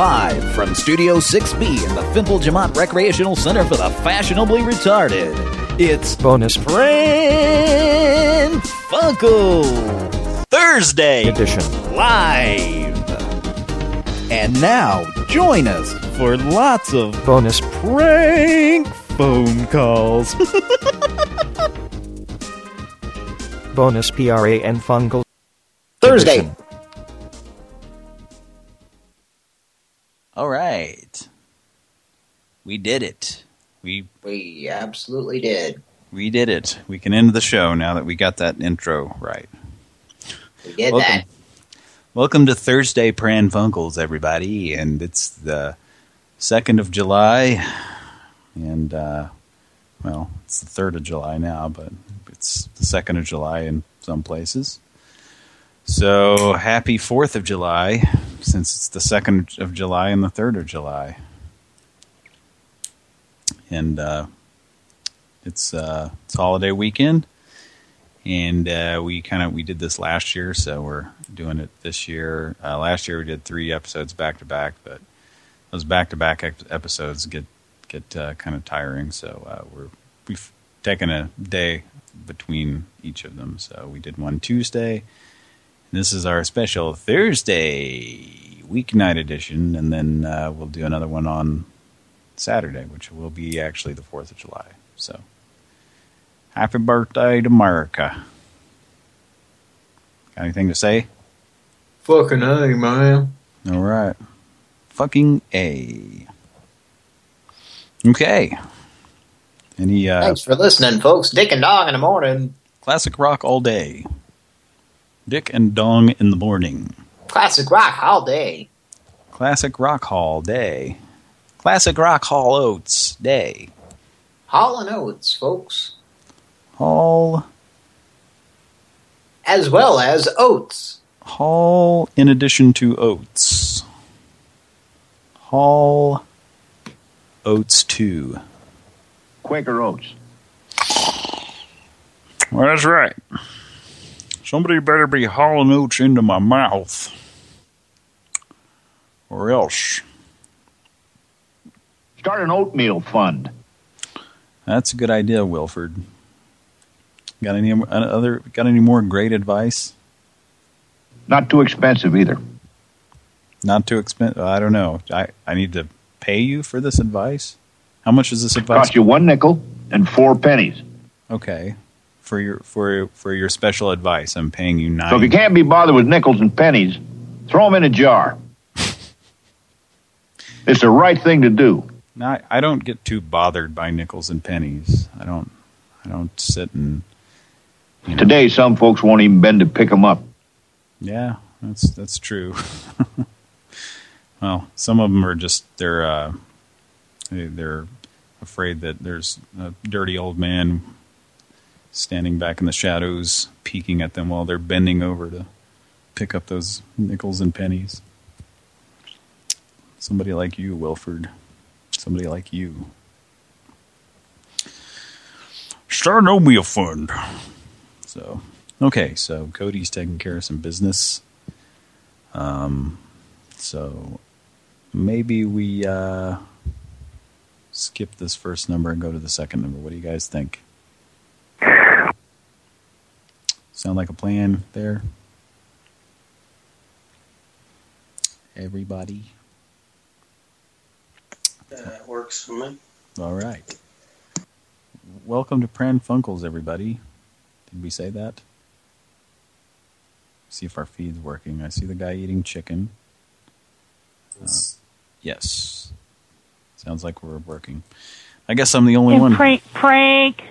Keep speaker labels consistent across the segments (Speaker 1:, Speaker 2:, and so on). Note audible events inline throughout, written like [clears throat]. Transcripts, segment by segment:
Speaker 1: Live from Studio 6B in the Fimple Jamont Recreational Center for the Fashionably Retarded. It's
Speaker 2: Bonus
Speaker 1: Pran Funkel Thursday
Speaker 2: edition.
Speaker 1: Live. And now, join us for lots of
Speaker 2: Bonus
Speaker 1: prank phone calls. [laughs]
Speaker 2: bonus PRA and fungal
Speaker 3: Thursday.
Speaker 2: edition.
Speaker 1: All right. We did it. We
Speaker 3: We absolutely did.
Speaker 1: we did it. We can end the show now that we got that intro right.
Speaker 3: We did
Speaker 1: Welcome.
Speaker 3: that.
Speaker 1: Welcome to Thursday Pran Funkels, everybody, and it's the second of July, and uh, well, it's the third of July now, but it's the second of July in some places. So happy Fourth of July, since it's the second of July and the third of July, and uh, it's uh, it's holiday weekend and uh, we kind of we did this last year, so we're doing it this year. Uh, last year we did three episodes back to back, but those back to back episodes get get uh, kind of tiring. So uh, we're we've taken a day between each of them. So we did one Tuesday. And this is our special Thursday weeknight edition, and then uh, we'll do another one on Saturday, which will be actually the Fourth of July. So. Happy birthday to America. Got anything to say?
Speaker 3: Fucking A, man.
Speaker 1: All right. Fucking A. Okay. Any uh,
Speaker 3: Thanks for listening, folks. Dick and Dog in the morning.
Speaker 1: classic rock all day? Dick and Dong in the morning.
Speaker 3: Classic rock all day.
Speaker 1: Classic rock hall day. Classic rock hall oats day.
Speaker 3: Hall and oats, folks.
Speaker 1: Hall,
Speaker 3: As well as Oats.
Speaker 1: hall in addition to oats. Hall, oats two.
Speaker 4: Quaker Oats.
Speaker 1: Well, that's right. Somebody better be hauling oats into my mouth. Or else.
Speaker 4: Start an oatmeal fund.
Speaker 1: That's a good idea, Wilford. Got any uh, other got any more great advice?
Speaker 4: Not too expensive either.
Speaker 1: Not too expensive. I don't know. I I need to pay you for this advice? How much is this advice?
Speaker 4: Cost you one nickel and four pennies.
Speaker 1: Okay. For your for for your special advice, I'm paying you nine.
Speaker 4: So if you can't be bothered with nickels and pennies, throw them in a jar. [laughs] it's the right thing to do.
Speaker 1: Now, I, I don't get too bothered by nickels and pennies. I don't. I don't sit and. You know,
Speaker 4: Today, some folks won't even bend to pick them up.
Speaker 1: Yeah, that's that's true. [laughs] well, some of them are just they're uh, they're afraid that there's a dirty old man standing back in the shadows, peeking at them while they're bending over to pick up those nickels and pennies. Somebody like you, Wilford. Somebody like you. Start an oatmeal fund. So, okay, so Cody's taking care of some business. Um, so maybe we uh, skip this first number and go to the second number. What do you guys think? Sound like a plan there? Everybody?
Speaker 5: That works for me.
Speaker 1: All right. Welcome to Pran Funkels, everybody. Did we say that? See if our feed's working. I see the guy eating chicken.
Speaker 5: Uh, it's-
Speaker 1: Yes. Sounds like we're working. I guess I'm the only
Speaker 6: And
Speaker 1: one.
Speaker 6: prank, prank.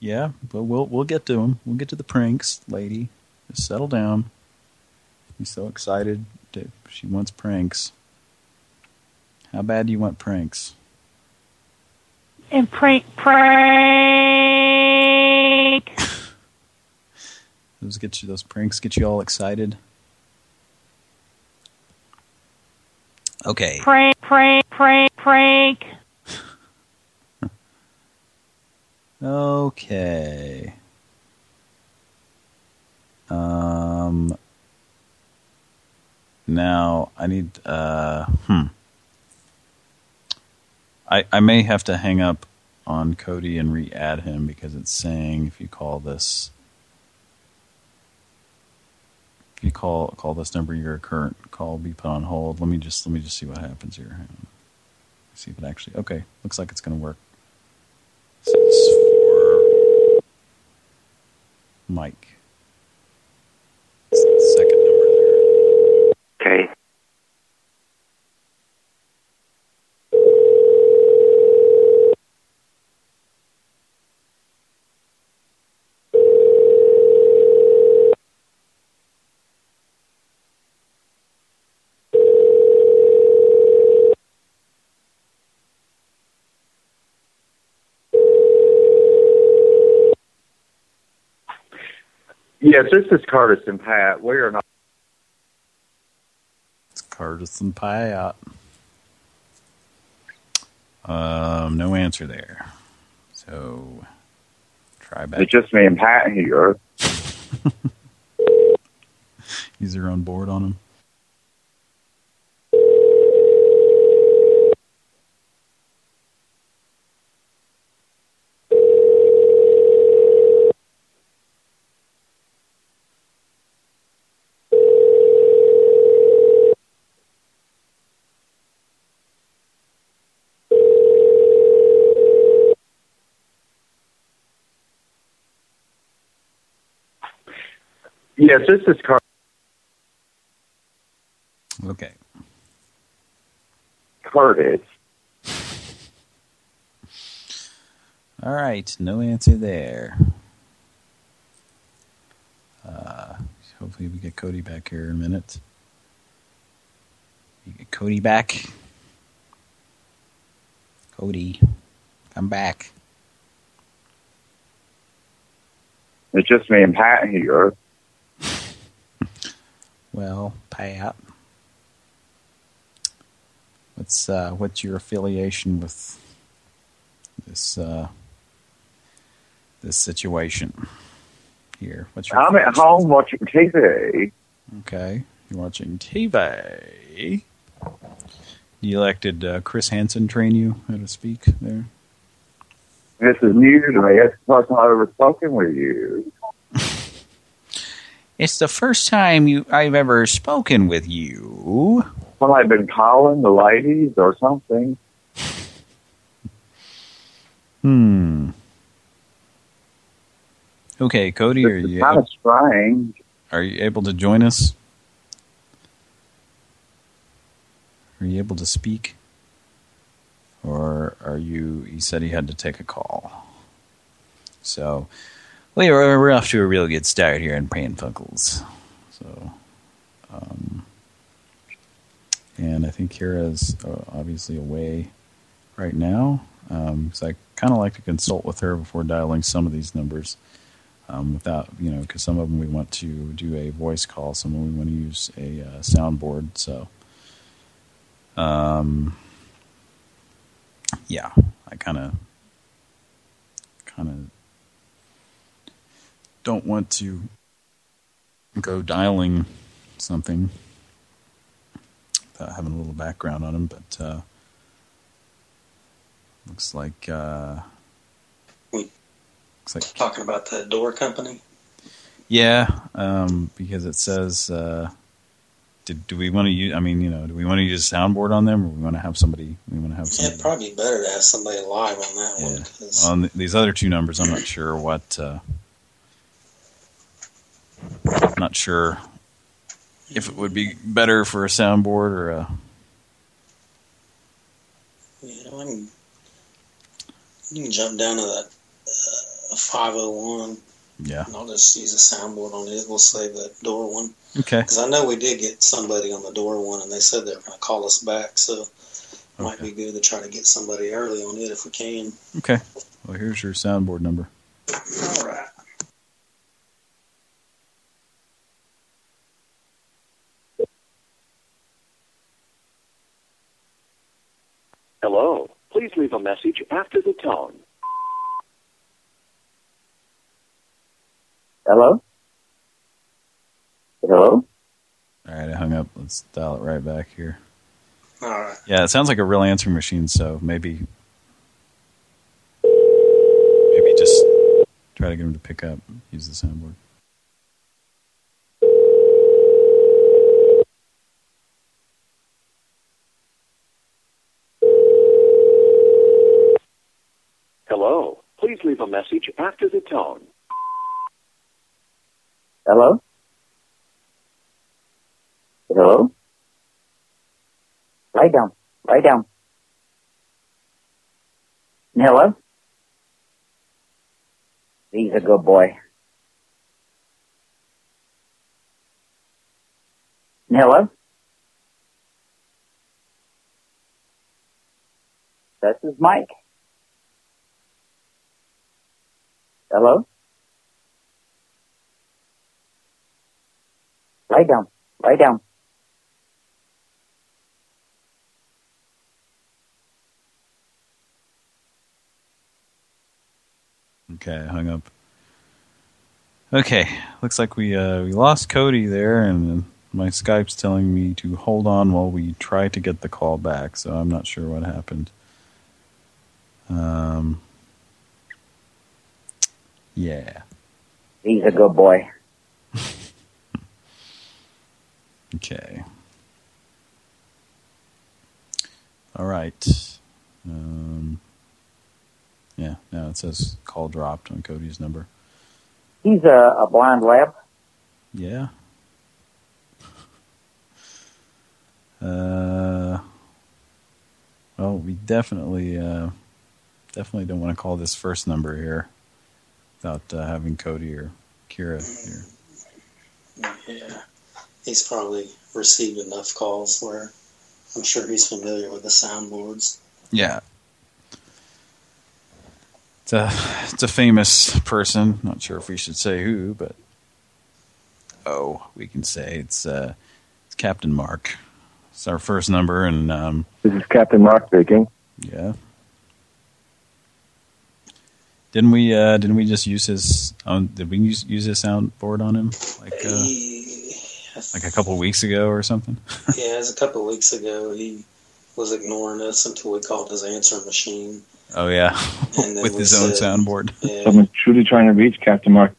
Speaker 1: Yeah, but we'll we'll get to them. We'll get to the pranks, lady. Just settle down. She's so excited that she wants pranks. How bad do you want pranks?
Speaker 6: And prank, prank. [laughs]
Speaker 1: Those get you those pranks get you all excited. Okay.
Speaker 6: Prank, prank, prank, prank.
Speaker 1: Okay. Um. Now I need. Uh. Hmm. I, I may have to hang up on Cody and re-add him because it's saying if you call this if you call call this number your current call will be put on hold. Let me just let me just see what happens here. See if it actually okay. Looks like it's work. This is for Mike. It's the second number there.
Speaker 7: Okay.
Speaker 8: Yes, this is Curtis and Pat. We are not.
Speaker 1: It's Curtis and Pat. Um, no answer there. So try back.
Speaker 8: It's just me and Pat here. [laughs]
Speaker 1: User on board on him.
Speaker 8: Yes, this is Curtis.
Speaker 1: Okay.
Speaker 8: Curtis.
Speaker 1: All right, no answer there. Uh, hopefully we get Cody back here in a minute. You get Cody back. Cody, come back.
Speaker 8: It's just me and Pat here.
Speaker 1: Well, Pat, what's uh, what's your affiliation with this uh, this situation here? What's your
Speaker 8: I'm at home watching TV.
Speaker 1: Okay, you're watching TV. You elected uh, Chris Hansen train you how to speak there.
Speaker 8: This is new to me. It's the first time I've ever spoken with you.
Speaker 1: It's the first time you I've ever spoken with you.
Speaker 8: Somebody been calling the ladies or something.
Speaker 1: Hmm. Okay, Cody, are
Speaker 8: It's
Speaker 1: you
Speaker 8: kind of strange.
Speaker 1: are you able to join us? Are you able to speak? Or are you, he said he had to take a call. So, we're, we're off to a real good start here in Pran Funkels. So, um, and I think Kira's uh, obviously away right now. Um, so I kind of like to consult with her before dialing some of these numbers. Um, without, you know, because some of them we want to do a voice call, some of them we want to use a uh, soundboard. So, um, yeah, I kind of, kind of don't want to go dialing something without having a little background on them, but uh, looks like uh, looks like
Speaker 5: Talking about the door company.
Speaker 1: yeah, um, because it says, uh, did, do we want to use, I mean, you know, do we want to use a soundboard on them or we want to have somebody, we want to have somebody?
Speaker 5: it'd probably be better to have somebody live on that one.
Speaker 1: Yeah.
Speaker 5: 'cause
Speaker 1: On th- these other two numbers, I'm not sure what, uh, not sure if it would be better for a soundboard or a,
Speaker 5: you know, I can, you can jump down to that uh, 501
Speaker 1: yeah.
Speaker 5: and I'll just use a soundboard on it. We'll save that door one.
Speaker 1: Okay.
Speaker 5: Because I know we did get somebody on the door one and they said they were going to call us back. So it might
Speaker 1: Okay.
Speaker 5: be good to try to get somebody early on it if we can.
Speaker 1: Okay. Well, here's your soundboard number.
Speaker 5: All right.
Speaker 7: Hello. Please leave a message after the tone.
Speaker 8: Hello? Hello?
Speaker 1: All right, I hung up. Let's dial it right back here.
Speaker 5: All right.
Speaker 1: Yeah, it sounds like a real answering machine, so maybe maybe just try to get him to pick up, use the soundboard.
Speaker 7: Leave a message after the tone.
Speaker 8: Hello? Hello? Lie down. Lie down. Hello? He's a good boy. Hello? This is Mike. Hello? Lie down. Lie down.
Speaker 1: Okay, hung up. Okay, looks like we uh, we lost Cody there, and my Skype's telling me to hold on while we try to get the call back. So I'm not sure what happened. Um, yeah.
Speaker 8: He's a good boy. [laughs]
Speaker 1: Okay. All right. Um, yeah, now it says call dropped on Cody's number.
Speaker 8: He's a, a blind lab.
Speaker 1: Yeah. [laughs] Uh, well, we definitely, uh, definitely don't want to call this first number here without uh, having Cody or Kira here.
Speaker 5: Yeah. He's probably received enough calls where I'm sure he's familiar with the soundboards.
Speaker 1: Yeah. It's a, it's a famous person. Not sure if we should say who, but oh, we can say it's uh, it's Captain Mark. It's our first number, and um,
Speaker 8: This is Captain Mark speaking.
Speaker 1: yeah. Didn't we? Uh, didn't we just use his? Um, did we use use his soundboard on him like uh,
Speaker 5: He,
Speaker 1: like a couple weeks ago or something? [laughs]
Speaker 5: yeah, it was a couple of weeks ago. He was ignoring us until we called his answer machine.
Speaker 1: Oh yeah, [laughs] with
Speaker 5: we
Speaker 1: his own soundboard.
Speaker 5: Yeah,
Speaker 4: Someone's truly trying to reach Captain Mark.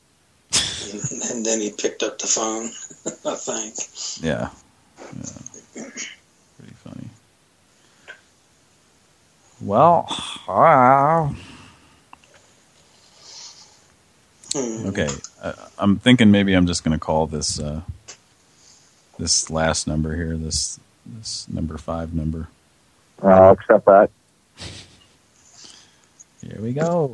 Speaker 5: and, and then he picked up the phone. [laughs] I think.
Speaker 1: Yeah. yeah. [clears throat] Pretty funny. Well, uh,
Speaker 5: Hmm.
Speaker 1: okay. I, I'm thinking maybe I'm just going to call this uh, this last number here, this this number five number.
Speaker 8: I'll accept that.
Speaker 1: Here we go.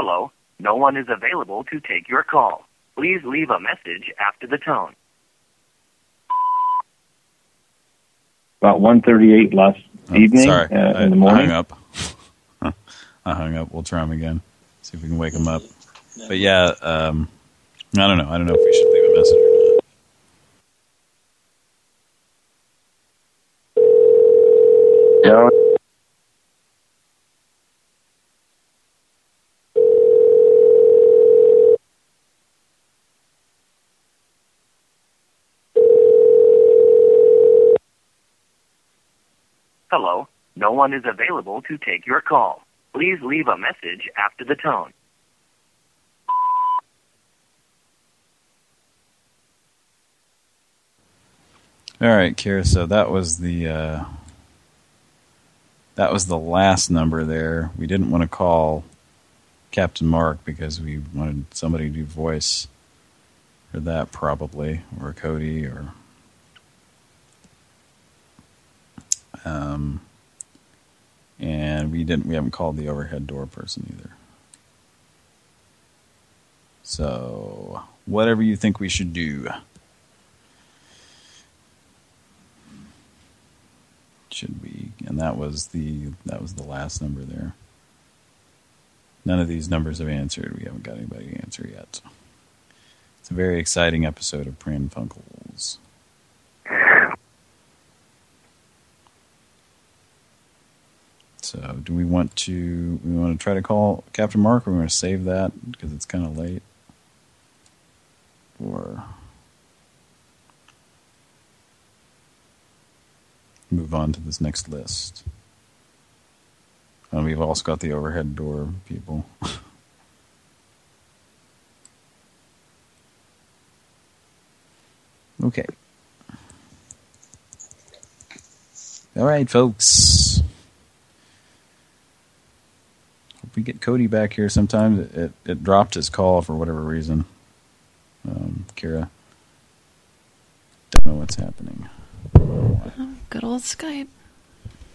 Speaker 9: Hello. No one is available to take your call. Please leave a message after the tone.
Speaker 4: About 1.38 last
Speaker 1: Oh,
Speaker 4: evening
Speaker 1: sorry,
Speaker 4: uh,
Speaker 1: I,
Speaker 4: in the
Speaker 1: I
Speaker 4: morning.
Speaker 1: hung up. [laughs] I hung up. We'll try him again. See if we can wake him up. But yeah, um, I don't know. I don't know if we should leave a message or not.
Speaker 8: Joe?
Speaker 9: Hello. No one is available to take your call. Please leave a message after the tone.
Speaker 1: All right, Kira. So that was the uh, that was the last number there. We didn't want to call Captain Mark because we wanted somebody to do voice for that probably, or Cody, or um, and we didn't. We haven't called the overhead door person either. So whatever you think we should do. should we and that was the that was the last number there none of these numbers have answered we haven't got anybody to answer yet it's a very exciting episode of Pran Funkels So, do we want to we want to try to call Captain Mark, or we want to save that because it's kind of late, or move on to this next list? And we've also got the overhead door people. [laughs] okay. All right, folks. Hope we get Cody back here sometime. It, it, it dropped his call for whatever reason. Um, Kira. Don't know what's happening.
Speaker 10: Oh, good old Skype.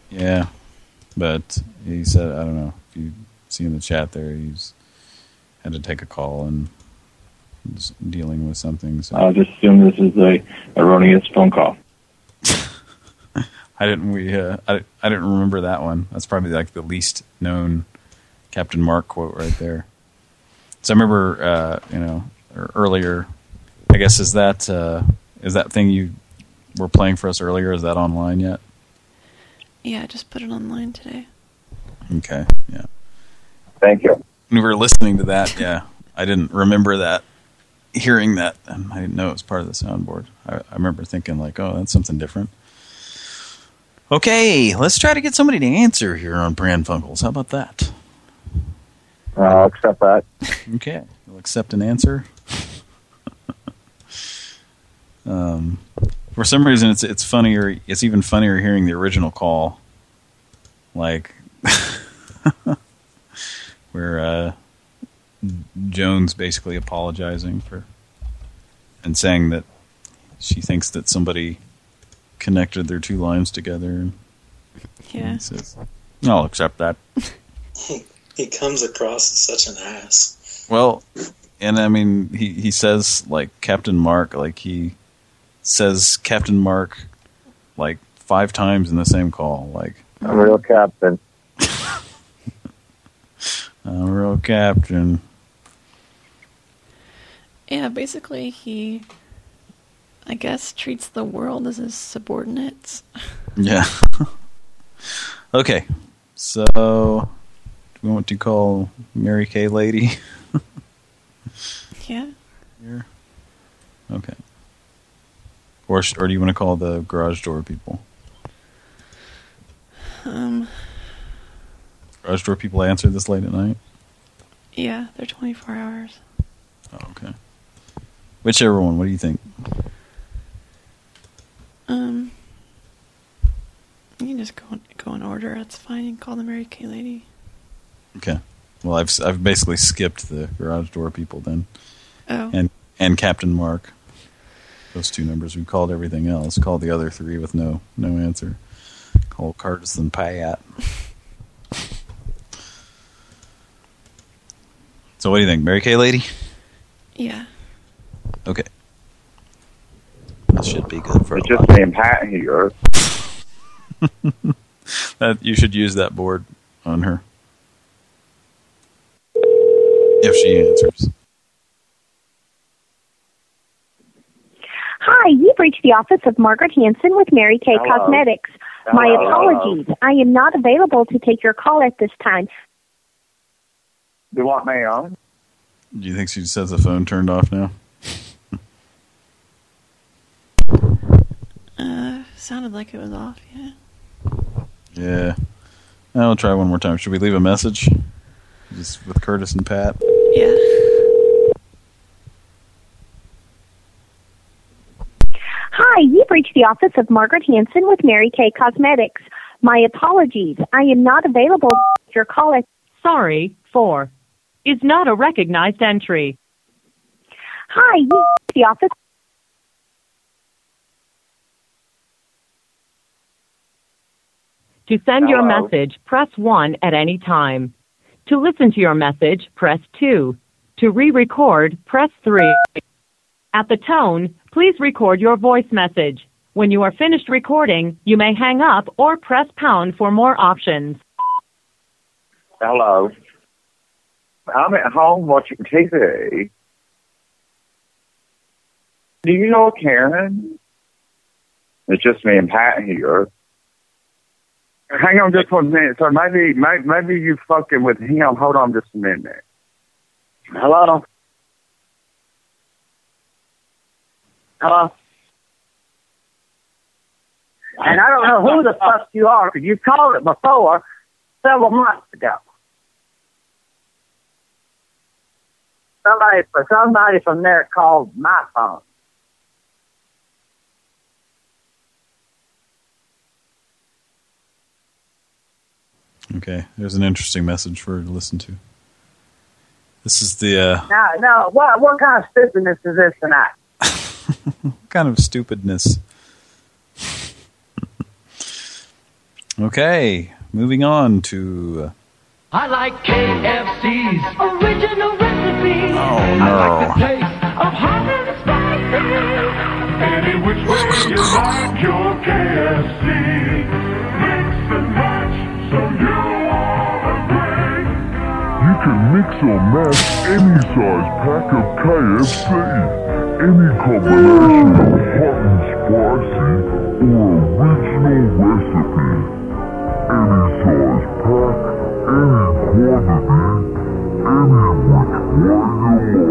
Speaker 1: Yeah, but he said, I don't know, if you see in the chat there, he's had to take a call and was dealing with something. So
Speaker 11: I'll just assume this is a erroneous phone call. [laughs]
Speaker 1: I didn't we uh, I I didn't remember that one. That's probably like the least known Captain Mark quote right there. So I remember uh, you know earlier. I guess is that uh, is that thing you were playing for us earlier? Is that online yet?
Speaker 10: Yeah, I just put it online today.
Speaker 1: Okay, yeah.
Speaker 8: Thank you.
Speaker 1: When we were listening to that, yeah, I didn't remember that, hearing that, I didn't know it was part of the soundboard. I, I remember thinking like, oh, that's something different. Okay, let's try to get somebody to answer here on Pran Funkels. How about that?
Speaker 8: I'll accept that.
Speaker 1: Okay, you'll accept an answer. [laughs] um, for some reason, it's it's funnier. It's even funnier hearing the original call, like [laughs] where uh, Jones basically apologizing for and saying that she thinks that somebody connected their two lines together.
Speaker 10: Yeah.
Speaker 1: he says, "I'll accept that." [laughs]
Speaker 5: He, he comes across as such an ass.
Speaker 1: Well, and I mean, he he says like Captain Mark, like he says Captain Mark like five times in the same call. Like
Speaker 8: I'm a real captain.
Speaker 1: I'm [laughs] a real captain.
Speaker 10: Yeah, basically he, I guess, treats the world as his subordinates.
Speaker 1: Yeah. [laughs] okay, so we want to call Mary Kay Lady [laughs]
Speaker 10: Yeah.
Speaker 1: here? Okay. Or or do you want to call the garage door people?
Speaker 10: Um.
Speaker 1: Garage door people answer this late at night.
Speaker 10: Yeah, they're 24 hours.
Speaker 1: Oh, okay. Whichever one. What do you think?
Speaker 10: Um. You can just go in, go in order. That's fine. You can call the Mary Kay lady.
Speaker 1: Okay. Well, I've I've basically skipped the garage door people then,
Speaker 10: Oh.
Speaker 1: and and Captain Mark. Those two numbers. We called everything else. Called the other three with no no answer. Called Curtis and Pat. [laughs] so what do you think, Mary Kay lady?
Speaker 10: Yeah.
Speaker 1: Okay. That should be good for
Speaker 8: It's
Speaker 1: a
Speaker 8: just me and Pat here. [laughs]
Speaker 1: That you should use that board on her. If she answers.
Speaker 12: Hi, you've reached the office of Margaret Hanson with Mary Kay
Speaker 8: Hello.
Speaker 12: Cosmetics. My
Speaker 8: Hello.
Speaker 12: apologies. I am not available to take your call at this time.
Speaker 8: Do you want me on?
Speaker 1: Do you think she says the phone turned off now?
Speaker 10: Uh, sounded like it was off. Yeah.
Speaker 1: Yeah. I'll try one more time. Should we leave a message? Just with Curtis and Pat?
Speaker 10: Yeah.
Speaker 12: Hi, you've reached the office of Margaret Hanson with Mary Kay Cosmetics. My apologies. I am not available to your call at
Speaker 13: Sorry, 4 is not a recognized entry.
Speaker 12: Hi, you've reached the office
Speaker 13: To send your message, press 1 at any time. To listen to your message, press 2. To re-record, press 3. At the tone, please record your voice message. When you are finished recording, you may hang up or press pound for more options.
Speaker 8: Hello. I'm at home watching TV. Do you know Karen? It's just me and Pat here. Hang on just one minute, sir. Maybe, maybe, maybe you fucking with him. Hold on just a minute. Hello?
Speaker 14: Hello? And I don't know who the fuck you are, because you called it before several months ago. Somebody, somebody from there called my phone.
Speaker 1: Okay, there's an interesting message for her to listen to. This is the uh,
Speaker 14: Now, no, what what kind of stupidness is this tonight? [laughs]
Speaker 1: kind of stupidness. [laughs] okay, moving on to.
Speaker 15: Uh, I like KFC's original recipe.
Speaker 1: Oh,
Speaker 15: I like the
Speaker 1: no.
Speaker 15: taste of hot and spicy. Any which way you like your KFC. Mix
Speaker 16: or match any size pack of KFC. Any combination of hot and spicy or original recipe. Any size pack, any quantity, any which way you like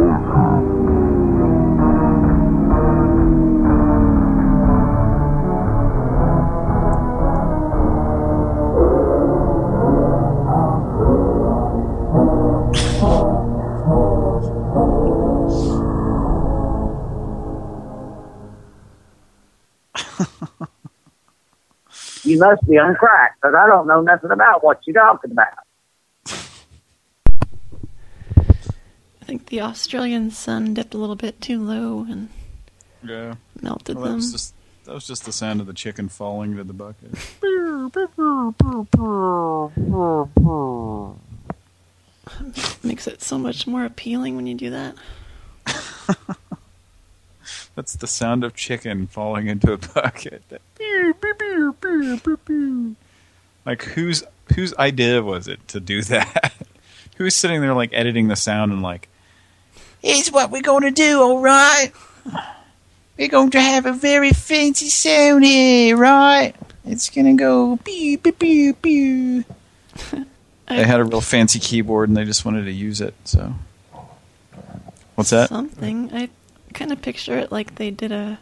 Speaker 14: You must be on crack, because I don't know nothing about what you're talking about.
Speaker 10: I think the Australian sun dipped a little bit too low and
Speaker 1: Yeah.
Speaker 10: melted
Speaker 1: Well, that
Speaker 10: them.
Speaker 1: was just that was just the sound of the chicken falling into the bucket. [laughs]
Speaker 10: Makes it so much more appealing when you do that. [laughs]
Speaker 1: That's the sound of chicken falling into a bucket. [laughs] Like whose whose idea was it to do [laughs] that? Who's sitting there like editing the sound and like,
Speaker 17: Here's what we're going to do, all right? We're going to have a very fancy sound here, right? It's going to go pew, pew, pew, pew. [laughs]
Speaker 1: they had a real fancy keyboard and they just wanted to use it. So, what's that?
Speaker 10: Something. I kind of picture it like they did a.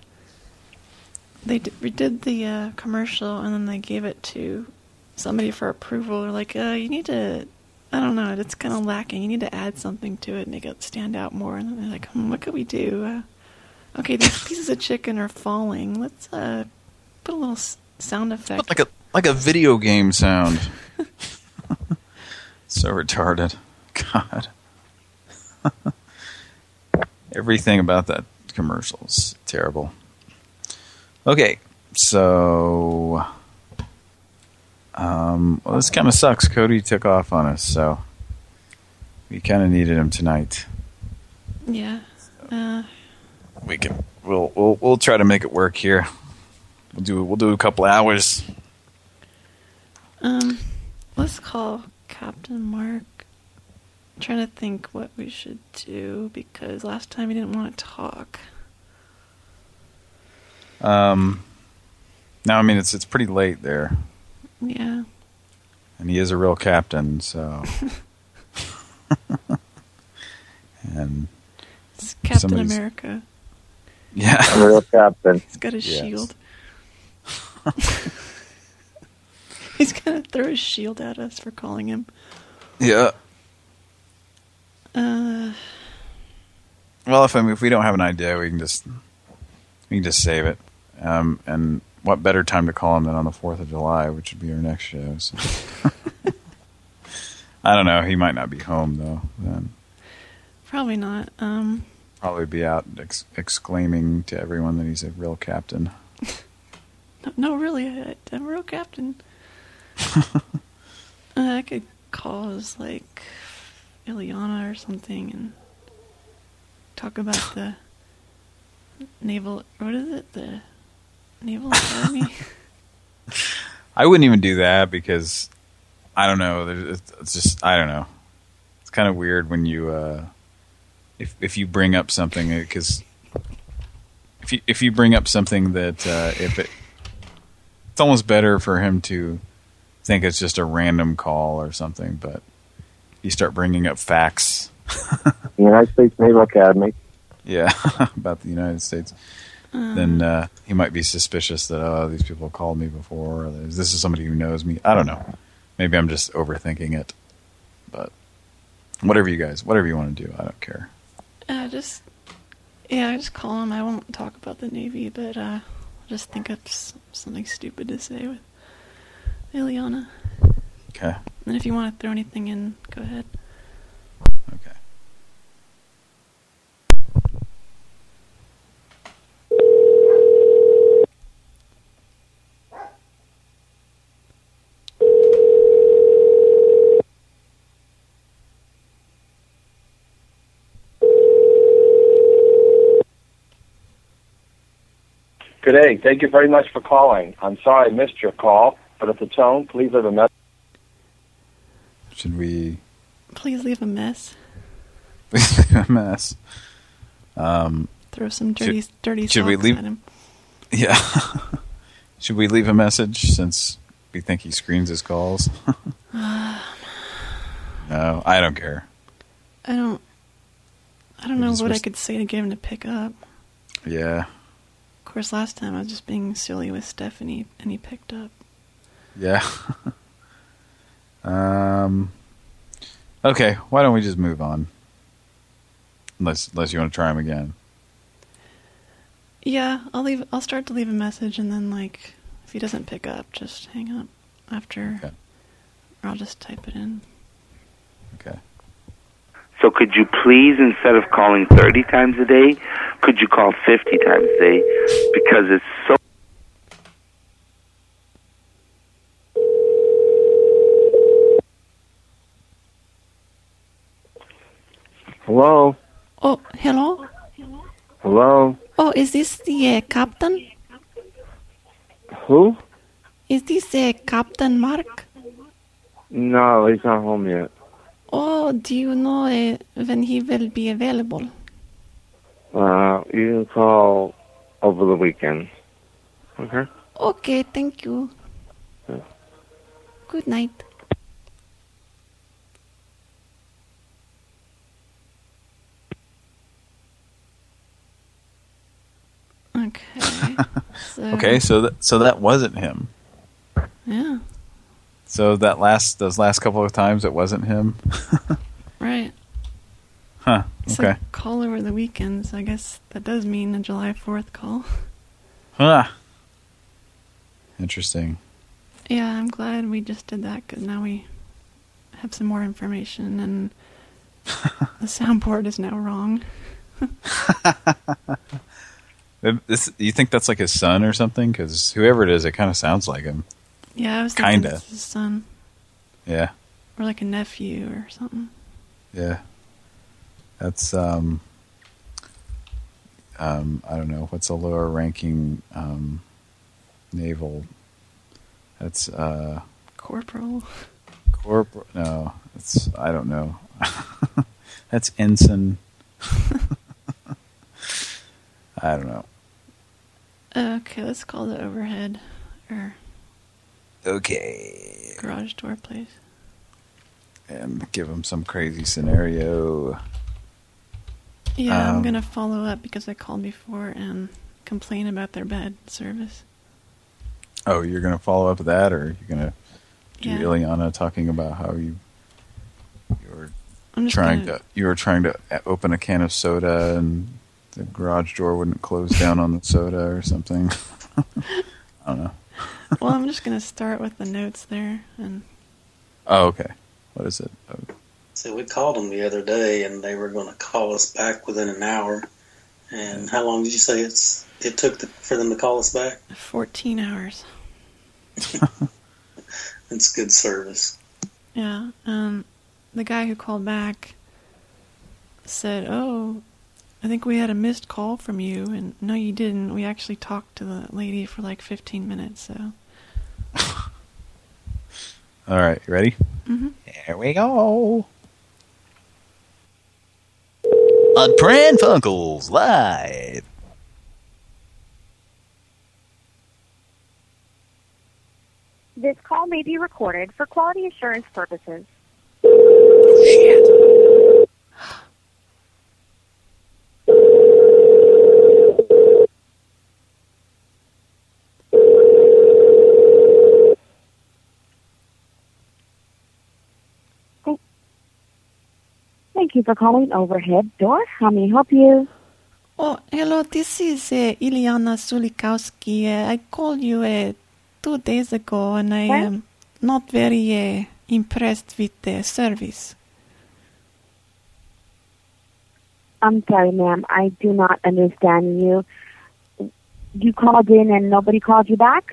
Speaker 10: They d- redid the uh, commercial and then they gave it to somebody for approval. They're like, uh, you need to. I don't know. It's kind of lacking. You need to add something to it, make it stand out more. And then they're like, hmm, what could we do? Uh, okay, these [laughs] pieces of chicken are falling. Let's uh, put a little s- sound effect.
Speaker 1: Like a like a video game sound. [laughs] [laughs] so retarded. God. Everything about that commercial is terrible. Okay, so um, well, this kind of sucks. Cody took off on us, so we kind of needed him tonight.
Speaker 10: Yeah. Uh,
Speaker 1: We can we'll we'll we'll try to make it work here. We'll do we'll do a couple hours.
Speaker 10: Um, let's call Captain Mark. I'm trying to think what we should do because last time he didn't want to talk.
Speaker 1: Um, now I mean it's it's pretty late there,
Speaker 10: Yeah.
Speaker 1: and he is a real captain, so. [laughs] and
Speaker 10: It's Captain America.
Speaker 1: Yeah,
Speaker 8: A real captain.
Speaker 10: He's got a
Speaker 1: Yes.
Speaker 10: shield. [laughs] [laughs] He's gonna throw his shield at us for calling him.
Speaker 1: Yeah.
Speaker 10: Uh,
Speaker 1: Well, if I mean, if we don't have an idea, we can just we can just save it. Um, and what better time to call him than on the Fourth of July, which would be our next show. So. [laughs] I don't know. He might not be home though. Then
Speaker 10: probably not. Um,
Speaker 1: probably be out ex exclaiming to everyone that he's a real captain. [laughs]
Speaker 10: no, no really, I, I'm a real captain. [laughs] uh, I could call as like Ileana or something and talk about the naval. What is it? The naval academy. [laughs]
Speaker 1: I wouldn't even do that because I don't know. It's just I don't know. It's kind of weird when you uh, if if you bring up something because if you if you bring up something that uh, if it it's almost better for him to think it's just a random call or something, but you start bringing up facts, [laughs] the
Speaker 18: United States Naval Academy.
Speaker 1: yeah, [laughs] about the United States,
Speaker 10: Uh,
Speaker 1: then uh, he might be suspicious that oh, these people called me before. Or this is somebody who knows me. I don't know. Maybe I'm just overthinking it, but whatever you guys, whatever you want to do, I don't care.
Speaker 10: Uh, just yeah, I just call him. I won't talk about the Navy, but uh, I'll just think of something stupid to say with Ileana.
Speaker 1: Okay.
Speaker 10: And if you want to throw anything in, go ahead.
Speaker 1: Okay.
Speaker 18: Good day. Thank you very much for calling. I'm sorry I missed your call, but at the tone, please leave a message.
Speaker 1: Should we
Speaker 10: Please leave a mess. [laughs]
Speaker 1: a mess? Um,
Speaker 10: Throw some dirty, dirty
Speaker 1: should we leave-
Speaker 10: at him.
Speaker 1: Yeah. [laughs] Should we leave a message since we think he screens his calls? [laughs] [sighs] No, I don't care.
Speaker 10: I don't. I don't know what I could say to get him to pick up.
Speaker 1: Yeah,
Speaker 10: Of course, last time I was just being silly with Stephanie, and he picked up.
Speaker 1: yeah. Um. Okay, why don't we just move on? Unless, unless you want to try him again.
Speaker 10: Yeah, I'll leave. I'll start to leave a message, and then like, if he doesn't pick up, just hang up after, or I'll just type it in.
Speaker 1: Okay.
Speaker 19: So could you please, instead of calling 30 times a day, could you call 50 times a day? Because it's so
Speaker 18: Hello?
Speaker 10: Oh, hello.
Speaker 18: Hello?
Speaker 10: Oh, is this the uh, captain?
Speaker 18: Who?
Speaker 10: Is this uh, Captain Mark?
Speaker 18: No, he's not home yet.
Speaker 10: Oh, do you know uh, when he will be available?
Speaker 18: Uh, you can call over the weekend. Okay?
Speaker 10: Okay, thank you.
Speaker 18: Yeah.
Speaker 10: Good night. Okay. [laughs] so,
Speaker 1: Okay, so that so that wasn't him.
Speaker 10: Yeah,
Speaker 1: So that last those last couple of times it wasn't him. [laughs]
Speaker 10: right.
Speaker 1: Huh.
Speaker 10: So
Speaker 1: Okay.
Speaker 10: call over the weekends. I guess that does mean a July 4th call.
Speaker 1: Huh. Interesting.
Speaker 10: Yeah, I'm glad we just did that because now we have some more information and [laughs] the soundboard is now wrong.
Speaker 1: This, you think that's like his son or something? Because whoever it is, it kind of sounds like him.
Speaker 10: Yeah, I was thinking
Speaker 1: Kinda.
Speaker 10: his son
Speaker 1: Yeah.
Speaker 10: or like a nephew or something.
Speaker 1: Yeah. That's um um I don't know, what's a lower ranking um naval that's uh
Speaker 10: Corporal.
Speaker 1: corporal no, it's I don't know. [laughs] that's ensign. [laughs] I don't know.
Speaker 10: Okay, let's call the overhead or
Speaker 1: Okay.
Speaker 10: garage door place.
Speaker 1: And give him some crazy scenario.
Speaker 10: Yeah, I'm
Speaker 1: Um,
Speaker 10: gonna follow up because I called before and complain about their bad service.
Speaker 1: Oh, you're gonna follow up with that, or you're gonna do
Speaker 10: Yeah.
Speaker 1: Ileana talking about how you you were trying
Speaker 10: gonna-
Speaker 1: to you were trying to open a can of soda and the garage door wouldn't close down on the soda or something. [laughs] I don't know.
Speaker 10: well, I'm just gonna start with the notes there and
Speaker 1: Oh, okay. What is it? Oh,
Speaker 5: So we called them the other day, and they were going to call us back within an hour. And how long did you say it's it took to, for them to call us back?
Speaker 10: 14 hours. [laughs]
Speaker 5: It's good service.
Speaker 10: Yeah. Um, the guy who called back said, "Oh, I think we had a missed call from you." And no, you didn't. We actually talked to the lady for like 15 minutes. So. [laughs]
Speaker 1: All right, you ready?
Speaker 10: Mhm.
Speaker 1: Here we go. On Pran Funkels live.
Speaker 12: This call may may be recorded for quality assurance purposes.
Speaker 20: Thank you for calling Overhead Door. How may I help you?
Speaker 10: Oh, hello, this is uh, Ilyana Sulikowski. Uh, I called you uh, two days ago and I am not very uh, impressed with the service.
Speaker 20: I'm sorry, ma'am. I do not understand you. You called in and nobody called you back?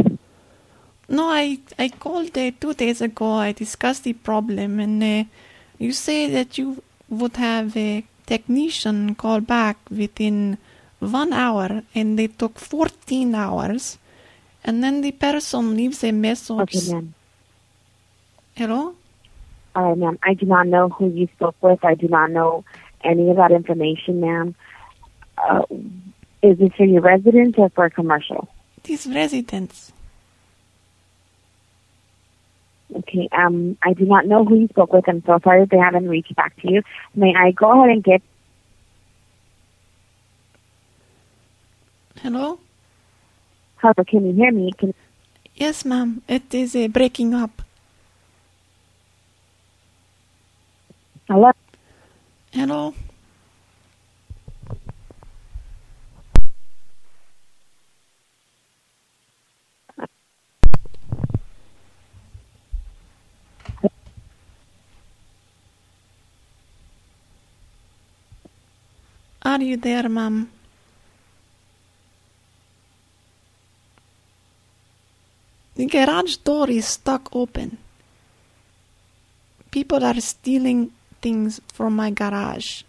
Speaker 10: No, I, I called uh, two days ago. I discussed the problem and uh, you say that you would have a technician call back within one hour and they took 14 hours and then the person leaves a message.
Speaker 20: Okay, ma'am.
Speaker 10: Hello?
Speaker 20: All right, ma'am. I do not know who you spoke with. I do not know any of that information, ma'am. Uh, is this for your residence or for a commercial?
Speaker 10: These residents.
Speaker 20: Okay, um, I do not know who you spoke with. I'm so sorry if they haven't reached back to you. May I go ahead and get
Speaker 10: Hello?
Speaker 20: Hello, can you hear me? Can
Speaker 10: Yes, ma'am. It is uh, breaking up.
Speaker 20: Hello?
Speaker 10: Hello? Are you there, ma'am? The garage door is stuck open. People are stealing things from my garage.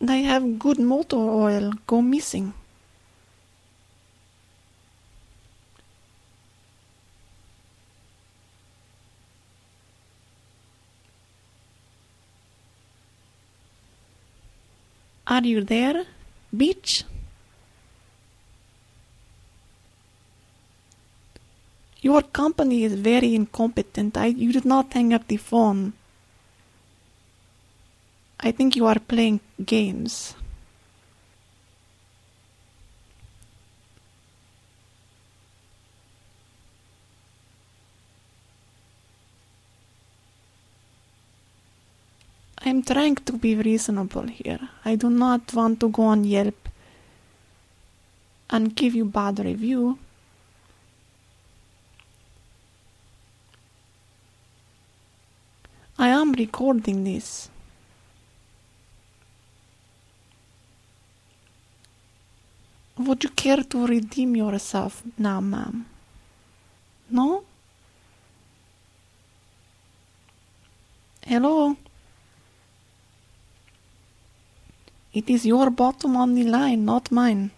Speaker 10: They have good motor oil go missing. Are you there, bitch? Your company is very incompetent. I, you did not hang up the phone. I think you are playing games. I'm trying to be reasonable here. I do not want to go on Yelp and give you bad review. I am recording this. Would you care to redeem yourself now, ma'am? No? Hello? It is your bottom on the line, not mine.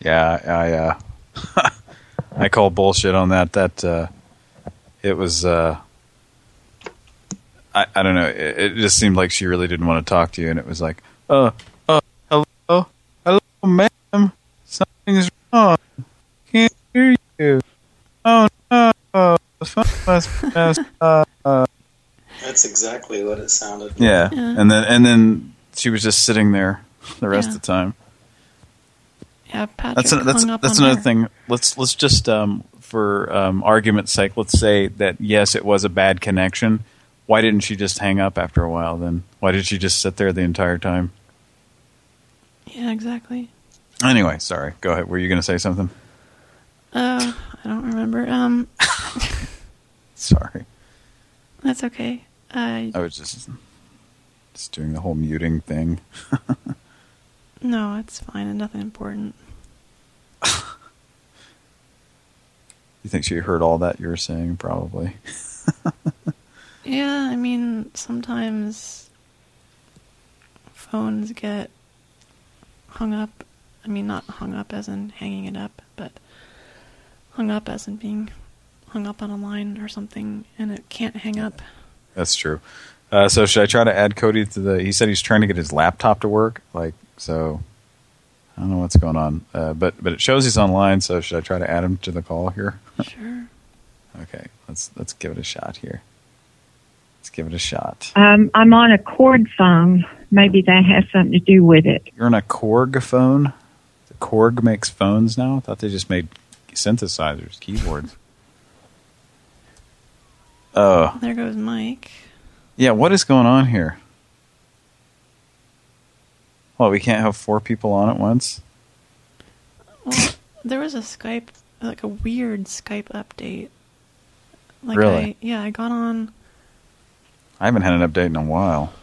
Speaker 1: Yeah, I uh, [laughs] I call bullshit on that. That uh, it was uh, I I don't know. It, it just seemed like she really didn't want to talk to you, and it was like, hello, ma'am, something's wrong. Can't hear you. Oh no, the phone must be messed [laughs] up.
Speaker 5: That's exactly what it sounded.
Speaker 1: Yeah.
Speaker 5: like.
Speaker 1: and then and then she was just sitting there the rest
Speaker 10: Yeah.
Speaker 1: of the time.
Speaker 10: Yeah, Patrick
Speaker 1: That's an, that's
Speaker 10: hung up
Speaker 1: that's
Speaker 10: on
Speaker 1: another
Speaker 10: her.
Speaker 1: thing. Let's let's just um, for um, argument's sake, let's say that yes, it was a bad connection. Why didn't she just hang up after a while? Then why did she just sit there the entire time?
Speaker 10: Yeah, exactly.
Speaker 1: Anyway, sorry. Go ahead. Were you going to say something?
Speaker 10: Uh, I don't remember. Um, [laughs]
Speaker 1: Sorry,
Speaker 10: that's okay. I
Speaker 1: I was just just doing the whole muting thing. [laughs]
Speaker 10: no, it's fine. and Nothing important. [laughs]
Speaker 1: You think she heard all that you were saying? Probably.
Speaker 10: Yeah, I mean sometimes. phones get hung up. I mean, not hung up as in hanging it up, but hung up as in being hung up on a line or something, and it can't hang up.
Speaker 1: That's true. Uh, so should I try to add Cody to the? He said he's trying to get his laptop to work. Like so, I don't know what's going on. Uh, but but it shows he's online. So should I try to add him to the call here? [laughs]
Speaker 10: Sure.
Speaker 1: okay, let's let's give it a shot here. Let's give it a shot.
Speaker 21: Um, I'm on a cord phone. Maybe that has something to do with it.
Speaker 1: You're on a Korg phone. The Korg makes phones now. I thought they just made synthesizers, keyboards. Oh,
Speaker 10: There goes Mike.
Speaker 1: yeah. What is going on here? Well, we can't have four people on at once.
Speaker 10: Well, [laughs] there was a Skype, like a weird Skype update. Like
Speaker 1: Really?
Speaker 10: I, yeah, I got on.
Speaker 1: I haven't had an update in a while.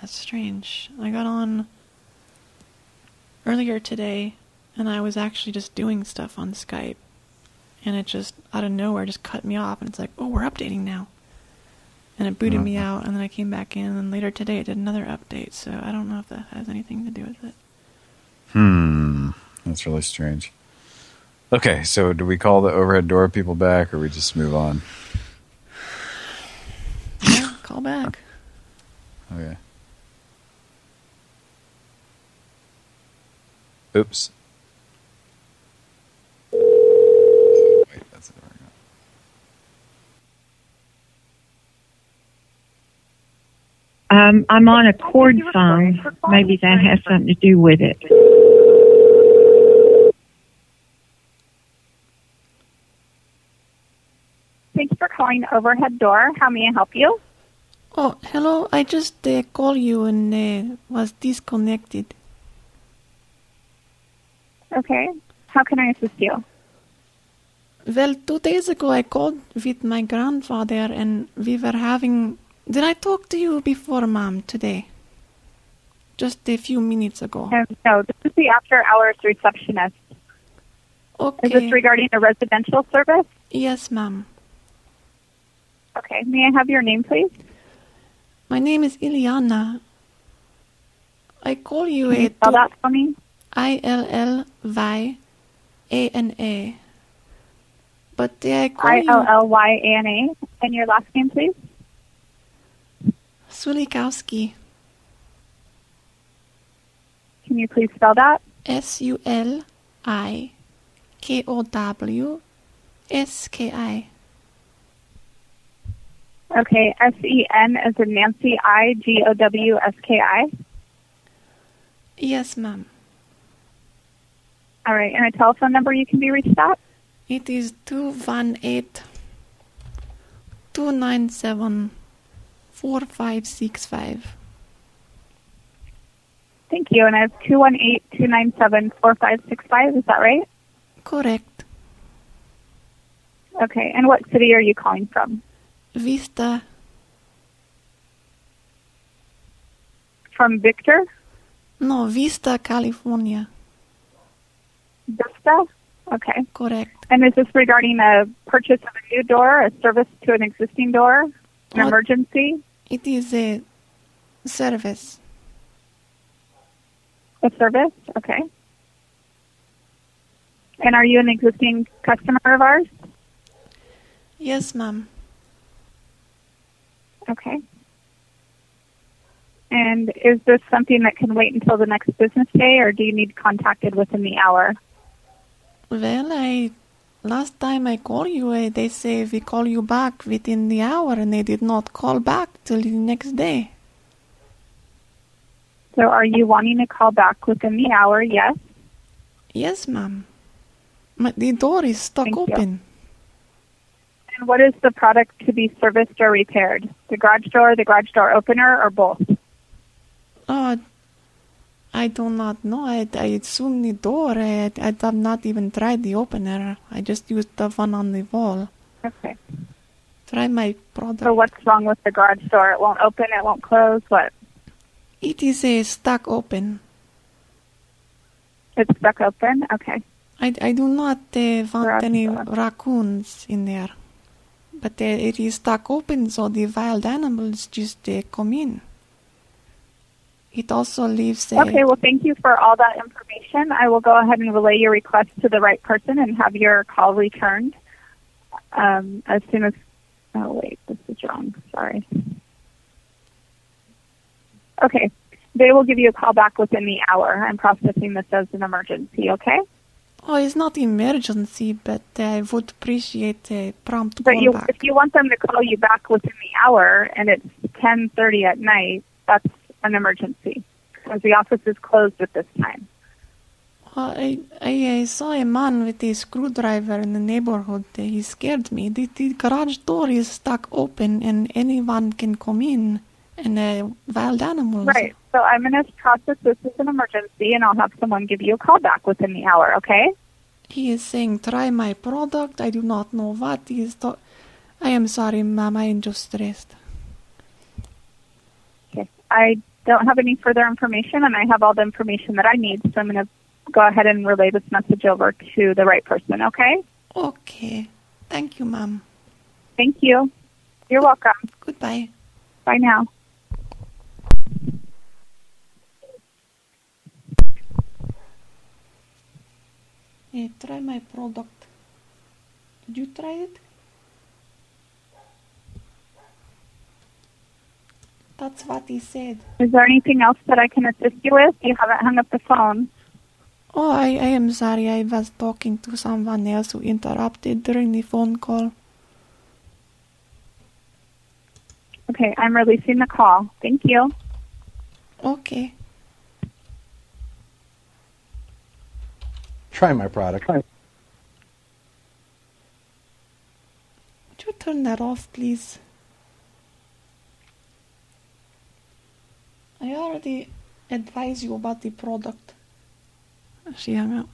Speaker 10: That's strange. I got on earlier today, and I was actually just doing stuff on Skype, and it just out of nowhere just cut me off, and it's like, oh, we're updating now, and it booted me out, and then I came back in, and later today it did another update. So I don't know if that has anything to do with it.
Speaker 1: Hmm, that's really strange. Okay, so do we call the overhead door people back, or we just move on? [sighs]
Speaker 10: Yeah, call back.
Speaker 1: Okay. Oops. Wait, that's it.
Speaker 21: Um, I'm on a cord phone. Maybe that has something to do with it.
Speaker 22: Thanks for calling Overhead Door. How may I help you?
Speaker 10: Oh, hello. I just uh, called you and uh, was disconnected.
Speaker 22: Okay. How can I assist you?
Speaker 10: Well, two days ago I called with my grandfather and we were having. Did I talk to you before, Mom, today? Just a few minutes ago.
Speaker 22: Um, no, this is the after hours receptionist.
Speaker 10: Okay.
Speaker 22: Is this regarding a residential service?
Speaker 10: Yes, Mom.
Speaker 22: Okay. May I have your name, please?
Speaker 10: My name is Iliana. I call you
Speaker 22: Can you
Speaker 10: a.
Speaker 22: spell that for me?
Speaker 10: I L L Y A N A. But I call
Speaker 22: I L L Y A N A. And your last name, please?
Speaker 10: Sulikowski.
Speaker 22: Can you please spell that?
Speaker 10: S U L I K O W S K I.
Speaker 22: Okay. S E N as in Nancy I G O W S K I.
Speaker 10: Yes, ma'am.
Speaker 22: All right. And a telephone number you can be reached at?
Speaker 10: It is 218 297 4565.
Speaker 22: Thank you. And I have 218 297 4565. Is that right?
Speaker 10: Correct.
Speaker 22: Okay. And what city are you calling from?
Speaker 10: Vista.
Speaker 22: From Victor?
Speaker 10: No, Vista, California.
Speaker 22: Vista? Okay.
Speaker 10: Correct.
Speaker 22: And is this regarding a purchase of a new door, a service to an existing door, an
Speaker 10: What?
Speaker 22: emergency,
Speaker 10: It is a service.
Speaker 22: a service? Okay. And are you an existing customer of ours?
Speaker 10: Yes, ma'am.
Speaker 22: Okay. And is this something that can wait until the next business day, or do you need contacted within the hour?
Speaker 10: Well, I last time I called you, uh, they say we call you back within the hour, and they did not call back till the next day.
Speaker 22: So are you wanting to call back within the hour? Yes.
Speaker 10: Yes, ma'am. My, the door is stuck
Speaker 22: Thank you.
Speaker 10: open.
Speaker 22: And what is the product to be serviced or repaired? The garage door, the garage door opener, or both?
Speaker 10: Oh, I do not know. I, I assume the door. I, I have not even tried the opener. I just used the one on the wall.
Speaker 22: Okay.
Speaker 10: Try my product.
Speaker 22: So what's wrong with the garage door? It won't open, it won't close, what?
Speaker 10: It is a stuck open.
Speaker 22: It's stuck open? Okay.
Speaker 10: I, I do not uh, want
Speaker 22: Garage
Speaker 10: any
Speaker 22: door.
Speaker 10: raccoons in there. But uh, it is stuck open, so the wild animals just uh, come in. It also leaves a
Speaker 22: Okay, well, thank you for all that information. I will go ahead and relay your request to the right person and have your call returned um, as soon as. Oh, wait, this is wrong. Sorry. Okay, they will give you a call back within the hour. I'm processing this as an emergency, okay?
Speaker 10: Oh, it's not emergency, but I would appreciate a prompt
Speaker 22: But you, if you want them to call you back within the hour and it's 10:30 at night, that's an emergency because the office is closed at this time.
Speaker 10: Well, I, I, I saw a man with a screwdriver in the neighborhood. He scared me. The, the garage door is stuck open and anyone can come in. And uh, wild animals.
Speaker 22: Right. So I'm going to process this as an emergency, and I'll have someone give you a call back within the hour. Okay?
Speaker 10: He is saying, try my product. I do not know what he is talking. I am sorry, ma'am. I am just stressed.
Speaker 22: Okay. I don't have any further information, and I have all the information that I need. So I'm going to go ahead and relay this message over to the right person. Okay?
Speaker 10: Okay. Thank you, ma'am.
Speaker 22: Thank you. You're welcome.
Speaker 10: Goodbye.
Speaker 22: Bye now.
Speaker 10: Hey, try my product. Did you try it? That's what he said.
Speaker 22: Is there anything else that I can assist you with? You haven't hung up the phone.
Speaker 10: Oh, I, I am sorry. I was talking to someone else who interrupted during the phone call.
Speaker 22: Okay, I'm releasing the call. Thank you.
Speaker 10: Okay.
Speaker 23: Try my product.
Speaker 10: Would you turn that off, please? I already advised you about the product. She hung up.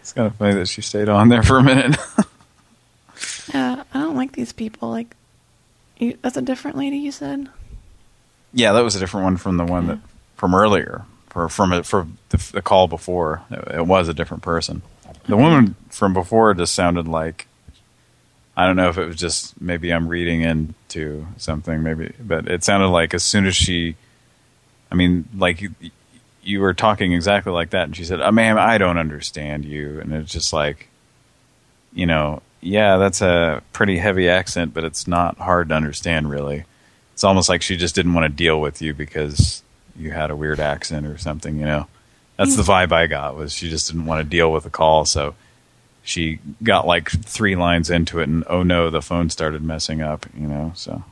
Speaker 1: It's kind of funny that she stayed on there for a minute.
Speaker 10: Yeah, [laughs] uh, I don't like these people. Like, you, that's a different lady you said.
Speaker 1: yeah, that was a different one from the one that from earlier. For from it for the, the call before, it, it was a different person. The woman from before just sounded like I don't know if it was just maybe I'm reading into something, maybe, but it sounded like as soon as she, I mean, like you, you were talking exactly like that, and she said, oh, "Ma'am, I don't understand you," and it's just like, you know, yeah, that's a pretty heavy accent, but it's not hard to understand, really. It's almost like she just didn't want to deal with you because you had a weird accent or something, you know. That's hmm. the vibe I got was she just didn't want to deal with the call, so she got like three lines into it, and oh no, the phone started messing up, you know. So,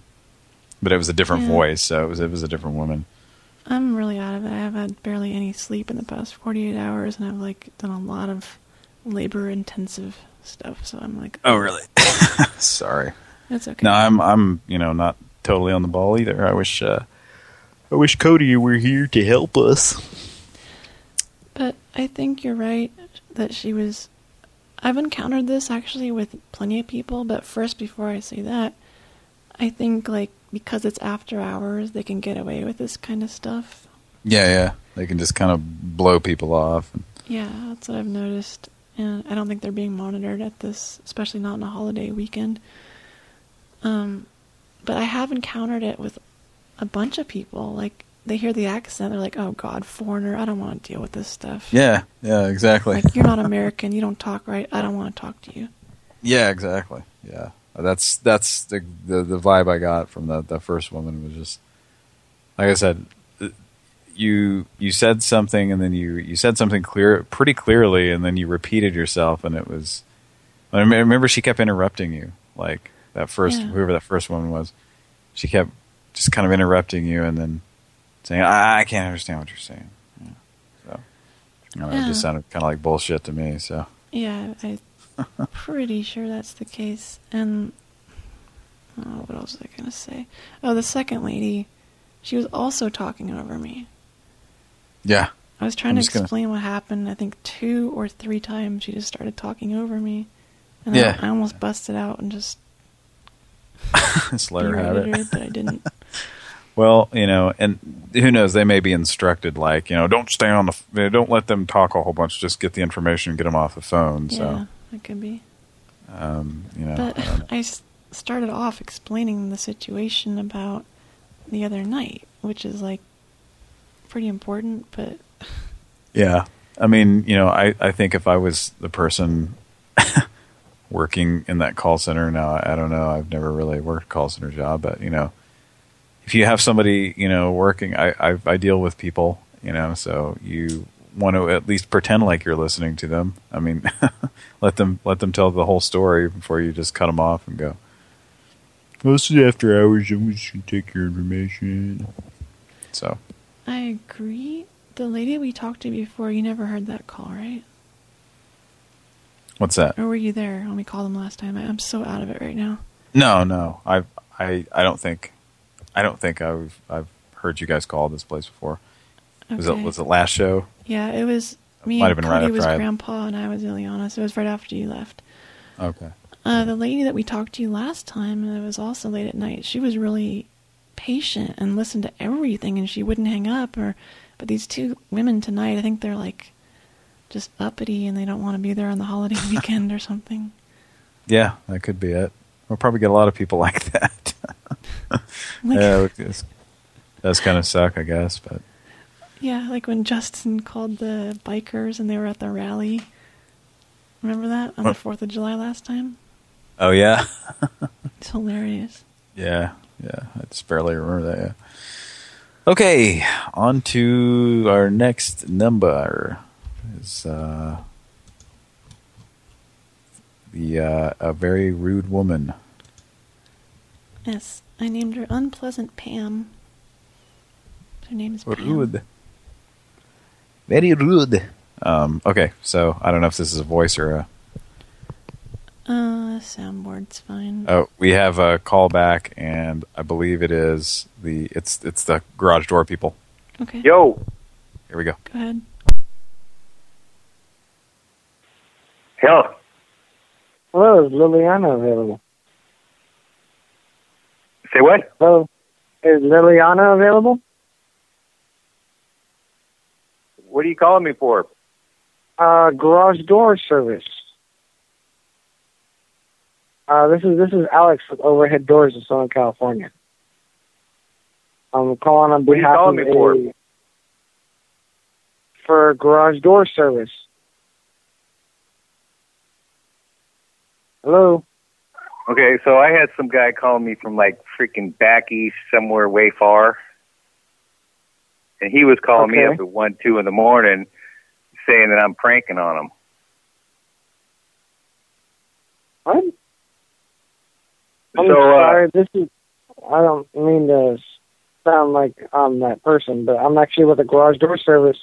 Speaker 1: but it was a different
Speaker 10: Yeah.
Speaker 1: voice, so it was it was a different woman.
Speaker 10: I'm really out of it. I have had barely any sleep in the past 48 hours, and I've like done a lot of labor-intensive stuff. So I'm like,
Speaker 1: Oh really? [laughs] Sorry.
Speaker 10: That's okay.
Speaker 1: No, I'm I'm you know not totally on the ball either. I wish uh, I wish Cody were here to help us.
Speaker 10: But I think you're right that she was. I've encountered this actually with plenty of people, but first, before I say that, I think like because it's after hours, they can get away with this kind of stuff.
Speaker 1: Yeah, yeah. They can just kind of blow people off.
Speaker 10: Yeah, that's what I've noticed, and I don't think they're being monitored at this, especially not on a holiday weekend. Um, but I have encountered it with a bunch of people. Like they hear the accent, they're like, "Oh God, foreigner! I don't want to deal with this stuff."
Speaker 1: Yeah, yeah, exactly.
Speaker 10: Like you're not American, you don't talk right. I don't want to talk to you.
Speaker 1: Yeah, exactly. Yeah, that's that's the the, the vibe I got from the the first woman was just like I said. uh, You you said something and then you you said something clear pretty clearly and then you repeated yourself and it was. I remember she kept interrupting you like that first
Speaker 10: Yeah.
Speaker 1: whoever that first woman was. She kept just kind of interrupting you and then saying I, I can't understand what you're saying. Yeah. So you know, it just sounded kind of like bullshit to me. So
Speaker 10: Yeah, I'm [laughs] pretty sure that's the case. And oh, what else was I gonna say? Oh, the second lady, she was also talking over me.
Speaker 1: yeah,
Speaker 10: I was trying
Speaker 1: I'm
Speaker 10: to
Speaker 1: just gonna-
Speaker 10: explain what happened. I think two or three times she just started talking over me, and
Speaker 1: Yeah.
Speaker 10: I, I almost busted out and just [laughs]
Speaker 1: just let her have it.
Speaker 10: but I didn't. [laughs]
Speaker 1: Well, you know, and who knows? They may be instructed, like, you know, don't stay on the, don't let them talk a whole bunch. Just get the information, and get them off the phone.
Speaker 10: Yeah,
Speaker 1: So,
Speaker 10: that could be.
Speaker 1: um, you know,
Speaker 10: But
Speaker 1: I know. [laughs]
Speaker 10: I s- started off explaining the situation about the other night, which is like pretty important. But [laughs]
Speaker 1: Yeah. I mean, you know, I, I think if I was the person [laughs] working in that call center now, I don't know, I've never really worked a call center job, but you know, if you have somebody, you know, working, I, I, I deal with people, you know, so you want to at least pretend like you're listening to them. I mean, [laughs] let them, let them tell the whole story before you just cut them off and go, well, this is after hours, I'm just going to take your information. So,
Speaker 10: I agree. The lady we talked to before, you never heard that call, right?
Speaker 1: what's that?
Speaker 10: Or were you there when we called them last time? I, I'm so out of it right now.
Speaker 1: No, no, I, I, I don't think, I don't think I've, I've heard you guys call this place before. Was it, was it last show?
Speaker 10: Yeah, it was me
Speaker 1: Might have been right
Speaker 10: was
Speaker 1: I-
Speaker 10: Grandpa and I was Ileana, so it was right after you left.
Speaker 1: Okay.
Speaker 10: Uh, the lady that we talked to last time, and it was also late at night, she was really patient and listened to everything, and she wouldn't hang up. Or, but these two women tonight, I think they're like just uppity, and they don't want to be there on the holiday [laughs] weekend or something.
Speaker 1: Yeah, that could be it. We'll probably get a lot of people [laughs] like that. [laughs] yeah, it does kind of suck, I guess. But
Speaker 10: Yeah, like when Justin called the bikers and they were at the rally. Remember that on the Fourth of July last time?
Speaker 1: oh yeah, [laughs]
Speaker 10: It's hilarious.
Speaker 1: yeah, yeah. I just barely remember that. Yeah. Okay, on to our next number is uh, the uh, a very rude woman.
Speaker 10: Yes, I named her Unpleasant Pam. Her name is Pam.
Speaker 1: Rude. Very rude. Um, okay, so I don't know if this is a voice or a.
Speaker 10: Uh, soundboard's fine.
Speaker 1: Oh, we have a callback, and I believe it is the it's it's the garage door people.
Speaker 10: Okay.
Speaker 18: Yo.
Speaker 1: Here we go.
Speaker 10: Go ahead.
Speaker 18: Hello.
Speaker 14: Hello, is Liliana available?
Speaker 18: Say what?
Speaker 14: Hello, is Liliana available?
Speaker 18: What are you calling me for?
Speaker 14: Uh, garage door service. Uh, this is this is Alex with Overhead Doors in Southern California. I'm calling on behalf
Speaker 18: What are you calling
Speaker 14: of
Speaker 18: me for?
Speaker 14: for garage door service. Hello.
Speaker 18: Okay, so I had some guy calling me from like freaking back east, somewhere way far, and he was calling me up at one, two in the morning, saying that I'm pranking on him.
Speaker 14: What? I'm
Speaker 18: So, uh,
Speaker 14: sorry. This is. I don't mean to sound like I'm that person, but I'm actually with a garage door service.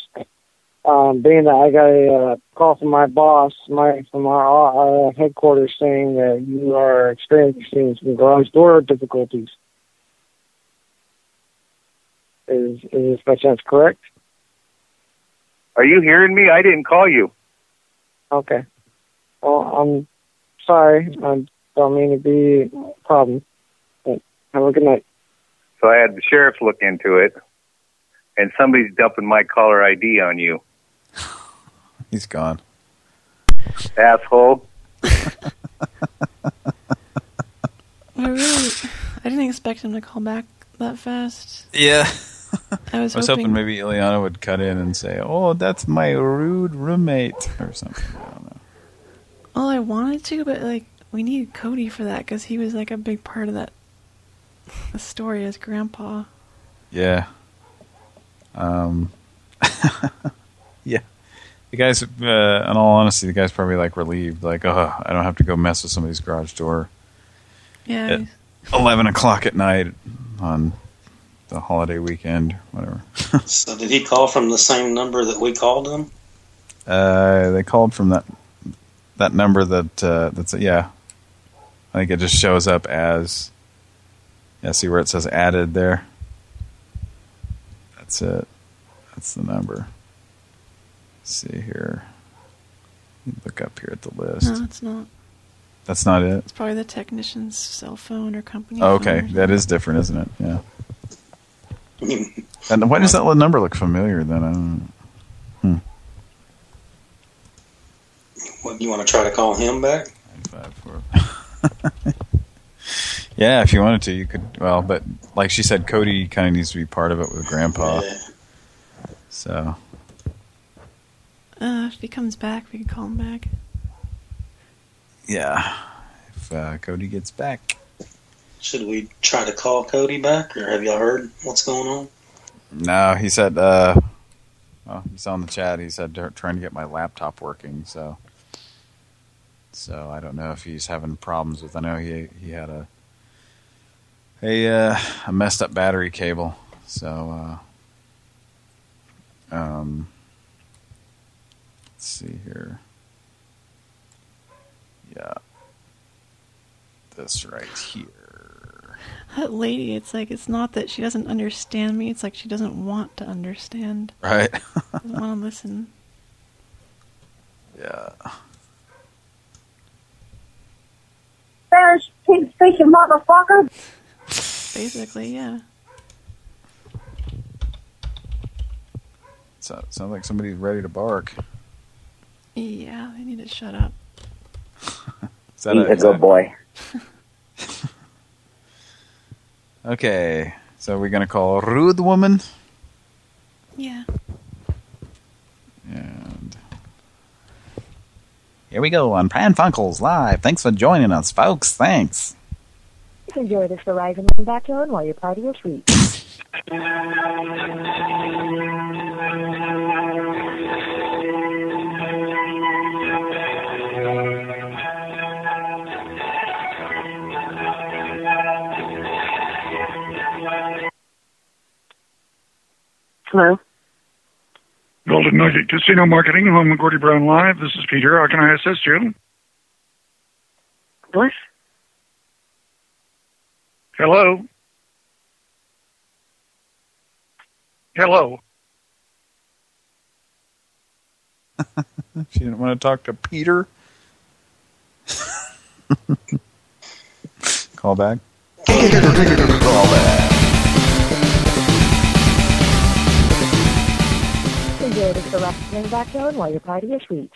Speaker 14: Um, being that I got a uh, call from my boss, my from our uh, headquarters, saying that you are experiencing some garage door difficulties. Is is this by chance correct?
Speaker 18: Are you hearing me? I didn't call you.
Speaker 14: Okay. Well, I'm sorry. I don't mean to be a problem. But have a good night.
Speaker 18: So I had the sheriff look into it, and somebody's dumping my caller ID on you,
Speaker 1: He's gone.
Speaker 18: asshole.
Speaker 10: I really, I didn't expect him to call back that fast.
Speaker 1: Yeah.
Speaker 10: I was, [laughs]
Speaker 1: I was hoping maybe Ileana would cut in and say, "Oh, that's my rude roommate" or something. I don't know.
Speaker 10: Well, I wanted to, but like we need Cody for that because he was like a big part of that the story as Grandpa.
Speaker 1: Yeah. Um. [laughs] yeah. The guys, uh, in all honesty, the guy's probably like relieved, like, oh, I don't have to go mess with somebody's garage door
Speaker 10: Yeah.
Speaker 1: at eleven o'clock at night on the holiday weekend, whatever. [laughs]
Speaker 5: So did he call from the same number that we called him?
Speaker 1: Uh, they called from that that number that uh, that's yeah. I think it just shows up as yeah. See where it says added there. That's it. That's the number. Let's see here. Look up here at the list.
Speaker 10: No, it's not.
Speaker 1: That's not it.
Speaker 10: It's probably the technician's cell phone or company.
Speaker 1: Oh,
Speaker 10: phone
Speaker 1: okay,
Speaker 10: or
Speaker 1: that is different, isn't it? Yeah. and why does that number look familiar then? I don't know. Hmm.
Speaker 5: What, you want to try to call him back? [laughs]
Speaker 1: Yeah, if you wanted to, you could. Well, but like she said, Cody kind of needs to be part of it with Grandpa. So
Speaker 10: Uh, if he comes back, we can call him back.
Speaker 1: yeah, if uh, Cody gets back,
Speaker 5: Should we try to call Cody back, or have y'all heard what's going on?
Speaker 1: no, he said. uh Well, he's on the chat. He said trying to get my laptop working. So, so I don't know if he's having problems with. I know he he had a a uh, a messed up battery cable. So, uh, um, let's see here. Yeah, this right here.
Speaker 10: That lady, it's like it's not that she doesn't understand me. It's like she doesn't want to understand.
Speaker 1: Right. [laughs]
Speaker 10: doesn't want to listen.
Speaker 1: Yeah.
Speaker 12: Spanish pig speaking motherfucker.
Speaker 10: Basically, yeah.
Speaker 1: So, sounds like somebody's ready to bark.
Speaker 10: Yeah, they need to shut up. [laughs]
Speaker 1: Is that
Speaker 24: He's a
Speaker 1: is
Speaker 24: good boy. [laughs]
Speaker 1: Okay, so we're gonna call Rude Woman.
Speaker 10: Yeah.
Speaker 1: And here we go on Pran Funkels live. Thanks for joining us, folks. Thanks.
Speaker 23: Enjoy this Verizon ring back tone while your party is sweet. [laughs]
Speaker 25: Hello.
Speaker 26: Golden Nugget Casino Marketing, home of Gordie Brown Live. This is Peter. How can I assist you?
Speaker 25: What?
Speaker 26: Hello? Hello? [laughs]
Speaker 1: She didn't want to talk to Peter. [laughs] Call back.
Speaker 23: Enjoy this Verizon ring back tone while your party is sweet.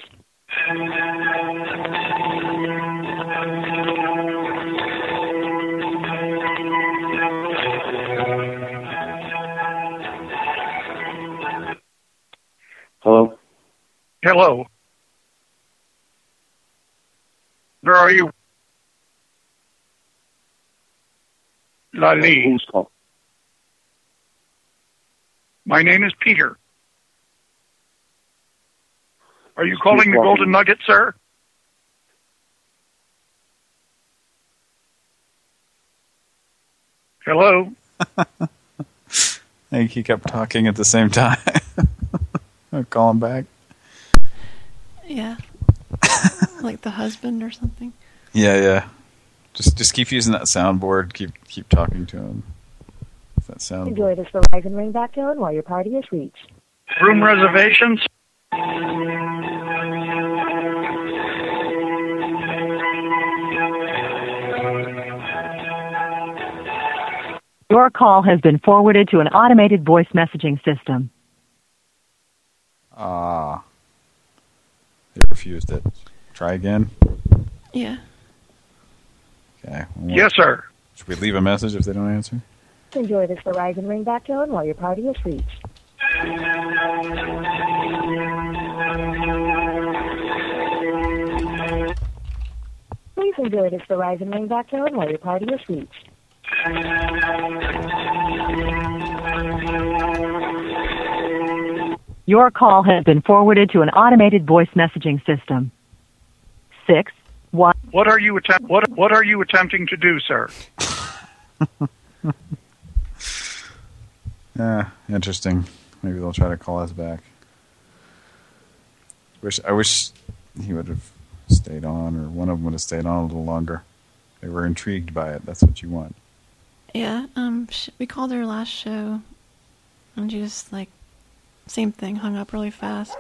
Speaker 24: Hello?
Speaker 26: Hello? Where are you? Lali.
Speaker 24: Who's call?
Speaker 26: My name is Peter. Are you calling the? Golden Nugget, sir? Hello? [laughs]
Speaker 1: I think he kept talking at the same time. [laughs] I'll call him back.
Speaker 10: Yeah. [laughs] like the husband or something.
Speaker 1: Yeah, yeah. Just just keep using that soundboard. Keep keep talking to him. That sound.
Speaker 23: Enjoy this Verizon ring back tone while your party is reached.
Speaker 26: Room reservations?
Speaker 13: Your call has been forwarded to an automated voice messaging system.
Speaker 1: Ah. They refused it. Try again.
Speaker 10: Yeah.
Speaker 1: Okay.
Speaker 26: Yes, sir.
Speaker 1: Should we leave a message if they don't answer?
Speaker 23: Enjoy this Verizon ring back tone while your party is sweet. Please enjoy this Verizon ring back tone while your party is sweet.
Speaker 13: Your call has been forwarded to an automated voice messaging system. Six one.
Speaker 26: What are you attempt what what are you attempting to do, sir?
Speaker 1: Yeah, [laughs] interesting. Maybe they'll try to call us back. Wish I wish he would have stayed on, or one of them would have stayed on a little longer. They were intrigued by it. That's what you want.
Speaker 10: Yeah, um, we called her last show, and she just like, same thing, hung up really fast,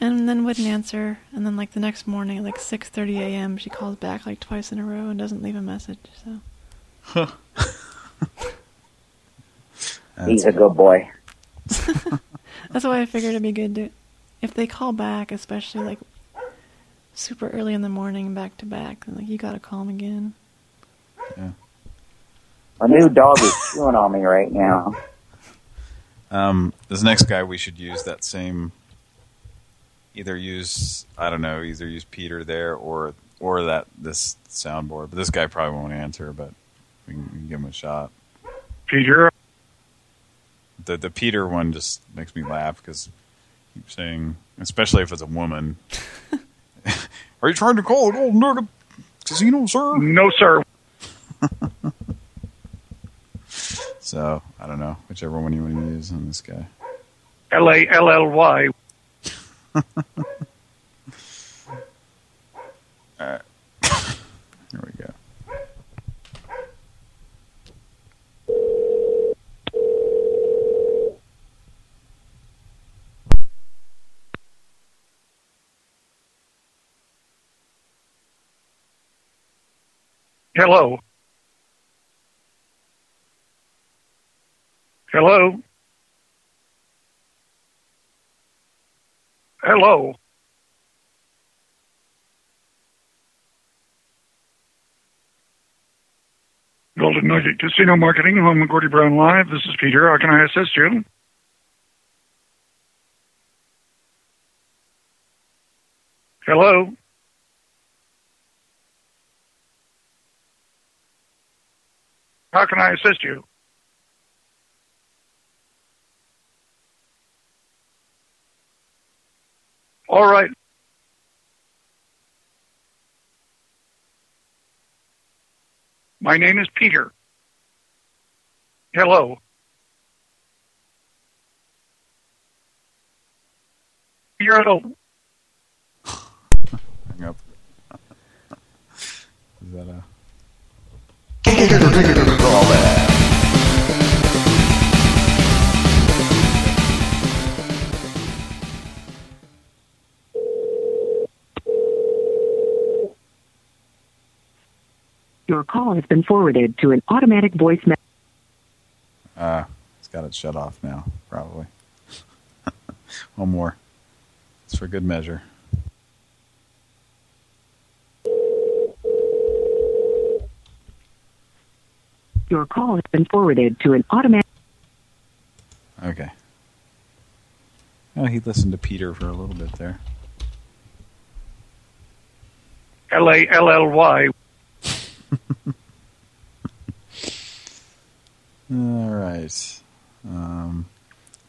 Speaker 10: and then wouldn't answer. And then like the next morning, like 6:30 a.m., she calls back like twice in a row and doesn't leave a message. So [laughs]
Speaker 24: He's a good boy. [laughs]
Speaker 10: that's why I figured it'd be good to, if they call back, especially like super early in the morning, back to back, then like you gotta call them again.
Speaker 1: Yeah.
Speaker 24: A new dog is chewing on me right now.
Speaker 1: Um, this next guy, we should use that same. Either use I don't know, either use Peter there or or that this soundboard. But this guy probably won't answer, but we can, we can give him a shot.
Speaker 26: Peter.
Speaker 1: The the Peter one just makes me laugh because keep saying, especially if it's a woman. [laughs] Are you trying to call a Golden Nugget Casino, sir?
Speaker 26: No, sir. [laughs]
Speaker 1: So I don't know, whichever one you want to use on this guy.
Speaker 26: L A L L Y. [laughs]
Speaker 1: All right, [coughs] here we go.
Speaker 26: Hello. Hello. Hello. Golden Nugget Casino Marketing, home of Gordie Brown Live. This is Peter. How can I assist you? Hello. How can I assist you? All right. My name is Peter. Hello. Hello.
Speaker 1: Hang up. [laughs] Is that a?
Speaker 13: Your call has been forwarded to an automatic voice message.
Speaker 1: Uh, it's got it shut off now, probably. [laughs] One more. It's for good measure.
Speaker 13: Your call has been forwarded to an automatic.
Speaker 1: Okay. Oh, he listened to Peter for a little bit there.
Speaker 26: L A L L Y.
Speaker 1: All right. Um,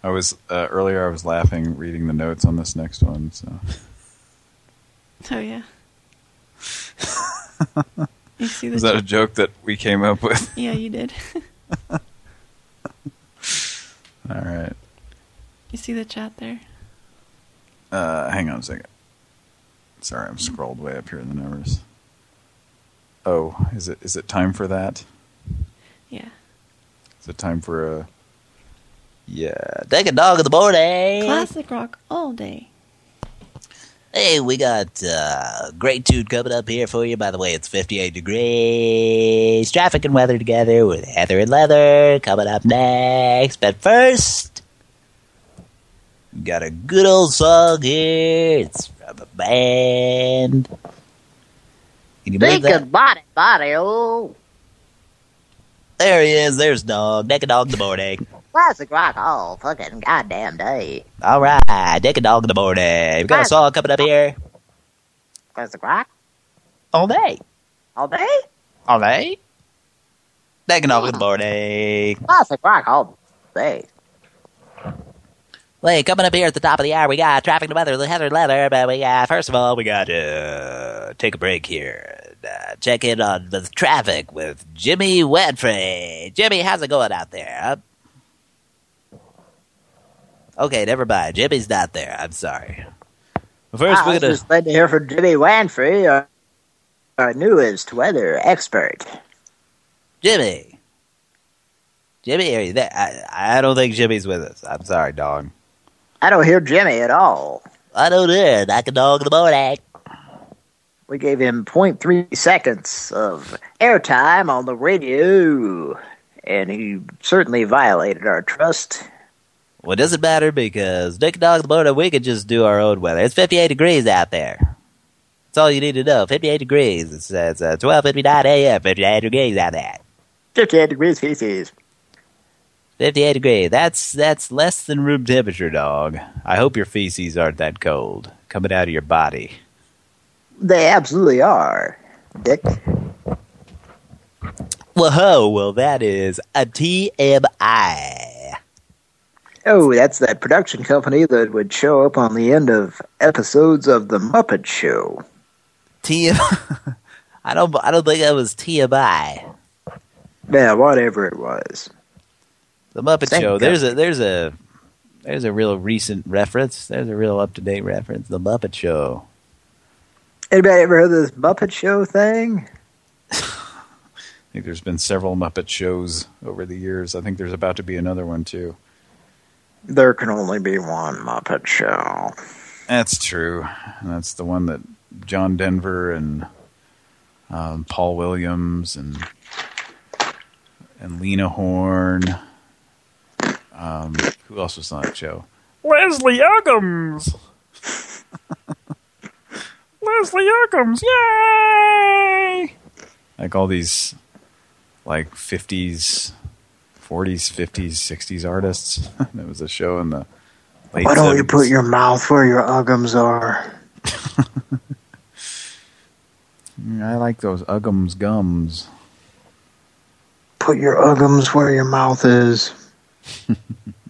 Speaker 1: I was uh, earlier. I was laughing reading the notes on this next one. So
Speaker 10: Oh yeah. you see the
Speaker 1: is that a joke that we came up with? [laughs]
Speaker 10: Yeah, you did. [laughs]
Speaker 1: All right.
Speaker 10: you see the chat there?
Speaker 1: Uh, hang on a second. Sorry, I'm scrolled way up here in the numbers. Oh, is it is it time for that?
Speaker 10: Yeah.
Speaker 1: Is it time for a? Yeah,
Speaker 17: Take a dog in the morning.
Speaker 10: Classic rock all day.
Speaker 17: Hey, we got uh, great tune coming up here for you. By the way, it's 58 degrees. Traffic and weather together with Heather and Leather coming up next. But first, we got a good old song here. It's from a band. Can you believe
Speaker 27: Think
Speaker 17: that?
Speaker 27: about it, buddy. Oh,
Speaker 17: There he is. There's Dog. Deck a Dog in the morning.
Speaker 27: classic rock all fucking goddamn day.
Speaker 17: All right, Deck a Dog in the morning. We got a song coming up here
Speaker 27: Classic rock
Speaker 17: all day.
Speaker 27: all day.
Speaker 17: All day. Deck a Dog in the morning.
Speaker 27: Classic rock all day.
Speaker 17: Wait, coming up here at the top of the hour, we got traffic and weather, the Heather Leather, but we got, first of all, we got to uh, take a break here. And, Uh, check in on the traffic with Jimmy Wedfrey. Jimmy, how's it going out there? Huh? Okay, never mind. Jimmy's not there. I'm sorry. First,
Speaker 27: I
Speaker 17: we're gonna.
Speaker 27: just glad to hear from Jimmy Wanfrey, our, our newest weather expert.
Speaker 17: Jimmy. Jimmy, are you there? I, I don't think Jimmy's with us. I'm sorry, dog.
Speaker 27: I don't hear Jimmy at all.
Speaker 17: I don't hear. Like a dog in the morning.
Speaker 27: We gave him 0.3 seconds of airtime on the radio, and he certainly violated our trust.
Speaker 17: Well, it doesn't matter because Dick Dog in we can just do our own weather. It's 58 degrees out there. That's all you need to know. 58 degrees. It's, it's uh, 12.59 a.m., 58 degrees out there.
Speaker 27: 58 degrees feces.
Speaker 17: 58 degrees. That's that's less than room temperature, dog. I hope your feces aren't that cold coming out of your body.
Speaker 27: They absolutely are, Dick.
Speaker 17: Whoa, well that is a TMI.
Speaker 27: Oh, that's that production company that would show up on the end of episodes of The Muppet Show.
Speaker 17: TM. [laughs] I don't. I don't think that was TMI.
Speaker 27: Yeah, whatever it was.
Speaker 17: The Muppet Show. There's a there's a there's a real recent reference. There's a real up to date reference. The Muppet Show.
Speaker 27: Anybody ever heard of this Muppet Show thing?
Speaker 1: I think there's been several Muppet shows over the years. I think there's about to be another one too.
Speaker 27: There can only be one Muppet Show.
Speaker 1: That's true. And that's the one that John Denver and um, Paul Williams and and Lena Horne. Um, who else was on that show? Leslie Uggams. [laughs] Yay! Like all these, like 50s, 40s, 50s, 60s artists. [laughs] there was a show in the late
Speaker 27: Why don't you put your mouth where your uggums are? [laughs]
Speaker 1: I like those Uggams gums.
Speaker 27: Put your uggums where your mouth is. [laughs]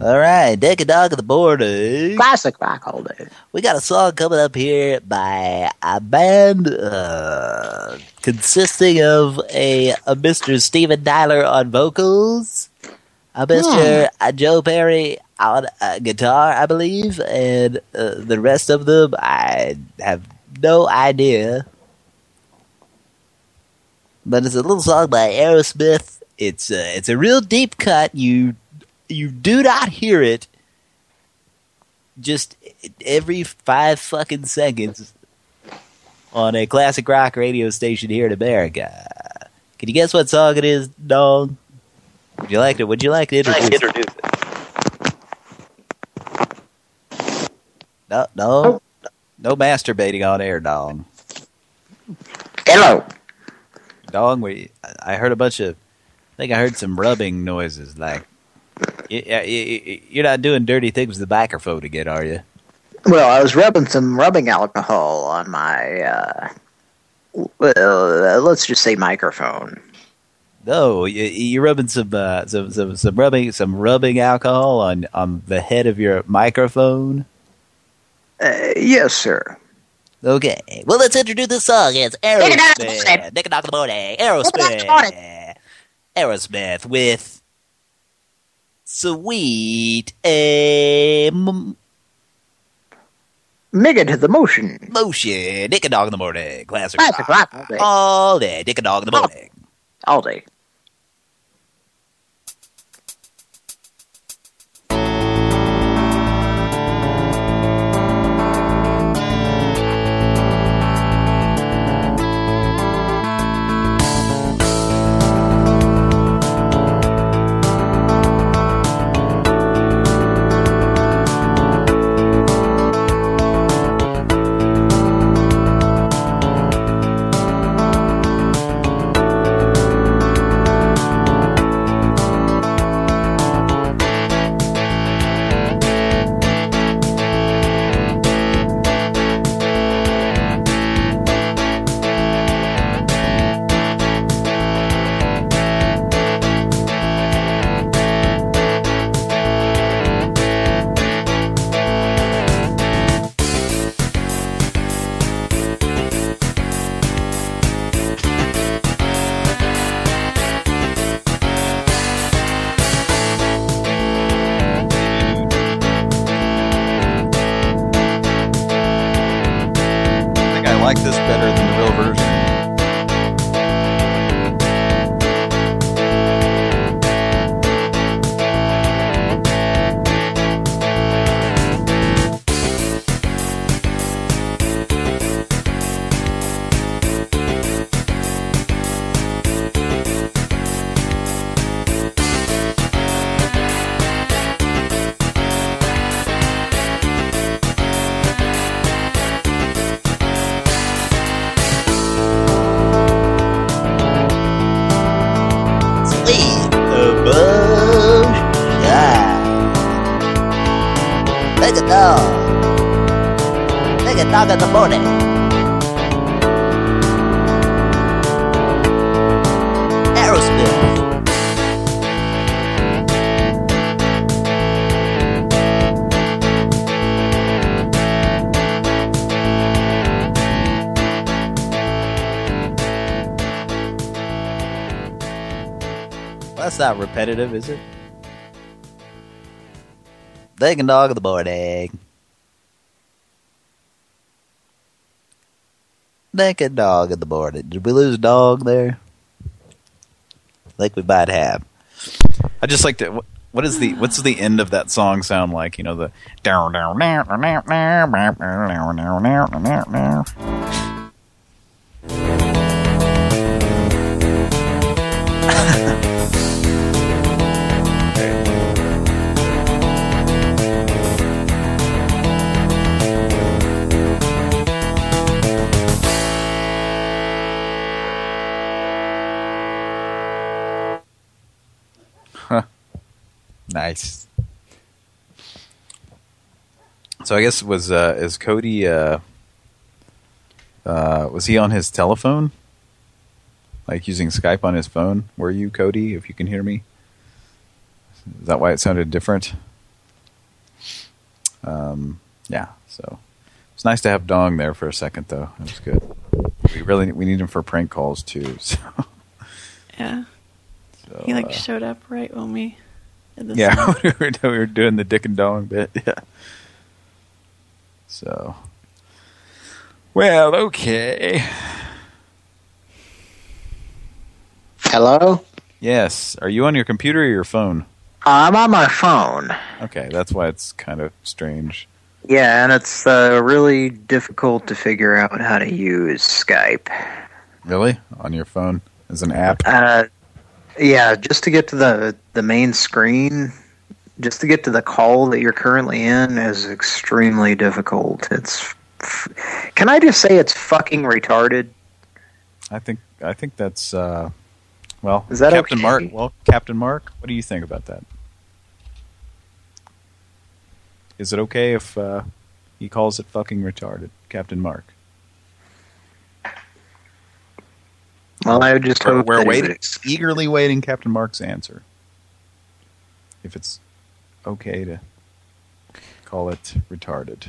Speaker 17: All right, Deck a Dog of the Border.
Speaker 27: Classic rock day.
Speaker 17: We got a song coming up here by a band uh, consisting of a, a Mr. Steven Tyler on vocals, a Mr. uh, Joe Perry on uh, guitar, I believe, and uh, the rest of them, I have no idea. But it's a little song by Aerosmith. It's uh, it's a real deep cut. You you do not hear it just every five fucking seconds on a classic rock radio station here in America. Can you guess what song it is, dog? Would you like to? Would you like to introduce? it? No, no, no masturbating on air, dog.
Speaker 27: Hello.
Speaker 17: Dog, we. I heard a bunch of. I think I heard some rubbing noises. Like, you're not doing dirty things with the microphone again, are you?
Speaker 27: Well, I was rubbing some rubbing alcohol on my, uh, well, uh, let's just say microphone.
Speaker 17: No, you, you're rubbing some, uh, some some some rubbing some rubbing alcohol on on the head of your microphone.
Speaker 27: Uh, yes, sir.
Speaker 17: Okay, well let's introduce this song. It's Aerosmith, Nick and Knock in the Morning, Aerosmith, Aerosmith with Sweet um,
Speaker 27: Mega to the motion.
Speaker 17: Motion, Nick and Dog in the Morning, classic
Speaker 27: Classic
Speaker 17: rock.
Speaker 27: rock all day.
Speaker 17: all day, Nick and Dog in the Morning.
Speaker 27: All day.
Speaker 17: Not repetitive, is it? Taking dog in the morning. Naked dog in the morning. Did we lose dog there? I think we might have.
Speaker 1: I just like to. What is the what's the end of that song sound like? You know the down down down down down down down down down down down. So I guess was uh, is Cody uh, uh, was he on his telephone, like using Skype on his phone? Were you Cody? If you can hear me, is that why it sounded different? Um, yeah. So it's nice to have Dong there for a second, though. That was good. We really we need him for prank calls too. [laughs] So
Speaker 10: Yeah.
Speaker 1: So,
Speaker 10: he like
Speaker 1: uh,
Speaker 10: showed up right when we
Speaker 1: yeah, [laughs]
Speaker 10: song.
Speaker 1: we were, we were doing the Dick and Dong bit. [laughs] Yeah. So, well, okay.
Speaker 27: Hello?
Speaker 1: Yes. Are you on your computer or your phone?
Speaker 27: I'm on my phone.
Speaker 1: Okay, that's why it's kind of strange.
Speaker 27: Yeah, and it's uh, really difficult to figure out how to use Skype.
Speaker 1: Really? On your phone as an app?
Speaker 27: Uh, yeah, just to get to the the main screen, just to get to the call that you're currently in is extremely difficult. It's f- Can I just say it's fucking retarded?
Speaker 1: I think I think that's uh well,
Speaker 27: Is that
Speaker 1: Captain
Speaker 27: okay?
Speaker 1: Mark. Well, Captain Mark, what do you think about that? Is it okay if uh, he calls it fucking retarded, Captain Mark?
Speaker 27: Well, I would just
Speaker 1: We're,
Speaker 27: hope
Speaker 1: we're waiting, eagerly waiting Captain Mark's answer. If it's okay to call it retarded.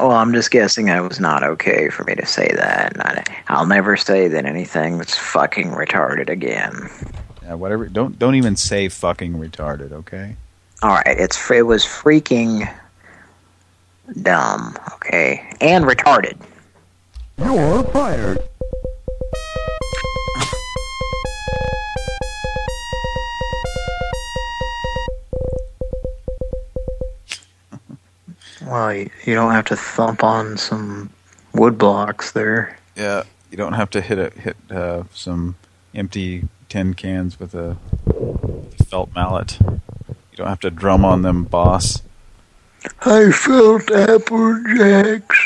Speaker 27: Oh, I'm just guessing I was not okay for me to say that. And I, I'll never say that anything that's fucking retarded again.
Speaker 1: Yeah, whatever. Don't don't even say fucking retarded, okay?
Speaker 27: All right, it's it was freaking dumb, okay, and retarded.
Speaker 15: You're fired.
Speaker 27: Well, you, you don't have to thump on some wood blocks there.
Speaker 1: Yeah, you don't have to hit a, hit uh, some empty tin cans with a felt mallet. You don't have to drum on them, boss.
Speaker 27: I felt Apple Jacks.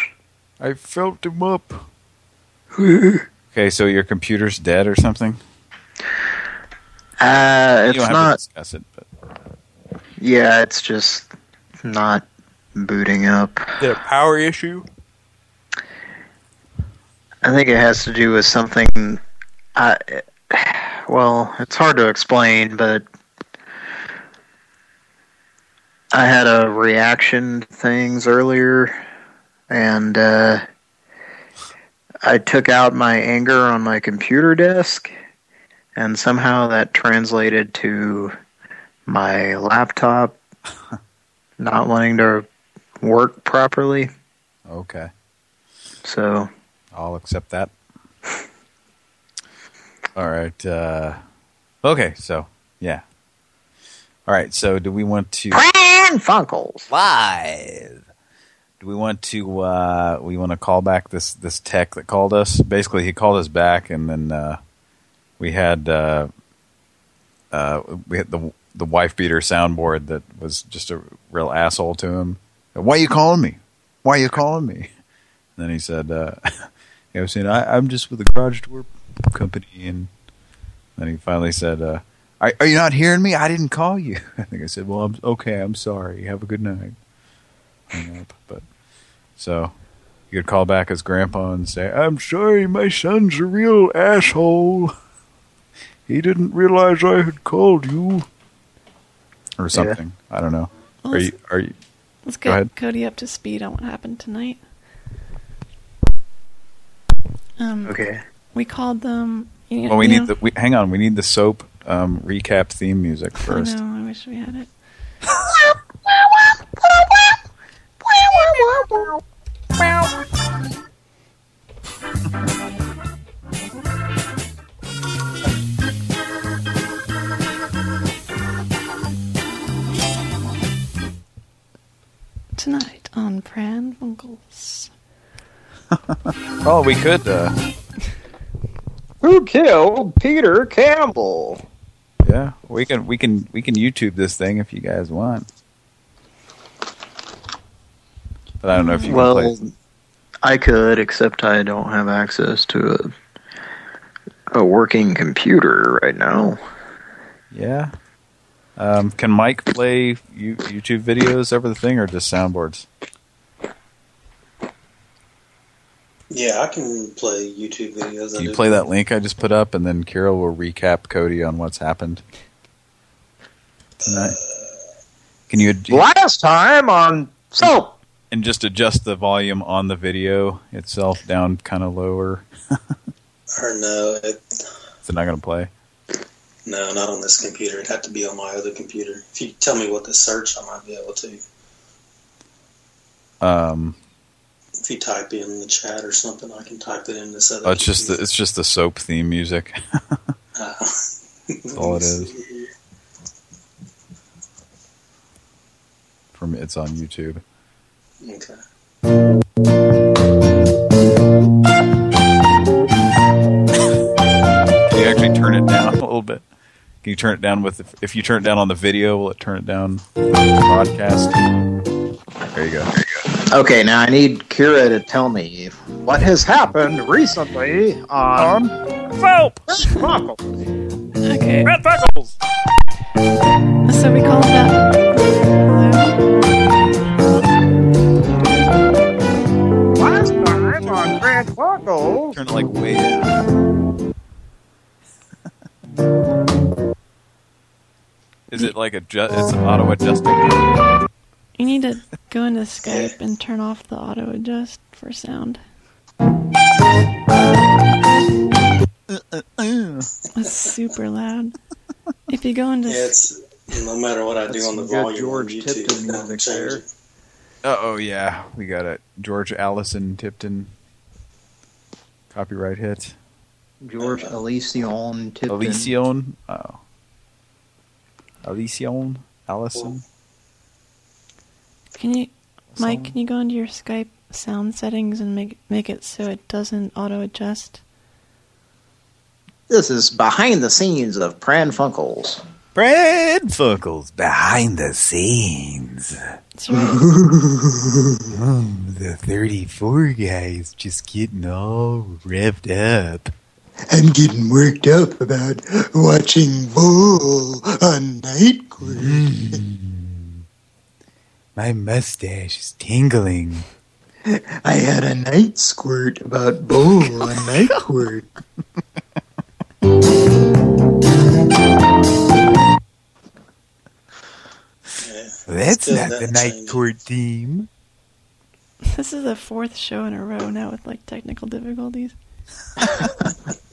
Speaker 1: I felt him up. [laughs] Okay, so your computer's dead or something?
Speaker 27: Uh, it's
Speaker 1: don't have to
Speaker 27: not.
Speaker 1: discuss it, but
Speaker 27: Yeah, it's just not booting up.
Speaker 1: Is it a power issue?
Speaker 27: I think it has to do with something. I, well, it's hard to explain, but I had a reaction to things earlier, and uh, I took out my anger on my computer desk, and somehow that translated to my laptop [laughs] not wanting to work properly.
Speaker 1: Okay.
Speaker 27: So
Speaker 1: I'll accept that. All right. Uh, okay, so yeah. All right. So do we want to
Speaker 27: Pran Funkels
Speaker 1: live? Do we want to uh, we want to call back this this tech that called us? Basically, he called us back, and then uh, we had uh, uh, we had the the wife beater soundboard that was just a real asshole to him. Why are you calling me? Why are you calling me? And [laughs] then he said, uh, I was saying, I, I'm just with the garage door company. And then he finally said, uh, are, are you not hearing me? I didn't call you. [laughs] I think I said, well, I'm okay. I'm sorry. Have a good night. hung up. But so you could call back his grandpa and say, "I'm sorry, my son's a real asshole. He didn't realize I had called you." Or something. I don't know.
Speaker 10: Well,
Speaker 1: are you are you
Speaker 10: Let's get
Speaker 1: ahead.
Speaker 10: Cody up to speed on what happened tonight. Um,
Speaker 27: Okay.
Speaker 10: We called them. You,
Speaker 1: Well, we need
Speaker 10: know-
Speaker 1: the we, hang on. We need the soap um, recap theme music first.
Speaker 10: I know. I wish we had it. [laughs] [laughs] Tonight on Pran Funkels. [laughs]
Speaker 1: Oh, we could. Uh,
Speaker 27: Who killed Peter Campbell?
Speaker 1: yeah, we can we can we can YouTube this thing if you guys want. But I don't know if you
Speaker 27: well,
Speaker 1: can play.
Speaker 27: I could, except I don't have access to a a working computer right now.
Speaker 1: Yeah. Um, can Mike play you, YouTube videos over the thing or just soundboards?
Speaker 5: Yeah, I can play YouTube videos. I
Speaker 1: Can you play that link I just put up, and then Carol will recap Cody on what's happened tonight. Can you
Speaker 27: Last time on soap
Speaker 1: and just adjust the volume on the video itself down kind of lower? [laughs]
Speaker 5: Or no, it,
Speaker 1: Is it not going to play?
Speaker 5: No, not on this computer. It'd have to be on my other computer. If you tell me what to search, I might be able to.
Speaker 1: Um,
Speaker 5: If you type in the chat or something, I can type it in this other.
Speaker 1: oh, it's just the, it's just the soap theme music.
Speaker 5: Uh, [laughs]
Speaker 1: That's all it is. From it's on YouTube.
Speaker 5: Okay.
Speaker 1: Can you turn it down with if you turn it down on the video? Will it turn it down on the broadcast? There you go. There you go.
Speaker 27: Okay, now I need Kira to tell me what has happened recently on
Speaker 1: Soap.
Speaker 10: Okay.
Speaker 1: Red Freckles.
Speaker 10: So we called that.
Speaker 27: Last time on Grand Buckles.
Speaker 1: Turn it like way down. [laughs] Is it like a ju- it's auto adjusting?
Speaker 10: You need to go into [laughs] Skype and turn off the auto adjust for sound. That's super loud. If you go into
Speaker 5: Yeah, it's no matter what I do on the
Speaker 27: some good
Speaker 5: volume
Speaker 27: George
Speaker 5: on YouTube,
Speaker 27: Tipton
Speaker 5: it
Speaker 27: music there.
Speaker 1: Uh oh yeah, we got it. George Allison Tipton copyright hit.
Speaker 27: George Elysion Tipton.
Speaker 1: Elysion. Oh. Elysion Allison.
Speaker 10: Can you, Mike? Can you go into your Skype sound settings and make make it so it doesn't auto adjust?
Speaker 27: This is behind the scenes of Pran Funkels.
Speaker 1: Brad Funkles behind the scenes.
Speaker 10: That's right. [laughs]
Speaker 1: Oh, the 34 guys just getting all revved up.
Speaker 28: I'm getting worked up about watching Bull on Night Court. Hmm.
Speaker 1: My mustache is tingling.
Speaker 28: I had a night squirt about Bull on Night [laughs] Court.
Speaker 1: That's
Speaker 5: Still
Speaker 1: not the night
Speaker 5: change.
Speaker 1: court theme.
Speaker 10: This is the fourth show in a row now with like technical difficulties. [laughs]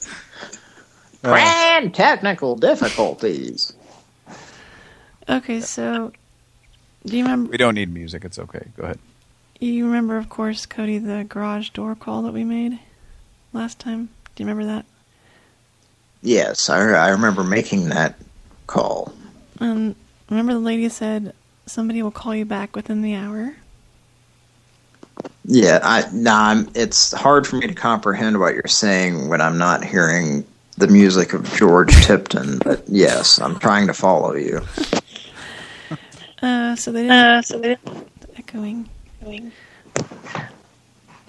Speaker 27: Pran technical difficulties.
Speaker 10: Okay, so do you remember?
Speaker 1: We don't need music. It's okay. Go ahead.
Speaker 10: You remember, of course, Cody, the garage door call that we made last time. Do you remember that?
Speaker 27: Yes, I, I remember making that call.
Speaker 10: Um, remember the lady said somebody will call you back within the hour.
Speaker 27: Yeah, I nah, I'm, it's hard for me to comprehend what you're saying when I'm not hearing the music of George Tipton. But yes, I'm trying to follow you.
Speaker 10: Uh, so they didn't. Uh, so they didn't. Echoing. Echoing.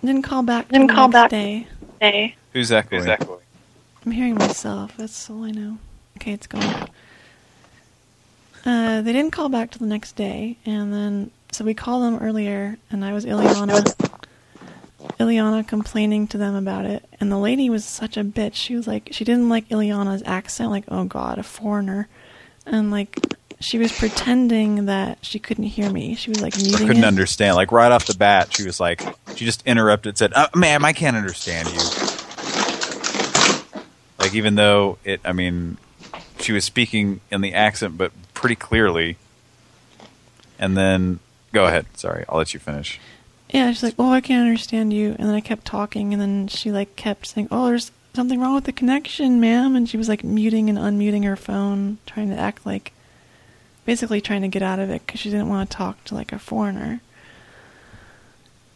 Speaker 10: Didn't call back.
Speaker 29: Didn't
Speaker 10: till
Speaker 29: call
Speaker 10: next
Speaker 29: back.
Speaker 10: Day.
Speaker 29: Day.
Speaker 1: Who's echoing?
Speaker 10: I'm hearing myself. That's all I know. Okay, it's gone. Uh, they didn't call back till the next day, and then so we called them earlier, and I was Ileana. Ileana complaining to them about it, and the lady was such a bitch. She was like, she didn't like Ileana's accent, like, oh god, a foreigner, and like, she was pretending that she couldn't hear me. She was like
Speaker 1: I couldn't
Speaker 10: it.
Speaker 1: understand. Like right off the bat, she was like, she just interrupted, said, uh, "Ma'am, I can't understand you." Like even though it, I mean, she was speaking in the accent, but pretty clearly. And then, go ahead. Sorry, I'll let you finish.
Speaker 10: Yeah, she's like, "Oh, I can't understand you," and then I kept talking, and then she like kept saying, "Oh, there's something wrong with the connection, ma'am," and she was like muting and unmuting her phone, trying to act like, basically trying to get out of it because she didn't want to talk to like a foreigner.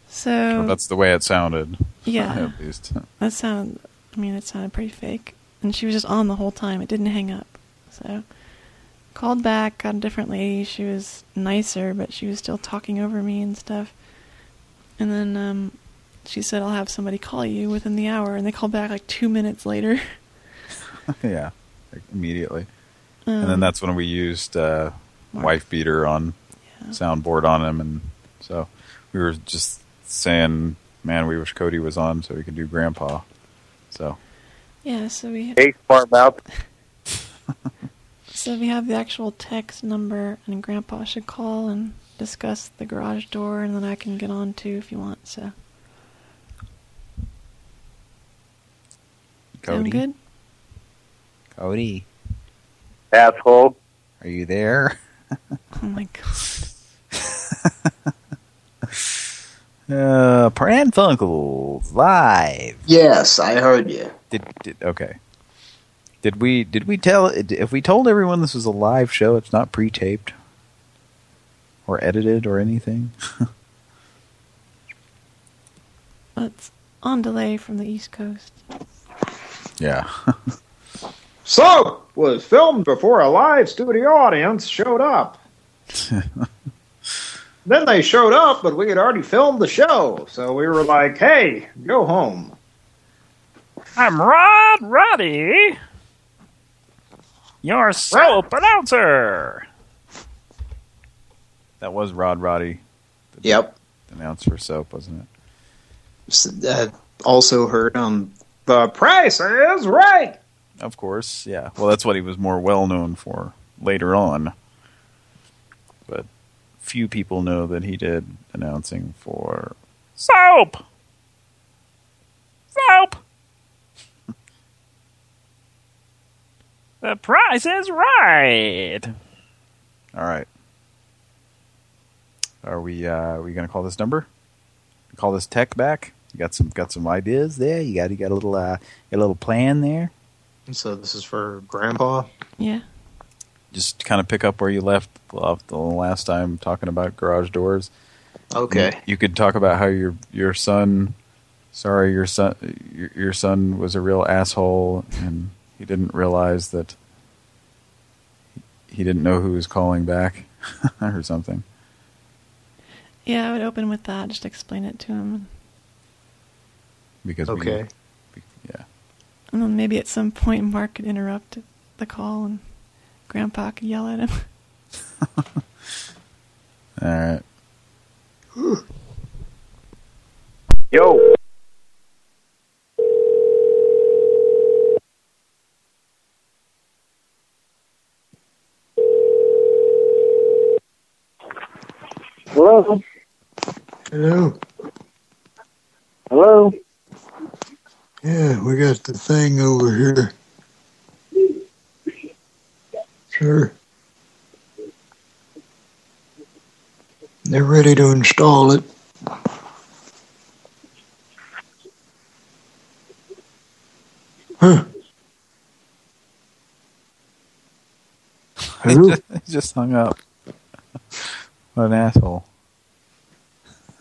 Speaker 10: So
Speaker 1: Well, that's the way it sounded. [laughs]
Speaker 10: Yeah.
Speaker 1: at least.
Speaker 10: that sounded, I mean, it sounded pretty fake, and she was just on the whole time. It didn't hang up, so called back, got a different lady. She was nicer, but she was still talking over me and stuff. And then um, she said, "I'll have somebody call you within the hour." And they called back like two minutes later. [laughs] [laughs]
Speaker 1: yeah, like, immediately.
Speaker 10: Um,
Speaker 1: and then that's when we used uh, wife beater on soundboard on him, and so we were just saying, "Man, we wish Cody was on so we could do Grandpa." So
Speaker 10: Yeah, so we
Speaker 18: Hey, smart mouth. [laughs]
Speaker 10: so we have the actual text number, and Grandpa should call and discuss the garage door, and then I can get on too if you want. So
Speaker 1: Cody,
Speaker 10: sound good?
Speaker 1: Cody,
Speaker 18: asshole,
Speaker 1: are you there? [laughs]
Speaker 10: Oh my god. [laughs]
Speaker 1: Uh, Pran Funkels live.
Speaker 29: Yes, I heard you.
Speaker 1: Did, did okay? Did we did we tell if we told everyone this was a live show? It's not pre-taped or edited or anything. [laughs]
Speaker 10: It's on delay from the East Coast.
Speaker 1: yeah. [laughs]
Speaker 30: So, was filmed before a live studio audience showed up. [laughs] Then they showed up, but we had already filmed the show, so we were like, hey, go home.
Speaker 31: I'm Rod Roddy, your soap announcer.
Speaker 1: That was Rod Roddy.
Speaker 29: Yep.
Speaker 1: Announced for soap, wasn't it?
Speaker 29: Uh, also heard on
Speaker 30: The price is right.
Speaker 1: Of course, yeah. Well, that's what he was more well known for later on. But few people know that he did announcing for
Speaker 31: Soap. Soap. [laughs] the price is right.
Speaker 1: All right. Are we uh are we gonna call this number? Call this tech back? You got some got some ideas there? You got you got a little uh a little plan there?
Speaker 29: So this is for Grandpa?
Speaker 10: Yeah.
Speaker 1: Just kind of pick up where you left off the last time talking about garage doors.
Speaker 29: Okay.
Speaker 1: You, you could talk about how your your son sorry your son your, your son was a real asshole and he didn't realize that he didn't know who was calling back [laughs] or something.
Speaker 10: Yeah, I would open with that. Just explain it to him,
Speaker 1: Because
Speaker 29: Okay.
Speaker 1: we, yeah.
Speaker 10: and then maybe at some point Mark could interrupt the call, and Grandpa could yell at him. [laughs]
Speaker 1: All right.
Speaker 18: Yo.
Speaker 14: Hello?
Speaker 28: Hello.
Speaker 14: Hello?
Speaker 28: Yeah, we got the thing over here. Sure. They're ready to install it. Huh. [laughs]
Speaker 1: he
Speaker 28: Hello?
Speaker 1: he just hung up. What an asshole.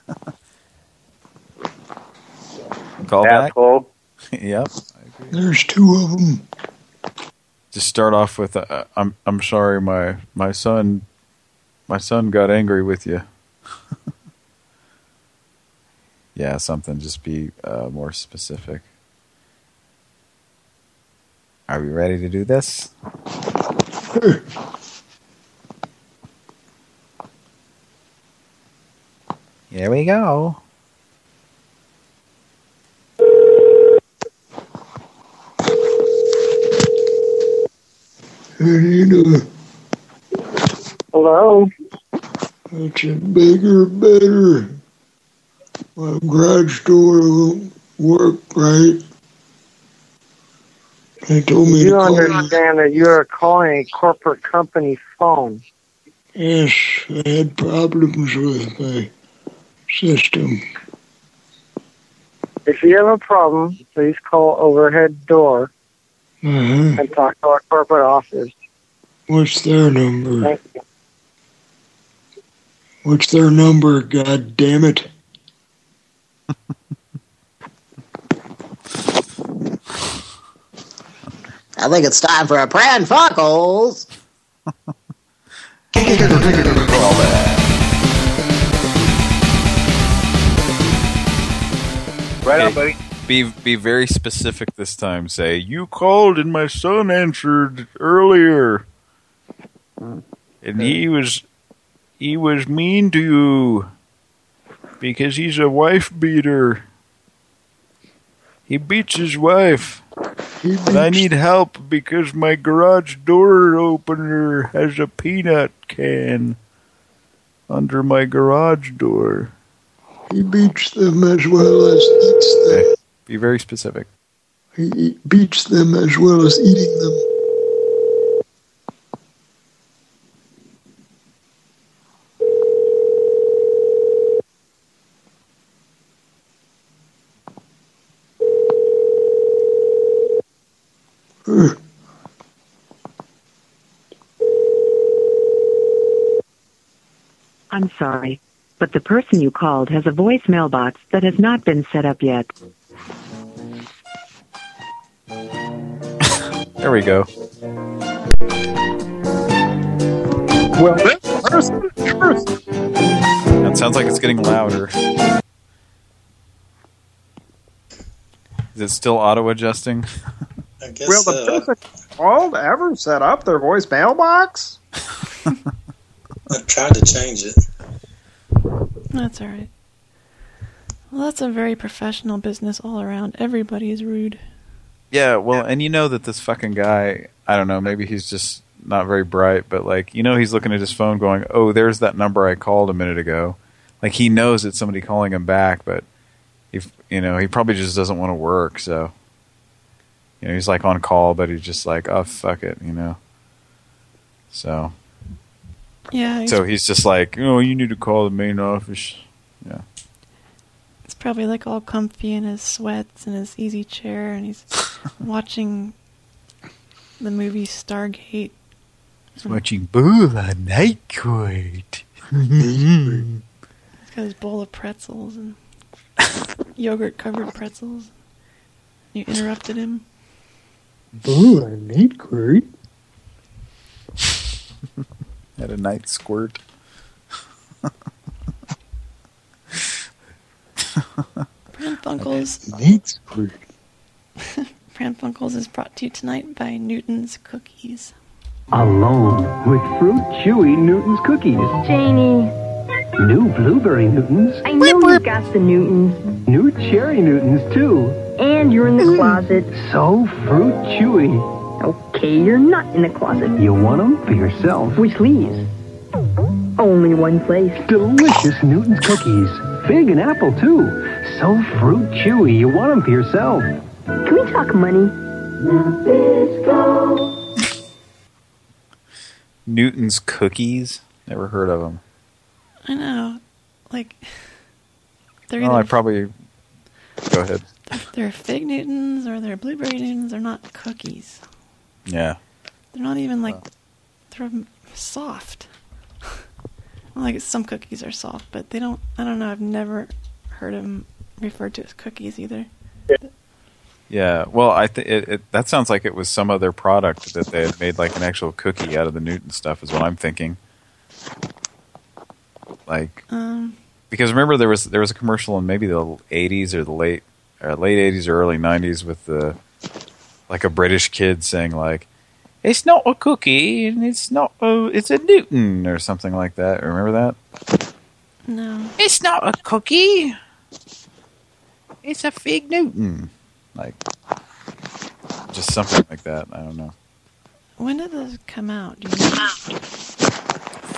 Speaker 1: [laughs] Call
Speaker 18: Asshole.
Speaker 1: back? [laughs] yep.
Speaker 28: There's two of them.
Speaker 1: Just start off with, uh, I'm I'm sorry, my my son, my son got angry with you. [laughs] yeah, something. Just be uh, more specific. Are we ready to do this? Here we go.
Speaker 28: How do you know?
Speaker 14: Hello?
Speaker 28: It's a bigger, better. My garage door won't work right. They told me
Speaker 14: You
Speaker 28: to you.
Speaker 14: understand that you're calling a corporate company phone.
Speaker 28: Yes, I had problems with my system.
Speaker 14: If you have a problem, please call overhead door
Speaker 28: Uh-huh.
Speaker 14: and talk to our corporate office.
Speaker 28: What's their number?
Speaker 14: Thank you.
Speaker 28: What's their number, god damn it?
Speaker 32: I think it's time for a Pran Funkels. [laughs]
Speaker 18: Right on, buddy.
Speaker 1: Be be very specific this time. Say you called and my son answered earlier, and he was he was mean to you because he's a wife beater. He beats his wife. And I need help because my garage door opener has a peanut can under my garage door.
Speaker 28: He beats them as well as eats them.
Speaker 1: Be very specific.
Speaker 28: He eat- beats them as well as eating them.
Speaker 13: I'm sorry, but the person you called has a voicemail box that has not been set up yet.
Speaker 1: There we go.
Speaker 30: Well, this person truth.
Speaker 1: That sounds like it's getting louder. Is it still auto adjusting?
Speaker 5: I guess
Speaker 30: Will the
Speaker 5: so.
Speaker 30: person called ever set up their voicemail box? [laughs]
Speaker 5: I tried to change it.
Speaker 10: That's all right. Well, that's a very professional business all around. Everybody is rude.
Speaker 1: Yeah, well, and you know that this fucking guy, I don't know, maybe he's just not very bright, but like, you know, he's looking at his phone going, oh, there's that number I called a minute ago. Like, he knows it's somebody calling him back, but if, you know, he probably just doesn't want to work, so, you know, he's like on call, but he's just like, oh, fuck it, you know. So,
Speaker 10: Yeah, he's,
Speaker 1: so he's just like, oh, you need to call the main office. Yeah.
Speaker 10: he's probably like all comfy in his sweats and his easy chair, and he's [laughs] watching the movie Stargate.
Speaker 1: He's watching Bull on Night Court.
Speaker 10: He's got his bowl of pretzels and yogurt covered pretzels. You interrupted him.
Speaker 28: Bull on Night Court? [laughs]
Speaker 1: Had a night squirt.
Speaker 10: Pran Funkels.
Speaker 28: Night Squirt. [laughs]
Speaker 10: Pran is brought to you tonight by Newton's Cookies.
Speaker 33: Alone with Fruit Chewy Newton's cookies.
Speaker 23: Janie,
Speaker 33: New Blueberry Newtons.
Speaker 23: I know you've got the Newtons.
Speaker 33: New Cherry Newtons, too.
Speaker 23: And you're in the mm. closet.
Speaker 33: So Fruit Chewy.
Speaker 23: Okay, you're not in the closet.
Speaker 33: You want them for yourself.
Speaker 23: Which leaves? Only one place.
Speaker 33: Delicious Newton's cookies. Fig and apple, too. So Fruit Chewy. You want them for yourself.
Speaker 23: Can we talk money?
Speaker 1: Newton's Cookies? Never heard of them.
Speaker 10: I know. Like, they're
Speaker 1: Well, I probably... Go ahead.
Speaker 10: they're fig Newtons or they're blueberry Newtons. They're not cookies.
Speaker 1: Yeah.
Speaker 10: They're not even like they're soft. [laughs] Well, like some cookies are soft, but they don't. I don't know. I've never heard them referred to as cookies either.
Speaker 1: Yeah, well, I think it, it, that sounds like it was some other product that they had made like an actual cookie out of the Newton stuff. Is what I'm thinking. Like,
Speaker 10: Um,
Speaker 1: because remember there was there was a commercial in maybe the 80s or the late or late 80s or early 90s with the like a British kid saying like, "It's not a cookie and it's not a, it's a Newton" or something like that. Remember that?
Speaker 10: No.
Speaker 1: It's not a cookie. It's a fig Newton. Like, just something like that. I don't know.
Speaker 10: When did those come out? Do you know?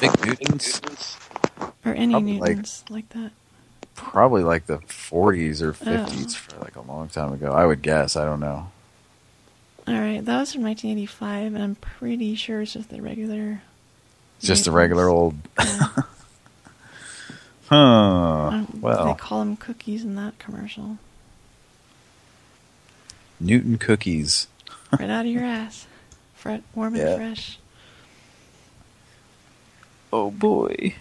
Speaker 1: Fig Newtons?
Speaker 10: Or any
Speaker 1: Probably
Speaker 10: Newtons like, that?
Speaker 1: Probably like the 40s or
Speaker 10: Oh.
Speaker 1: 50s for like a long time ago. I would guess. I don't know.
Speaker 10: All right, that was from 1985, and I'm pretty sure it's just the regular.
Speaker 1: It's just
Speaker 10: the
Speaker 1: regular old. [laughs] huh.
Speaker 10: Um, they call them cookies in that commercial.
Speaker 1: Newton cookies. [laughs]
Speaker 10: right out of your ass. Fret, warm and
Speaker 1: Yeah.
Speaker 10: fresh.
Speaker 1: Oh boy.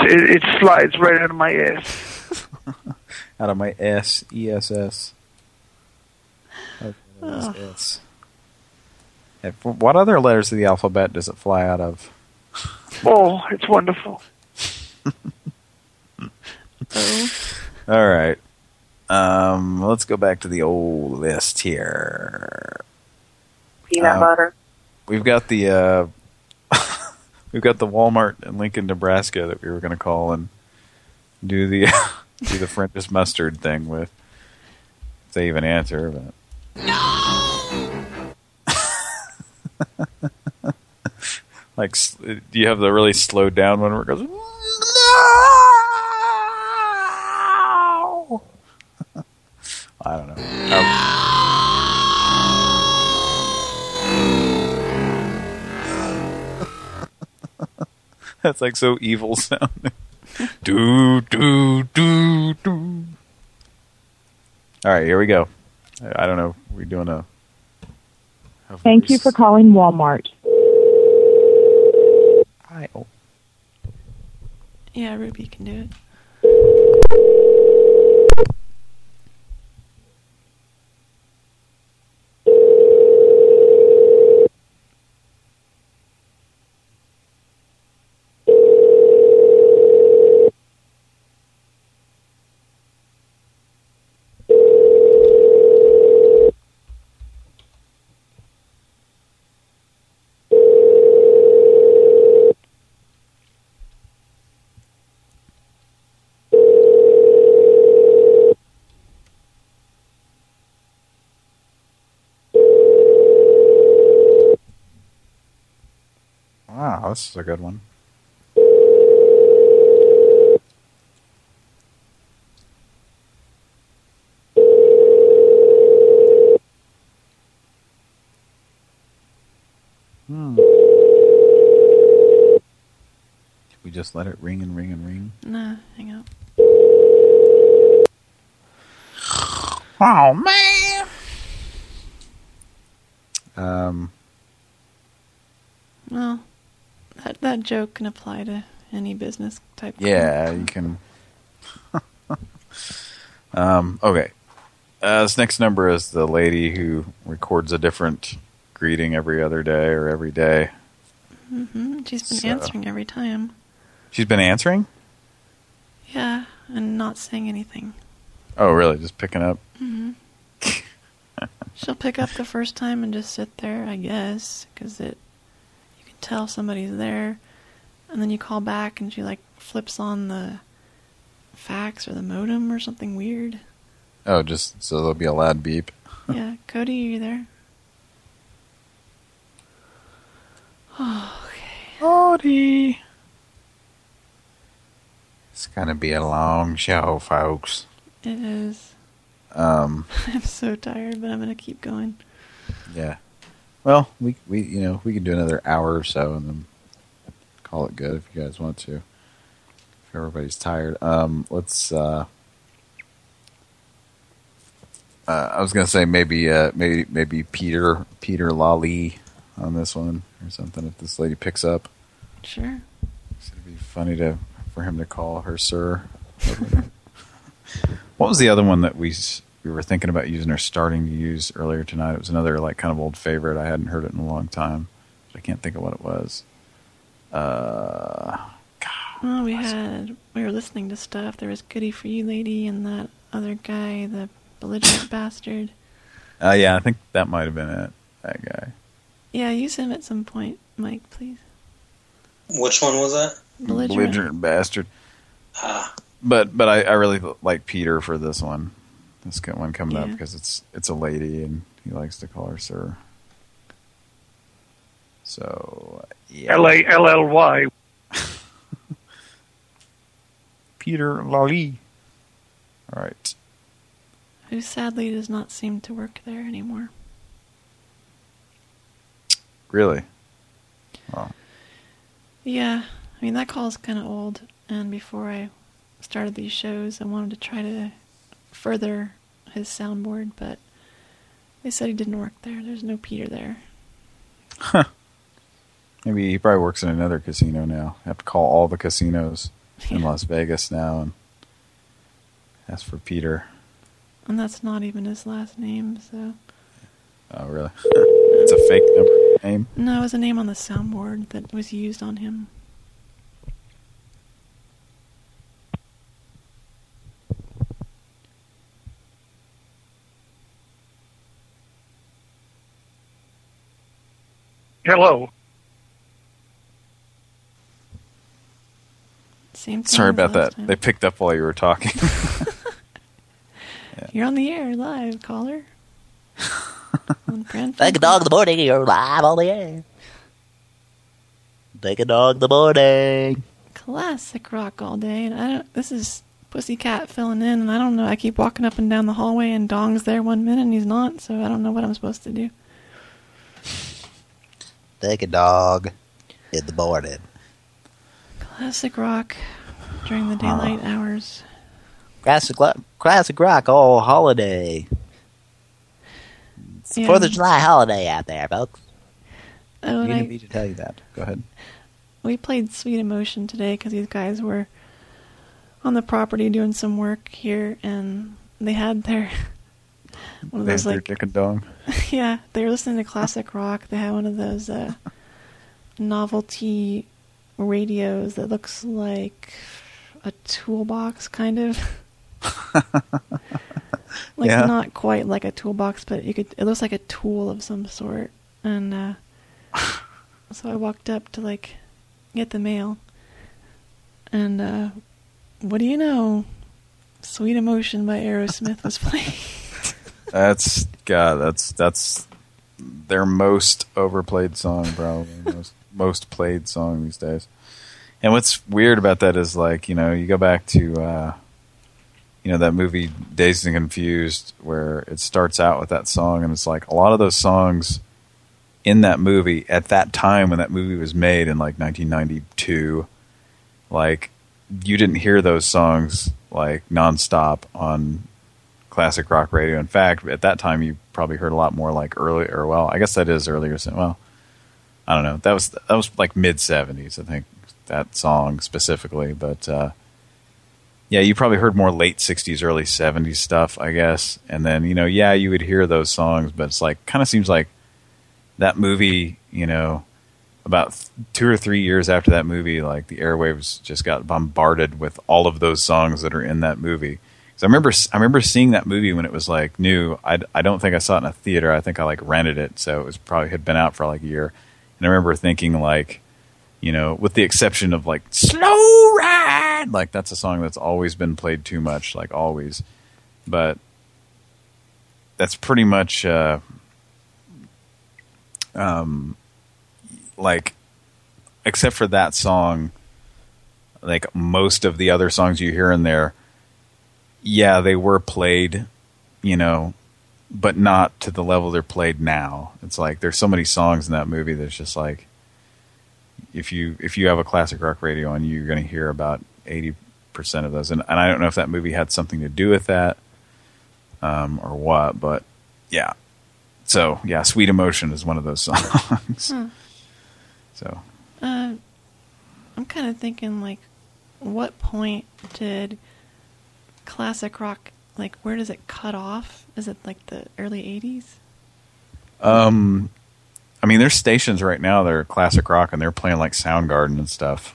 Speaker 26: It, it slides right out of my ass. [laughs]
Speaker 1: Out of my S E S S. Okay,
Speaker 10: Ugh.
Speaker 1: S. Yeah, What other letters of the alphabet does it fly out of?
Speaker 26: Oh, it's wonderful. [laughs]
Speaker 10: Oh.
Speaker 1: All right. Um, let's go back to the old list here.
Speaker 25: Peanut
Speaker 1: Uh,
Speaker 25: butter.
Speaker 1: We've got the uh, [laughs] we've got the Walmart in Lincoln, Nebraska that we were going to call and do the [laughs] do the French's mustard thing with. If they even answer, but [laughs] like, do you have the really slowed down one where it goes? No! I don't know. Oh. [laughs] That's like so evil sounding. [laughs] do do do do. All right, here we go. I I don't know. We're doing a. a
Speaker 13: Thank you for calling Walmart.
Speaker 1: Hi. Oh.
Speaker 10: Yeah, Ruby can do it.
Speaker 1: Wow, this is a good one. Hmm. We just let it ring and ring and ring.
Speaker 10: Nah, hang up.
Speaker 1: Oh man. Um.
Speaker 10: Well, that that joke can apply to any business type.
Speaker 1: Yeah, you can. [laughs] um. Okay. Uh, this next number is the lady who records a different greeting every other day or every day.
Speaker 10: Mm -hmm. She's been
Speaker 1: So-
Speaker 10: answering every time.
Speaker 1: She's been answering.
Speaker 10: Yeah, and not saying anything.
Speaker 1: Oh, really? Just picking up.
Speaker 10: Mm -hmm. [laughs] She'll pick up the first time and just sit there, I guess, because it tell somebody's there, and then you call back and she like flips on the fax or the modem or something weird.
Speaker 1: Oh, just so there'll be a loud beep. [laughs]
Speaker 10: yeah, Cody, are you there? Okay.
Speaker 1: Cody. It's gonna be a long show, folks.
Speaker 10: It is.
Speaker 1: Um. [laughs]
Speaker 10: I'm so tired, but I'm gonna keep going.
Speaker 1: Yeah. Well, we we you know we can do another hour or so and then call it good if you guys want to. If everybody's tired, um, let's. Uh, uh, I was gonna say maybe uh, maybe maybe Peter Peter Lally on this one or something if this lady picks up.
Speaker 10: Sure.
Speaker 1: It'd be funny to for him to call her sir. [laughs] what was the other one that we we were thinking about using or starting to use earlier tonight? It was another like kind of old favorite. I hadn't heard it in a long time. But I can't think of what it was. Uh,
Speaker 10: Well, we had we were listening to stuff. There was Goody for You Lady and that other guy, the belligerent [laughs] bastard.
Speaker 1: uh, yeah, I think that might have been it. That guy.
Speaker 10: Yeah, use him at some point, Mike, please.
Speaker 5: Which one was that?
Speaker 10: Belligerent.
Speaker 1: Belligerent bastard. But but I, I really like Peter for this one. This co- one coming up because it's it's a lady and he likes to call her sir. So yeah.
Speaker 26: L A L L Y. [laughs]
Speaker 1: Peter Lally. All right.
Speaker 10: Who sadly does not seem to work there anymore.
Speaker 1: Really? Oh.
Speaker 10: Yeah, I mean that call's kind of old, and before I started these shows, I wanted to try to further his soundboard, but they said he didn't work there. There's no Peter there. Huh.
Speaker 1: Maybe he probably works in another casino now. I have to call all the casinos in Las Vegas now and ask for Peter.
Speaker 10: And that's not even his last name, so.
Speaker 1: Oh, really? [laughs] it's a fake number name.
Speaker 10: No, it was a name on the soundboard that was used on him.
Speaker 26: Hello.
Speaker 10: Same thing
Speaker 1: Sorry about that.
Speaker 10: time.
Speaker 1: They picked up while you were talking. [laughs]
Speaker 10: You're on the air live, caller. [laughs] on
Speaker 17: Take a dog in the morning, you're live on the air. Take a dog in the morning.
Speaker 10: classic rock all day, and I don't. This is Pussycat filling in, and I don't know. I keep walking up and down the hallway, and Dong's there one minute, and he's not. So I don't know what I'm supposed to do.
Speaker 17: Take a dog Hit the morning.
Speaker 10: Classic rock during the daylight hours.
Speaker 17: Classic, lo- classic rock all holiday. It's the 4th of July holiday out there, folks.
Speaker 10: Oh,
Speaker 1: you
Speaker 10: and
Speaker 1: didn't
Speaker 10: I,
Speaker 1: need to tell you that. Go ahead.
Speaker 10: we played Sweet Emotion today because these guys were on the property doing some work here, and they had their [laughs] one of
Speaker 1: They
Speaker 10: those
Speaker 1: had their
Speaker 10: like
Speaker 1: dick and dong. [laughs]
Speaker 10: yeah, they were listening to classic rock. They had one of those uh, [laughs] novelty radios that looks like a toolbox, kind of. [laughs] like
Speaker 1: Yeah.
Speaker 10: not quite like a toolbox, but you could. It looks like a tool of some sort. And uh, so I walked up to like get the mail, and uh, what do you know? "Sweet Emotion" by Aerosmith was playing.
Speaker 1: That's God. That's that's their most overplayed song, probably [laughs] most most played song these days. And what's weird about that is like you know you go back to uh, you know that movie Dazed and Confused where it starts out with that song and it's like a lot of those songs in that movie at that time when that movie was made in like 1992, like you didn't hear those songs like nonstop on classic rock radio. In fact, at that time, you probably heard a lot more like early, or well, I guess that is earlier. Well, I don't know. That was that was like mid seventies, I think, that song specifically. But uh, yeah, you probably heard more late sixties, early seventies stuff, I guess. And then you know, yeah, you would hear those songs, but it's like kind of seems like that movie, you know. About two or three years after that movie, like the airwaves just got bombarded with all of those songs that are in that movie. Because I remember, I remember seeing that movie when it was like new. I, I don't think I saw it in a theater. I think I like rented it, so it was probably had been out for like a year. And I remember thinking like, you know, with the exception of like "Slow Ride," like that's a song that's always been played too much, like always. But that's pretty much, uh, um, like, except for that song, like most of the other songs you hear in there yeah, they were played, you know, but not to the level they're played now. It's like there's so many songs in that movie that's just like if you if you have a classic rock radio on, you're going to hear about eighty percent of those. And, and I don't know if that movie had something to do with that um, or what, but yeah. So yeah, "Sweet Emotion" is one of those [laughs] songs.
Speaker 10: Hmm.
Speaker 1: So
Speaker 10: Uh, I'm kind of thinking like, what point did classic rock like? Where does it cut off? Is it like the early '80s?
Speaker 1: Um, I mean, there's stations right now that are classic rock, and they're playing like Soundgarden and stuff.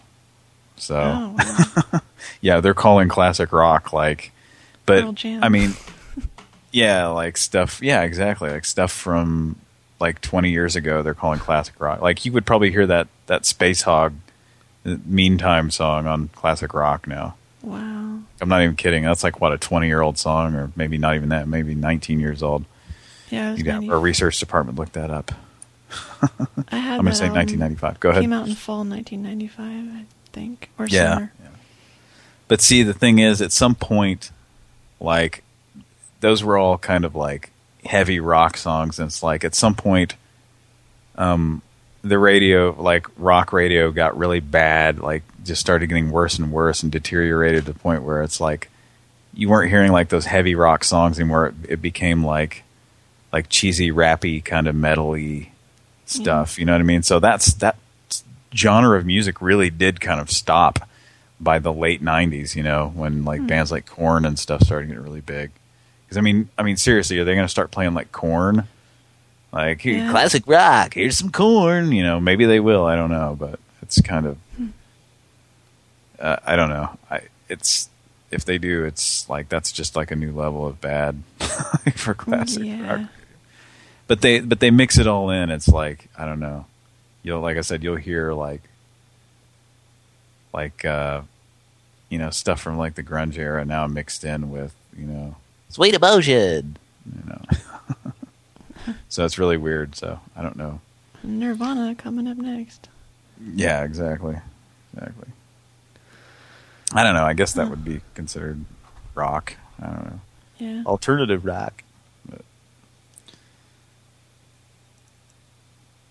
Speaker 1: So,
Speaker 10: Oh, [laughs]
Speaker 1: yeah, they're calling classic rock like, but I mean, [laughs] yeah, like stuff. Yeah, exactly, like stuff from like 20 years ago. They're calling classic rock. Like you would probably hear that that Spacehog, uh, Meantime song on classic rock now.
Speaker 10: Wow.
Speaker 1: I'm not even kidding. That's like what a 20 year old song, or maybe not even that. Maybe 19 years old.
Speaker 10: Yeah,
Speaker 1: You'd have our research department look that up.
Speaker 10: I had [laughs]
Speaker 1: I'm gonna say 1995. Go ahead.
Speaker 10: Came out in fall 1995, I think, or
Speaker 1: Yeah.
Speaker 10: summer.
Speaker 1: But see, the thing is, at some point, like those were all kind of like heavy rock songs, and it's like at some point, um, the radio, like rock radio, got really bad. Like just started getting worse and worse, and deteriorated to the point where it's like you weren't hearing like those heavy rock songs anymore. It, it became like like cheesy, rappy, kind of metally stuff. You know what I mean? So that's that genre of music really did kind of stop by the late '90s. You know, when like
Speaker 34: Hmm.
Speaker 1: bands like Korn and stuff started getting really big. Because I mean, I mean, seriously, are they going to start playing like Korn? Like
Speaker 17: Yeah.
Speaker 1: classic rock. Here's some Korn. You know, maybe they will. I don't know, but it's kind of. Uh, I don't know. I it's if they do, it's like that's just like a new level of bad [laughs] for classic
Speaker 10: Yeah.
Speaker 1: rock. But they but they mix it all in. It's like I don't know. You'll like I said, you'll hear like like uh you know stuff from like the grunge era now mixed in with you know
Speaker 17: Sweet emotion.
Speaker 1: you know. So it's really weird. So I don't know.
Speaker 10: Nirvana coming up next.
Speaker 1: Yeah, exactly, exactly. I don't know. I guess that would be considered rock. I don't know.
Speaker 10: Yeah.
Speaker 17: Alternative rock.
Speaker 1: But-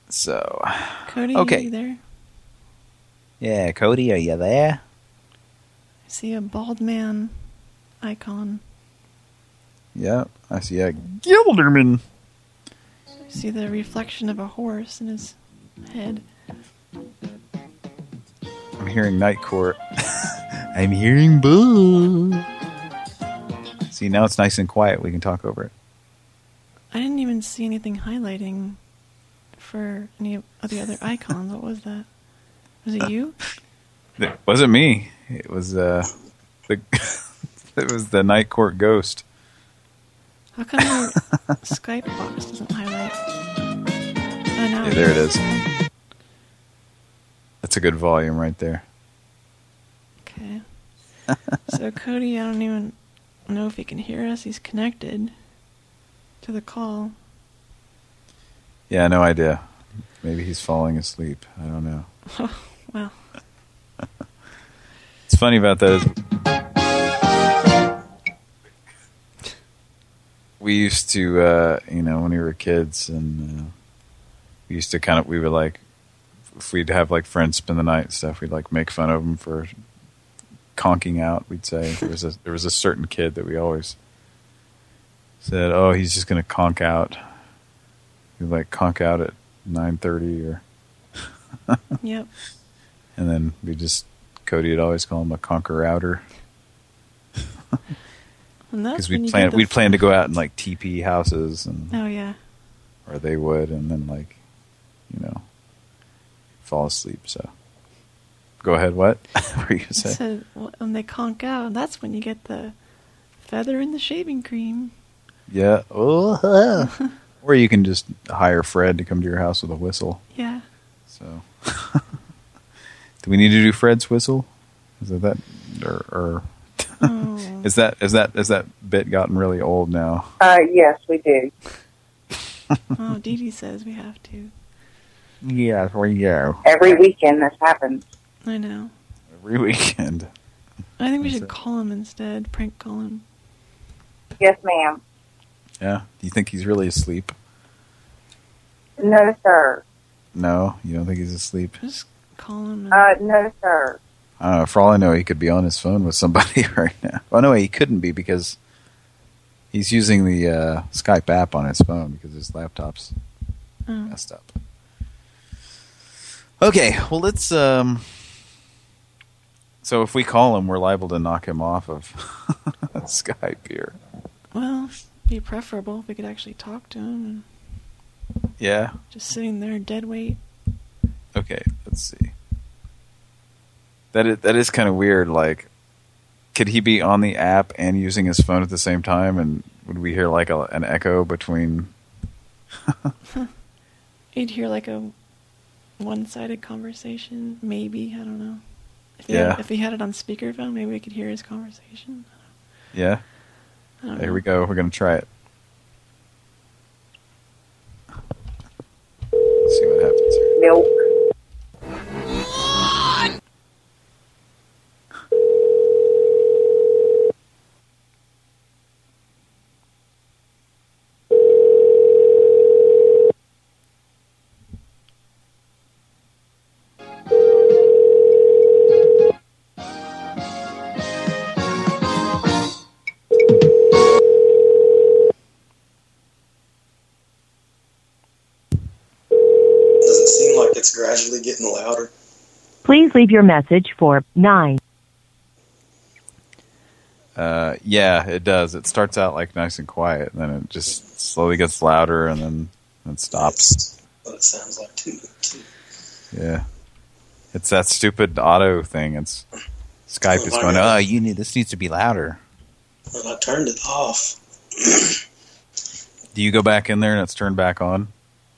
Speaker 1: So
Speaker 10: Cody,
Speaker 1: okay.
Speaker 10: are you there?
Speaker 17: Yeah, Cody, are you there?
Speaker 10: I see a bald man icon.
Speaker 1: Yeah, I see a Gilderman.
Speaker 10: See the reflection of a horse in his head.
Speaker 1: I'm hearing Night Court. [laughs] I'm hearing boo. See, now it's nice and quiet. We can talk over it.
Speaker 10: I didn't even see anything highlighting for any of the other [laughs] icons. What was that? Was it you?
Speaker 1: It wasn't me. It was uh, the [laughs] it was the Night Court ghost.
Speaker 10: How come your [laughs] Skype box doesn't highlight? Oh, no.
Speaker 1: Yeah, there it is. That's a good volume right there.
Speaker 10: Okay. so Cody, I don't even know if he can hear us. He's connected to the call.
Speaker 1: Yeah, no idea. Maybe he's falling asleep. I don't know. [laughs]
Speaker 10: well, [laughs]
Speaker 1: It's funny about those. We used to, uh, you know, when we were kids, and uh, we used to kind of, we would like, if we'd have like friends spend the night and stuff, we'd like make fun of them for conking out. We'd say there was a there was a certain kid that we always said, "Oh, he's just going to conk out." He'd like conk out at nine thirty or [laughs]
Speaker 10: yep.
Speaker 1: and then we just Cody would always call him a conquer outer [laughs] because we'd plan we'd plan to go out and like TP houses and
Speaker 10: Oh yeah.
Speaker 1: or they would and then like you know fall asleep. So go ahead. What? [laughs] were you saying?
Speaker 10: well, when they conk out, that's when you get the feather in the shaving cream.
Speaker 1: Yeah. Oh. [laughs] or you can just hire Fred to come to your house with a whistle.
Speaker 10: Yeah.
Speaker 1: So, [laughs] do we need to do Fred's whistle? Is it that, or, or
Speaker 10: Oh. [laughs]
Speaker 1: is that is that is that bit gotten really old now?
Speaker 34: Uh, yes, we do. [laughs]
Speaker 10: oh, Dee Dee says we have to.
Speaker 1: Yes, we you go.
Speaker 34: Every weekend this happens.
Speaker 10: I know.
Speaker 1: Every weekend.
Speaker 10: I think we should call him instead. Prank call him.
Speaker 34: Yes, ma'am.
Speaker 1: Yeah. Do you think he's really asleep?
Speaker 34: No, sir.
Speaker 1: No, you don't think he's asleep.
Speaker 10: Just call him. And,
Speaker 34: Uh, no, sir.
Speaker 1: Know. For all I know, he could be on his phone with somebody [laughs] right now. Well, no, he couldn't be because he's using the uh, Skype app on his phone because his laptop's
Speaker 10: oh.
Speaker 1: messed up. Okay, well, let's. Um, so if we call him, we're liable to knock him off of [laughs] Skype here.
Speaker 10: Well, be preferable if we could actually talk to him. And
Speaker 1: Yeah.
Speaker 10: just sitting there dead weight.
Speaker 1: Okay, let's see. That is, that is kind of weird. Like, could he be on the app and using his phone at the same time? And would we hear like a, an echo between? [laughs]
Speaker 10: You'd hear like a one-sided conversation, maybe. I don't know. If he,
Speaker 1: Yeah.
Speaker 10: Had, if he had it on speakerphone, maybe we could hear his conversation.
Speaker 1: Yeah. Here
Speaker 10: know.
Speaker 1: we go. We're gonna try it. Let's see what happens here.
Speaker 34: Milk.
Speaker 13: Please leave your message for 9.
Speaker 1: Uh, yeah, it does. It starts out like nice and quiet, and then it just slowly gets louder, and then it stops.
Speaker 5: But it sounds like two. two.
Speaker 1: Yeah, it's that stupid auto thing. It's Skype is going.
Speaker 5: my
Speaker 1: Oh, you need this needs to be louder.
Speaker 5: And I turned it off.
Speaker 1: Do you go back in there and it's turned back on?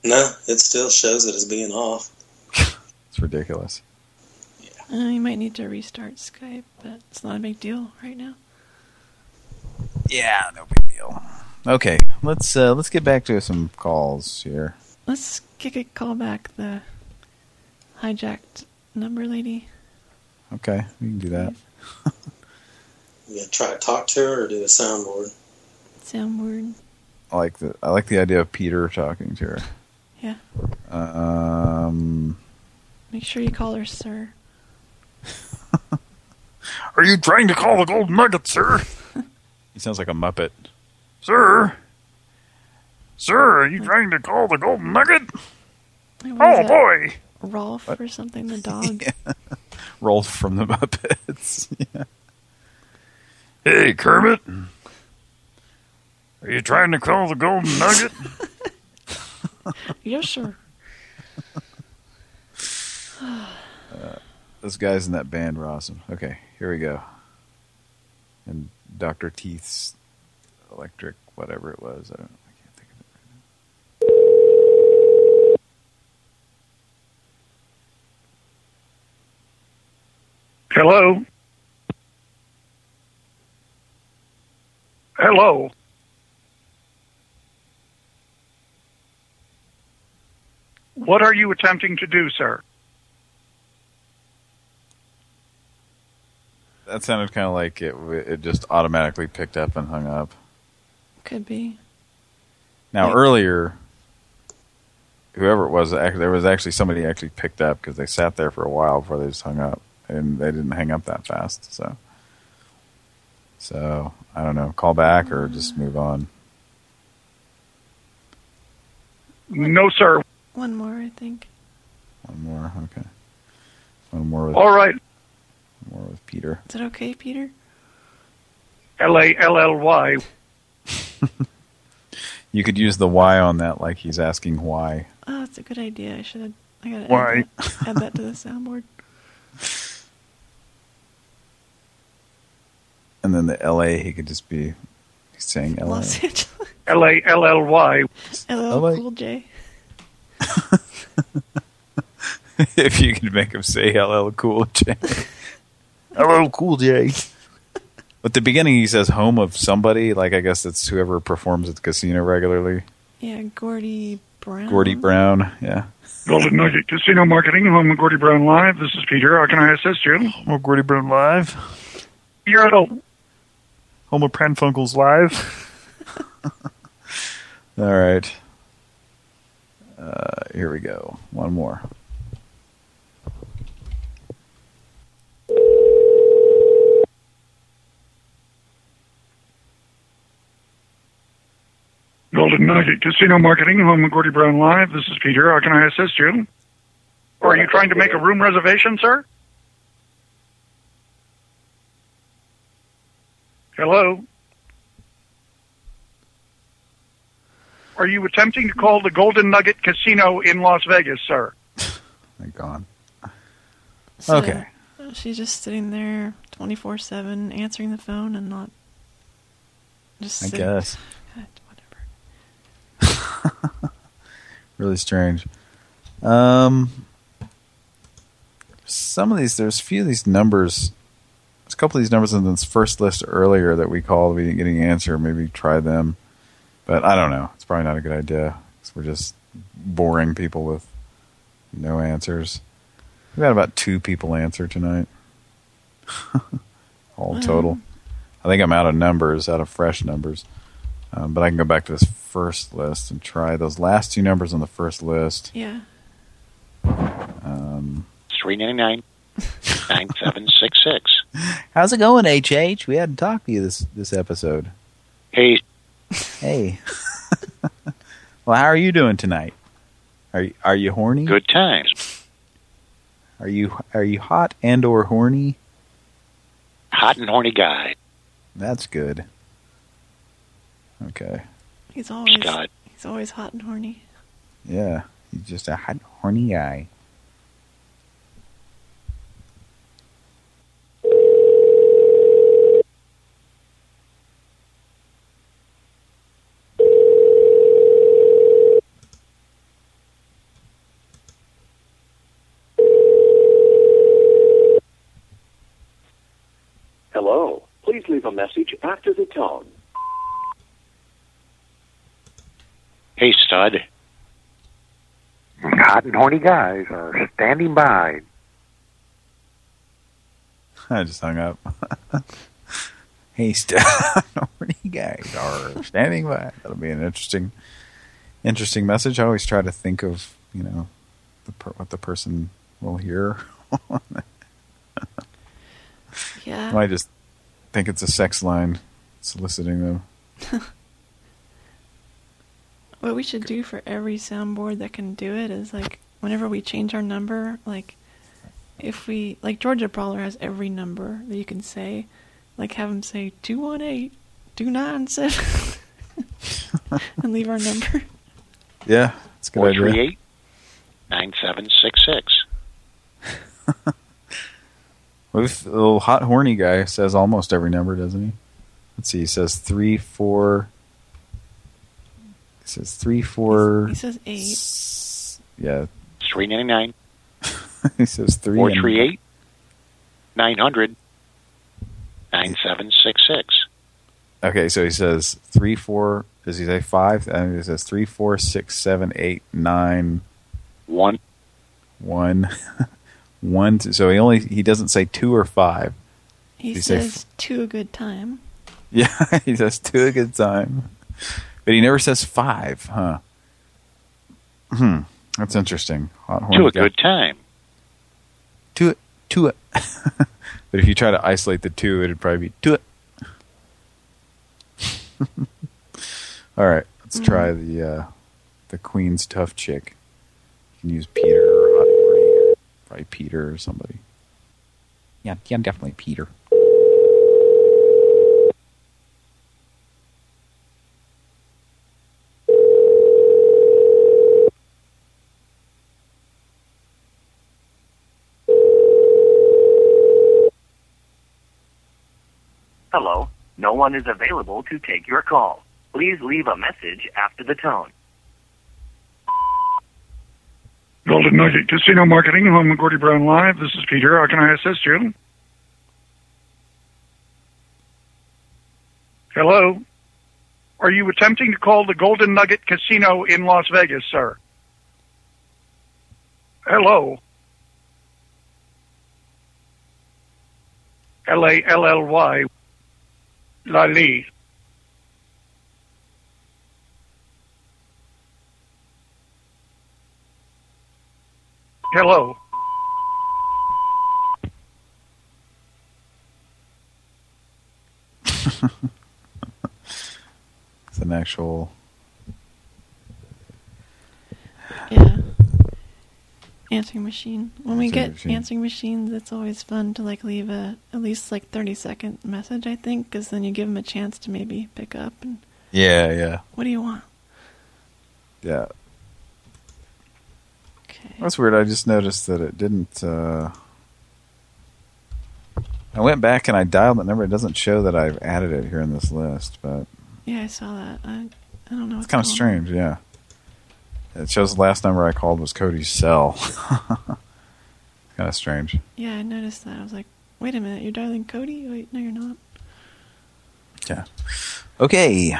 Speaker 5: No, it still shows it as being off. [laughs]
Speaker 1: It's ridiculous.
Speaker 10: Uh, you might need to restart Skype, but it's not a big deal right now.
Speaker 1: Yeah, no big deal. Okay, let's uh, let's get back to some calls here.
Speaker 10: Let's kick a call back the hijacked number lady.
Speaker 1: Okay, we can do that. [laughs]
Speaker 5: You gonna try to talk to her or do a soundboard?
Speaker 10: Soundboard.
Speaker 1: I like the I like the idea of Peter talking to her.
Speaker 10: Yeah.
Speaker 1: Um,
Speaker 10: Make sure you call her sir. [laughs]
Speaker 31: Are you trying to call the gold nugget, sir?
Speaker 1: he sounds like a muppet.
Speaker 31: Sir? Sir, are you trying to call the golden nugget?
Speaker 10: What is
Speaker 31: Oh, boy.
Speaker 10: Rowlf or something, the [laughs] dog.
Speaker 1: Rowlf from the [laughs] Muppets. yeah.
Speaker 31: Hey, Kermit. Are you trying to call the golden nugget?
Speaker 10: yes, sir.
Speaker 1: Uh, those guys in that band were awesome. Okay, here we go. And Dr. Teeth's electric, whatever it was. I don't. I can't think of it. Right now.
Speaker 26: Hello? Hello? What are you attempting to do, sir?
Speaker 1: That sounded kind of like it. It just automatically picked up and hung up.
Speaker 10: Could be.
Speaker 1: Now earlier, whoever it was, there was actually somebody actually picked up because they sat there for a while before they just hung up, and they didn't hang up that fast. So, so I don't know. Call back or just move on.
Speaker 26: No, sir.
Speaker 10: One more, I think.
Speaker 1: One more, okay. One more with
Speaker 26: All right.
Speaker 1: One more with Peter.
Speaker 10: Is that okay, Peter?
Speaker 26: L A L L Y. [laughs]
Speaker 1: You could use the Y on that, like he's asking why.
Speaker 10: Oh, that's a good idea. I should have. I gotta
Speaker 1: Why?
Speaker 10: Add that, add that to the soundboard. [laughs]
Speaker 1: And then the L.A. He could just be he's saying L.A.
Speaker 10: Los Angeles.
Speaker 26: L A L L Y.
Speaker 10: LL
Speaker 1: LA.
Speaker 10: Cool J. [laughs]
Speaker 1: if you could make him say LL Cool J. LL Cool J. At the beginning, he says home of somebody. Like I guess it's whoever performs at the casino regularly.
Speaker 10: Yeah, Gordie Brown.
Speaker 1: Gordie Brown. Yeah.
Speaker 26: Golden Nugget Casino Marketing, home of Gordie Brown Live. This is Peter. How can I assist you?
Speaker 31: Home of Gordie Brown Live.
Speaker 26: You're at a
Speaker 31: Home of Pran Funkels Live. [laughs]
Speaker 1: All right. Uh, here we go. One more.
Speaker 26: Golden Nugget Casino Marketing, home of Gordie Brown Live. This is Peter. How can I assist you? Or are you trying to make a room reservation, sir? Hello? Are you attempting to call the Golden Nugget Casino in Las Vegas, sir? [laughs]
Speaker 1: They're gone.
Speaker 10: So,
Speaker 1: Okay.
Speaker 10: She's just sitting there 24 7 answering the phone and not. Just
Speaker 1: I
Speaker 10: sitting-
Speaker 1: guess. [laughs] Really strange. Um. some of these, there's a few of these numbers, there's a couple of these numbers in this first list earlier that we called, we didn't get any answer, maybe try them. But I don't know. It's probably not a good idea. 'cause we're just boring people with no answers. We had about two people answer tonight. [laughs] All total. I think I'm out of numbers, out of fresh numbers. Um, but I can go back to this first list and try those last two numbers on the first list.
Speaker 10: Yeah.
Speaker 1: Um,
Speaker 35: Three ninety nine nine seven six six. [laughs]
Speaker 1: how's it going, HH? We hadn't talked to you this this episode.
Speaker 35: Hey,
Speaker 1: Hey. [laughs] well, how are you doing tonight? Are you, are you horny?
Speaker 35: good times.
Speaker 1: Are you are you hot and or horny?
Speaker 35: Hot and horny guy.
Speaker 1: That's good. Okay.
Speaker 10: He's always
Speaker 35: Scott.
Speaker 10: he's always hot and horny.
Speaker 1: Yeah. He's just a hot horny guy.
Speaker 36: Hello. Please leave a message after the tone.
Speaker 35: Hey, stud. Hot and horny guys are standing by.
Speaker 1: I just hung up. [laughs] hey, st- [laughs] horny guys are standing by. That'll be an interesting, interesting message. I always try to think of you know the per- what the person will hear.
Speaker 10: Yeah. [laughs]
Speaker 1: I just think it's a sex line soliciting them.
Speaker 10: What we should do for every soundboard that can do it is like whenever we change our number, like if we like Georgia Brawler has every number that you can say, like have him say two one eight two nine seven [laughs] and leave our number.
Speaker 1: Yeah, it's a good
Speaker 35: Four
Speaker 1: idea.
Speaker 35: three eight nine seven six six. [laughs]
Speaker 1: Well, the little hot horny guy says almost every number, doesn't he? Let's see. He says three, four. [laughs] He says three, four.
Speaker 10: He says eight.
Speaker 1: Yeah.
Speaker 35: Three ninety nine
Speaker 1: he says three.
Speaker 35: four
Speaker 1: and-
Speaker 35: three eight nine hundred nine seven six six.
Speaker 1: Okay, so he says three, four. Does he say five? And he says three, four, six, seven, eight, nine,
Speaker 35: One.
Speaker 1: one, [laughs] one. two- So he only he doesn't say two or five.
Speaker 10: He
Speaker 1: He say
Speaker 10: says to a good time. [laughs]
Speaker 1: Yeah, he says to a good time, but he never says five, huh? Hmm, that's interesting. Hot
Speaker 35: To a
Speaker 1: guy.
Speaker 35: good time.
Speaker 1: to it, to it. [laughs] but if you try to isolate the two, it'd probably be to it. [laughs] All right, let's try the uh, the Queen's tough chick. You can use Peter or Hot Horny. Probably Peter or somebody. Yeah, yeah, definitely Peter.
Speaker 36: Hello. No one is available to take your call. Please leave a message after the tone.
Speaker 26: Golden Nugget Casino Marketing, home of Gordie Brown Live. This is Peter. How can I assist you? Hello? Are you attempting to call the Golden Nugget Casino in Las Vegas, sir? Hello? L A L L Y. Lally. Hello? [laughs]
Speaker 1: It's an actual.
Speaker 10: Yeah. Answering machine. When we
Speaker 1: Answering
Speaker 10: get
Speaker 1: machine.
Speaker 10: answering machines, it's always fun to like leave a at least like thirty second message. I think because then you give them a chance to maybe pick up and
Speaker 1: Yeah, yeah,
Speaker 10: what do you want?
Speaker 1: yeah. Okay. That's weird. I just noticed that it didn't. Uh... I went back and I dialed that number. It doesn't show that I've added it here in this list, but
Speaker 10: Yeah, I saw that. I I don't know.
Speaker 1: it's kind of strange. Yeah, it shows the last number I called was Cody's cell. [laughs] Kind of strange.
Speaker 10: Yeah, I noticed that. I was like, wait a minute, you're dialing Cody? Wait, no, you're not.
Speaker 1: Yeah. Okay.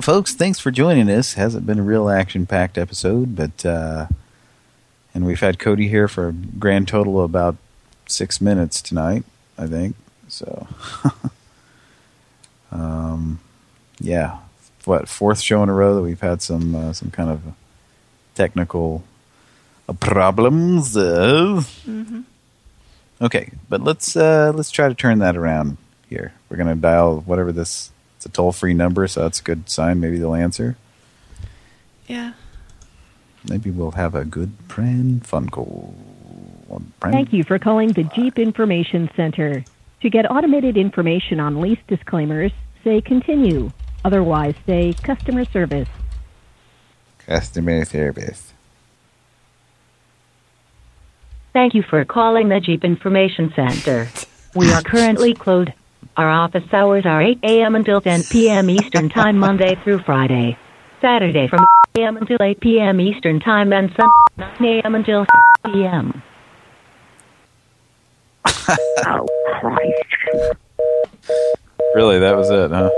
Speaker 1: Folks, thanks for joining us. Hasn't been a real action-packed episode, but uh, and we've had Cody here for a grand total of about six minutes tonight, I think. So, [laughs] um, yeah, what fourth show in a row that we've had some uh, some kind of technical uh, problems. Uh,
Speaker 10: Mm-hmm.
Speaker 1: Okay, but let's uh, let's try to turn that around here. We're gonna dial whatever this. It's a toll free number, so that's a good sign. Maybe they'll answer.
Speaker 10: Yeah.
Speaker 1: Maybe we'll have a good pran fun call. Pran-
Speaker 13: Thank you for calling the Jeep Information Center. To get automated information on lease disclaimers, say continue. Otherwise, say customer service.
Speaker 1: Customer service.
Speaker 37: Thank you for calling the Jeep Information Center. We are currently closed. Our office hours are 8 a.m. until 10 p.m. Eastern Time, Monday through Friday. Saturday from 8 a.m. until 8 p.m. Eastern Time, and Sunday 9 a.m. until 6 p.m.
Speaker 25: oh, Christ.
Speaker 1: Really, that was it, huh?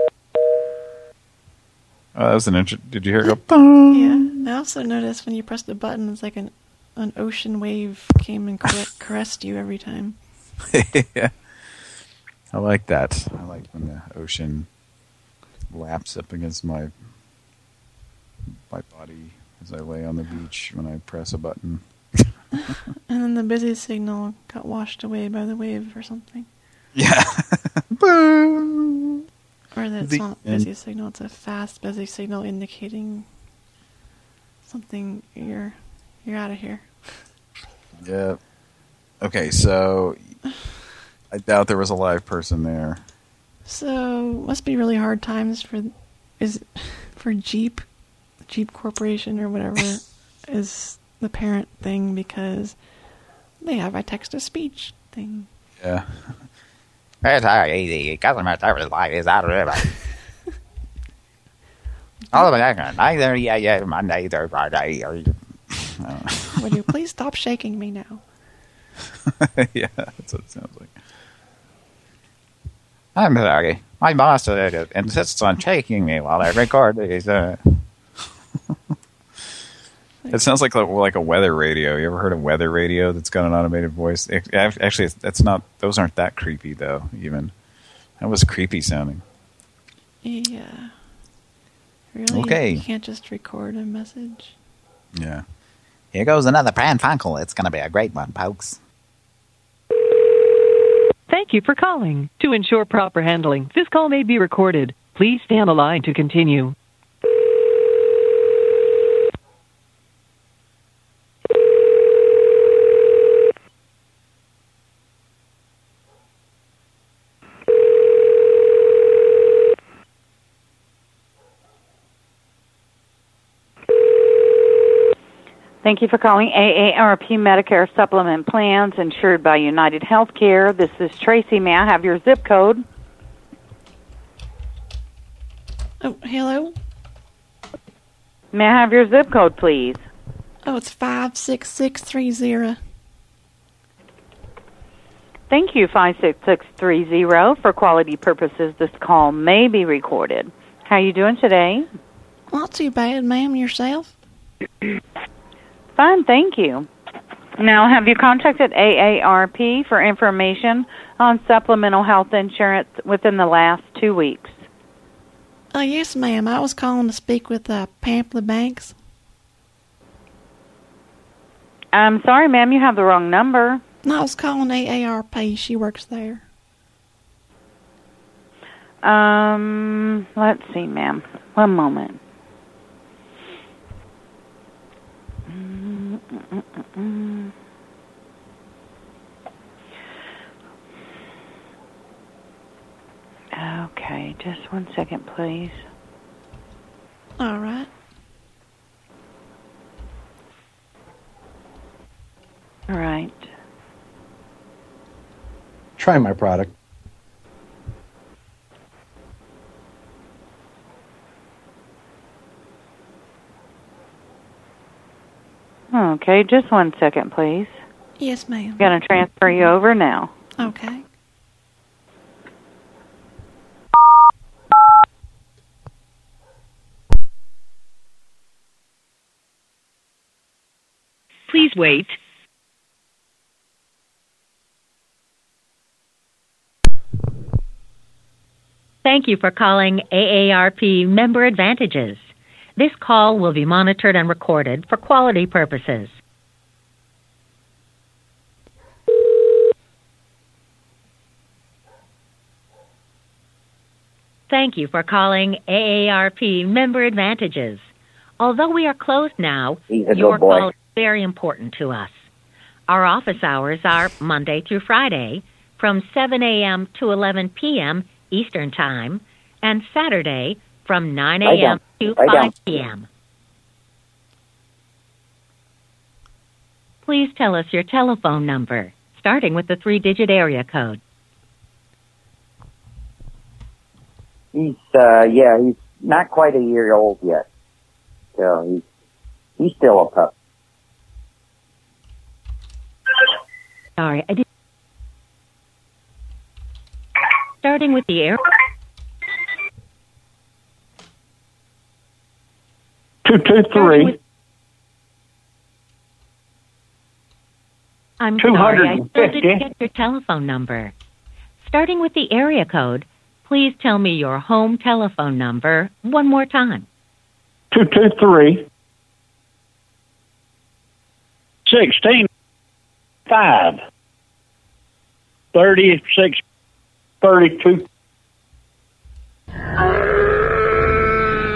Speaker 1: Oh, that was an interesting. Did you hear it go?
Speaker 10: Yeah. I also noticed when you press the button, it's like an an ocean wave came and carre- [laughs] caressed you every time. [laughs]
Speaker 1: yeah. I like that. I like when the ocean laps up against my my body as I lay on the beach when I press a button. [laughs]
Speaker 10: And then the busy signal got washed away by the wave or something.
Speaker 1: Yeah.
Speaker 10: Or that's
Speaker 1: The
Speaker 10: not
Speaker 1: end.
Speaker 10: busy signal, it's a fast busy signal indicating something you're you're out of here. [laughs]
Speaker 1: Yeah. Okay, so I doubt there was a live person there.
Speaker 10: So must be really hard times for is [laughs] for Jeep, Jeep Corporation or whatever [laughs] is the parent thing because they have a text to speech thing.
Speaker 1: Yeah.
Speaker 17: It's very easy. Customer service line is out of river. All of it, thirty, yeah, yeah, Monday through Friday. Or,
Speaker 10: Would [laughs] you please stop shaking me now? [laughs]
Speaker 1: yeah, that's what it sounds like.
Speaker 17: I'm sorry. My boss uh, insists on shaking me while I record these. [laughs] Uh,
Speaker 1: It sounds like a, like a weather radio. You ever heard of weather radio that's got an automated voice? Ac- ac- Actually, that's not. Those aren't that creepy though. Even that was creepy sounding.
Speaker 10: Yeah. Really?
Speaker 1: Okay.
Speaker 10: You can't just record a message.
Speaker 1: Yeah.
Speaker 17: here goes another Pran Funkel. It's going to be a great one, folks.
Speaker 38: Thank you for calling. To ensure proper handling, this call may be recorded. Please stay on the line to continue.
Speaker 39: Thank you for calling AARP Medicare Supplement Plans insured by United Healthcare. This is Tracy. May I have your zip code?
Speaker 10: Oh, hello?
Speaker 39: May I have your zip code, please?
Speaker 10: Oh, it's 56630.
Speaker 39: Thank you, 56630. For quality purposes, this call may be recorded. How are you doing today?
Speaker 10: Not too bad, ma'am. Yourself? [clears throat]
Speaker 39: Fine, thank you. Now, have you contacted AARP for information on supplemental health insurance within the last two weeks?
Speaker 10: Uh, yes, ma'am. I was calling to speak with uh, Pamela Banks.
Speaker 39: I'm sorry, ma'am, you have the wrong number.
Speaker 10: No, I was calling AARP. She works there.
Speaker 39: Um, let's see, ma'am. One moment. Mm, mm, mm, mm, mm. Okay, just one second, please.
Speaker 10: All right.
Speaker 39: All right.
Speaker 40: Try my product.
Speaker 39: Okay, just one second, please.
Speaker 10: Yes, ma'am.
Speaker 39: Going to transfer you over now.
Speaker 10: Okay.
Speaker 38: Please wait.
Speaker 37: Thank you for calling AARP Member Advantages. This call will be monitored and recorded for quality purposes. Thank you for calling AARP Member Advantages. Although we are closed now,
Speaker 41: He's a good
Speaker 37: your
Speaker 41: boy.
Speaker 37: call is very important to us. Our office hours are Monday through Friday from 7 a.m. to 11 p.m. Eastern Time and Saturday from 9 a.m. to 5
Speaker 41: down.
Speaker 37: p.m. Please tell us your telephone number, starting with the three digit area code.
Speaker 41: He's uh yeah, he's not quite a year old yet. So he's he's still a pup.
Speaker 37: Sorry, I did. Starting with the air.
Speaker 42: Two two three.
Speaker 37: I'm sorry, I still didn't get your telephone number. Starting with the area code, please tell me your home telephone number one more time.
Speaker 42: Two two three. Sixteen five. Thirty six thirty two.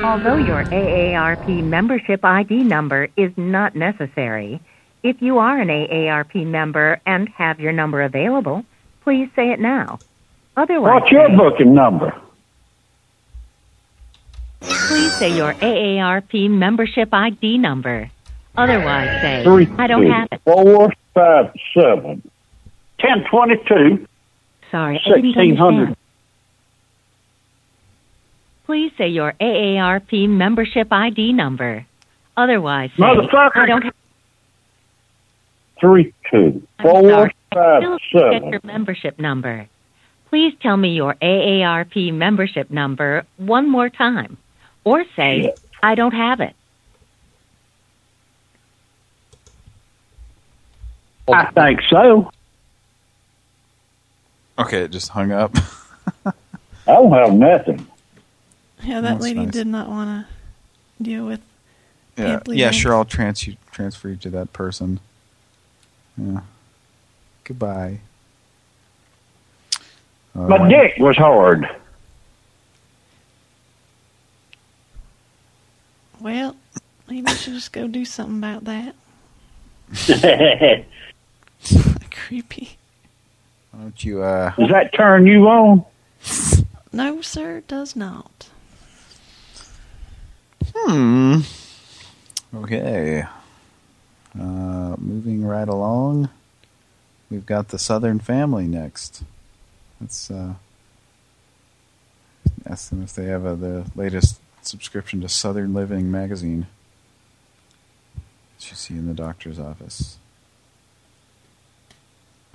Speaker 37: Although your AARP membership ID number is not necessary, if you are an AARP member and have your number available, please say it now. Otherwise,
Speaker 42: What's your booking number?
Speaker 37: please say your AARP membership ID number. Otherwise, say,
Speaker 42: Three
Speaker 37: I don't have it.
Speaker 42: four five seven. Ten twenty two.
Speaker 37: Sorry,
Speaker 42: Sixteen hundred.
Speaker 37: Understand. Please say your AARP membership ID number. Otherwise, say,
Speaker 42: Motherfucker.
Speaker 37: I don't have
Speaker 42: Three two
Speaker 37: I'm sorry.
Speaker 42: five
Speaker 37: get your membership number. Please tell me your AARP membership number one more time. Or say, I don't have it.
Speaker 42: I think so.
Speaker 1: Okay, it just hung up. [laughs]
Speaker 42: I don't have nothing.
Speaker 10: Yeah, that lady
Speaker 1: nice.
Speaker 10: did not want to deal with.
Speaker 1: Yeah, yeah, sure. I'll trans you, transfer you to that person. Yeah. Goodbye. Uh,
Speaker 42: My dick was hard.
Speaker 10: Well, maybe you should just go do something about that. [laughs] Creepy.
Speaker 1: Why don't you? Uh,
Speaker 42: Does that turn you on?
Speaker 10: No, sir, it does not.
Speaker 1: Hmm. Okay. Uh, moving right along, we've got the Southern Family next. Let's uh, ask them if they have uh, the latest subscription to Southern Living magazine. That you see in the doctor's office.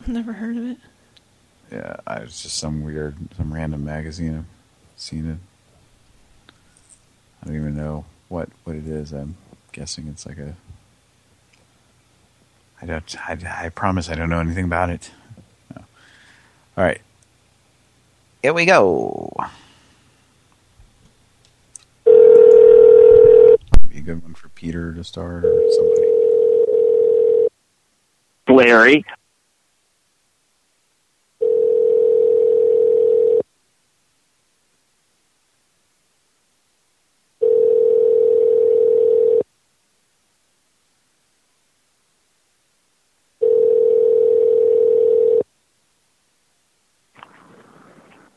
Speaker 10: Never heard of it.
Speaker 1: Yeah, it's just some weird, some random magazine. I've seen it. I don't even know what what it is. I'm guessing it's like a. I don't. I, I promise I don't know anything about it. No. All right. Here we go. Be a good one for Peter to start or somebody.
Speaker 18: Larry.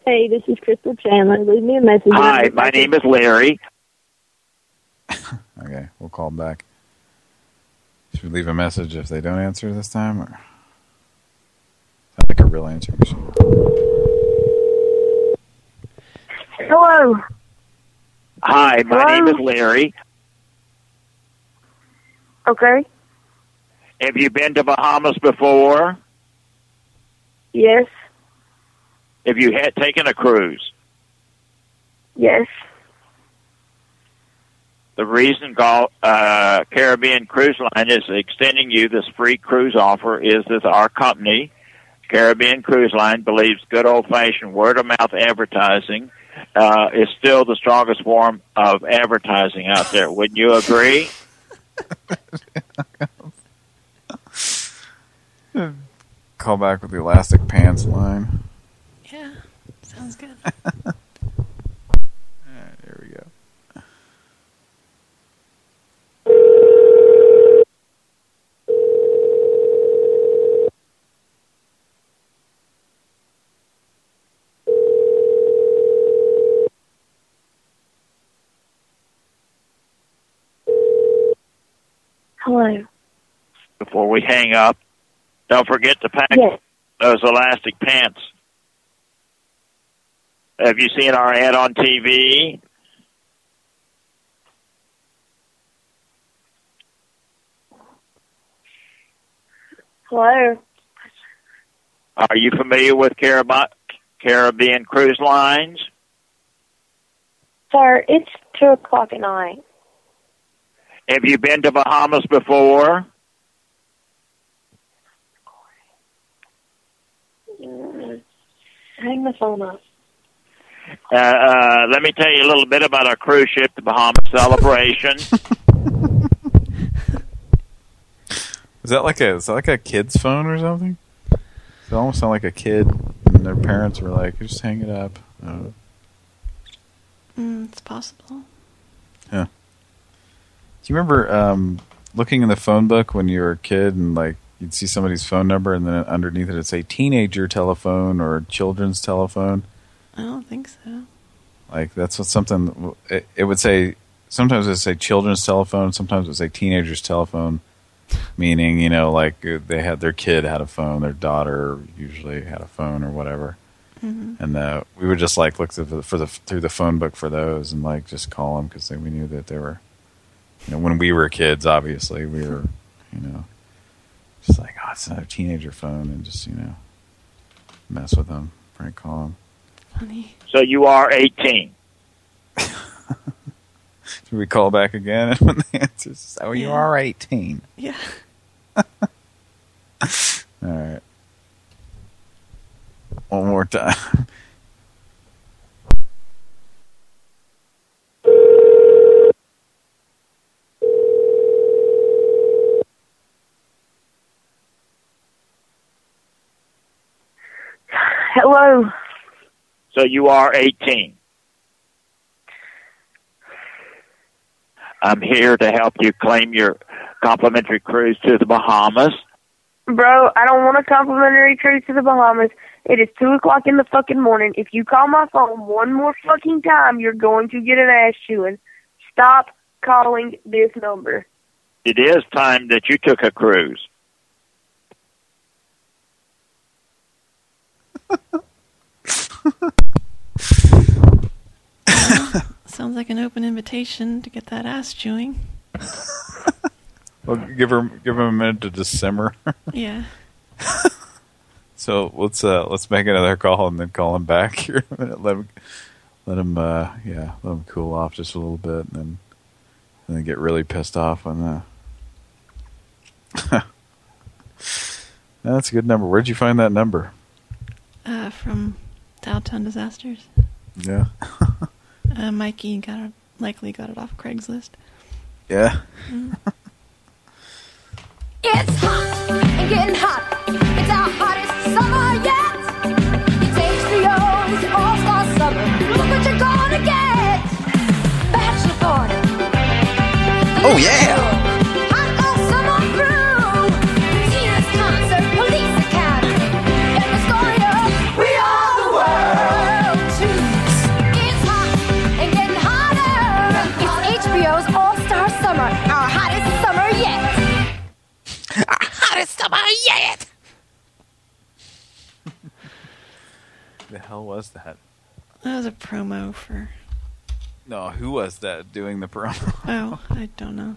Speaker 43: Hey, this is Crystal Chandler. Leave me a message.
Speaker 18: Hi, my name is Larry. [laughs]
Speaker 1: Okay, we'll call back. Should we leave a message if they don't answer this time, or sound like a real answering machine?
Speaker 43: Hello.
Speaker 18: Hi, my
Speaker 43: Hello?
Speaker 18: name is Larry.
Speaker 43: Okay.
Speaker 44: Have you been to Bahamas before?
Speaker 21: Yes.
Speaker 44: Have you had taken a cruise?
Speaker 21: Yes.
Speaker 44: The reason Gulf, uh, Caribbean Cruise Line is extending you this free cruise offer is that our company, Caribbean Cruise Line, believes good old-fashioned word-of-mouth advertising uh, is still the strongest form of advertising out there. Wouldn't you agree? [laughs]
Speaker 1: Call back with the elastic pants line.
Speaker 10: Yeah, sounds good. [laughs]
Speaker 1: There we go.
Speaker 21: Hello.
Speaker 44: Before we hang up, don't forget to pack
Speaker 21: Yes.
Speaker 44: those elastic pants. Have you seen our ad on TV?
Speaker 21: Hello.
Speaker 44: Are you familiar with Carib- Caribbean Cruise Lines?
Speaker 21: Sir, it's two o'clock at night.
Speaker 44: Have you been to Bahamas before?
Speaker 21: Mm, Hang the phone up.
Speaker 44: Uh, uh, let me tell you a little bit about our cruise ship, the Bahamas Celebration. [laughs]
Speaker 1: Is that like a is that like a kid's phone or something? It almost sound like a kid, and their parents were like, "Just hang it up." Uh,
Speaker 10: Mm, it's possible.
Speaker 1: yeah. Do you remember um, looking in the phone book when you were a kid and like you'd see somebody's phone number and then underneath it it'd say teenager telephone or children's telephone?
Speaker 10: I don't think so.
Speaker 1: Like that's what something it, it would say. Sometimes it would say children's telephone. Sometimes it would say teenager's telephone, meaning you know like uh, they had their kid had a phone, their daughter usually had a phone or whatever,
Speaker 10: Mhm.
Speaker 1: and uh, we would just like look for the, for the through the phone book for those and like just call them because we knew that they were, you know, when we were kids, obviously we were, you know, just like oh it's another teenager phone and just you know mess with them, prank call them.
Speaker 10: Funny.
Speaker 44: so you are 18. [laughs]
Speaker 1: Do we call back again? When [laughs] the answer is, oh, you are 18.
Speaker 10: Yeah. [laughs]
Speaker 1: All right. One more time.
Speaker 21: Hello.
Speaker 44: So you are 18. I'm here to help you claim your complimentary cruise to the Bahamas.
Speaker 21: Bro, I don't want a complimentary cruise to the Bahamas. It is two o'clock in the fucking morning. If you call my phone one more fucking time, you're going to get an ass chewing. Stop calling this number.
Speaker 44: It is time that you took a cruise. [laughs]
Speaker 10: Sounds like an open invitation to get that ass chewing. [laughs]
Speaker 1: Well, give her give him a minute to just simmer. [laughs]
Speaker 10: Yeah.
Speaker 1: so let's uh let's make another call and then call him back here. in a minute. let him let him uh yeah let him cool off just a little bit and then and then get really pissed off when uh [laughs] That's a good number. Where'd you find that number?
Speaker 10: Uh, from Downtown Disasters.
Speaker 1: Yeah.
Speaker 10: Uh, Mikey got it, likely got it off Craigslist.
Speaker 1: Yeah. [laughs]
Speaker 17: It's hot and getting hot. It's our hottest summer yet. It's HBO's All Star Summer. Look what you're gonna get. Bachelor party.
Speaker 39: Oh, yeah.
Speaker 17: Hottest summer yet.
Speaker 1: The hell was that?
Speaker 10: That was a promo for.
Speaker 1: No, who was that doing the promo? [laughs]
Speaker 10: Oh, I don't know.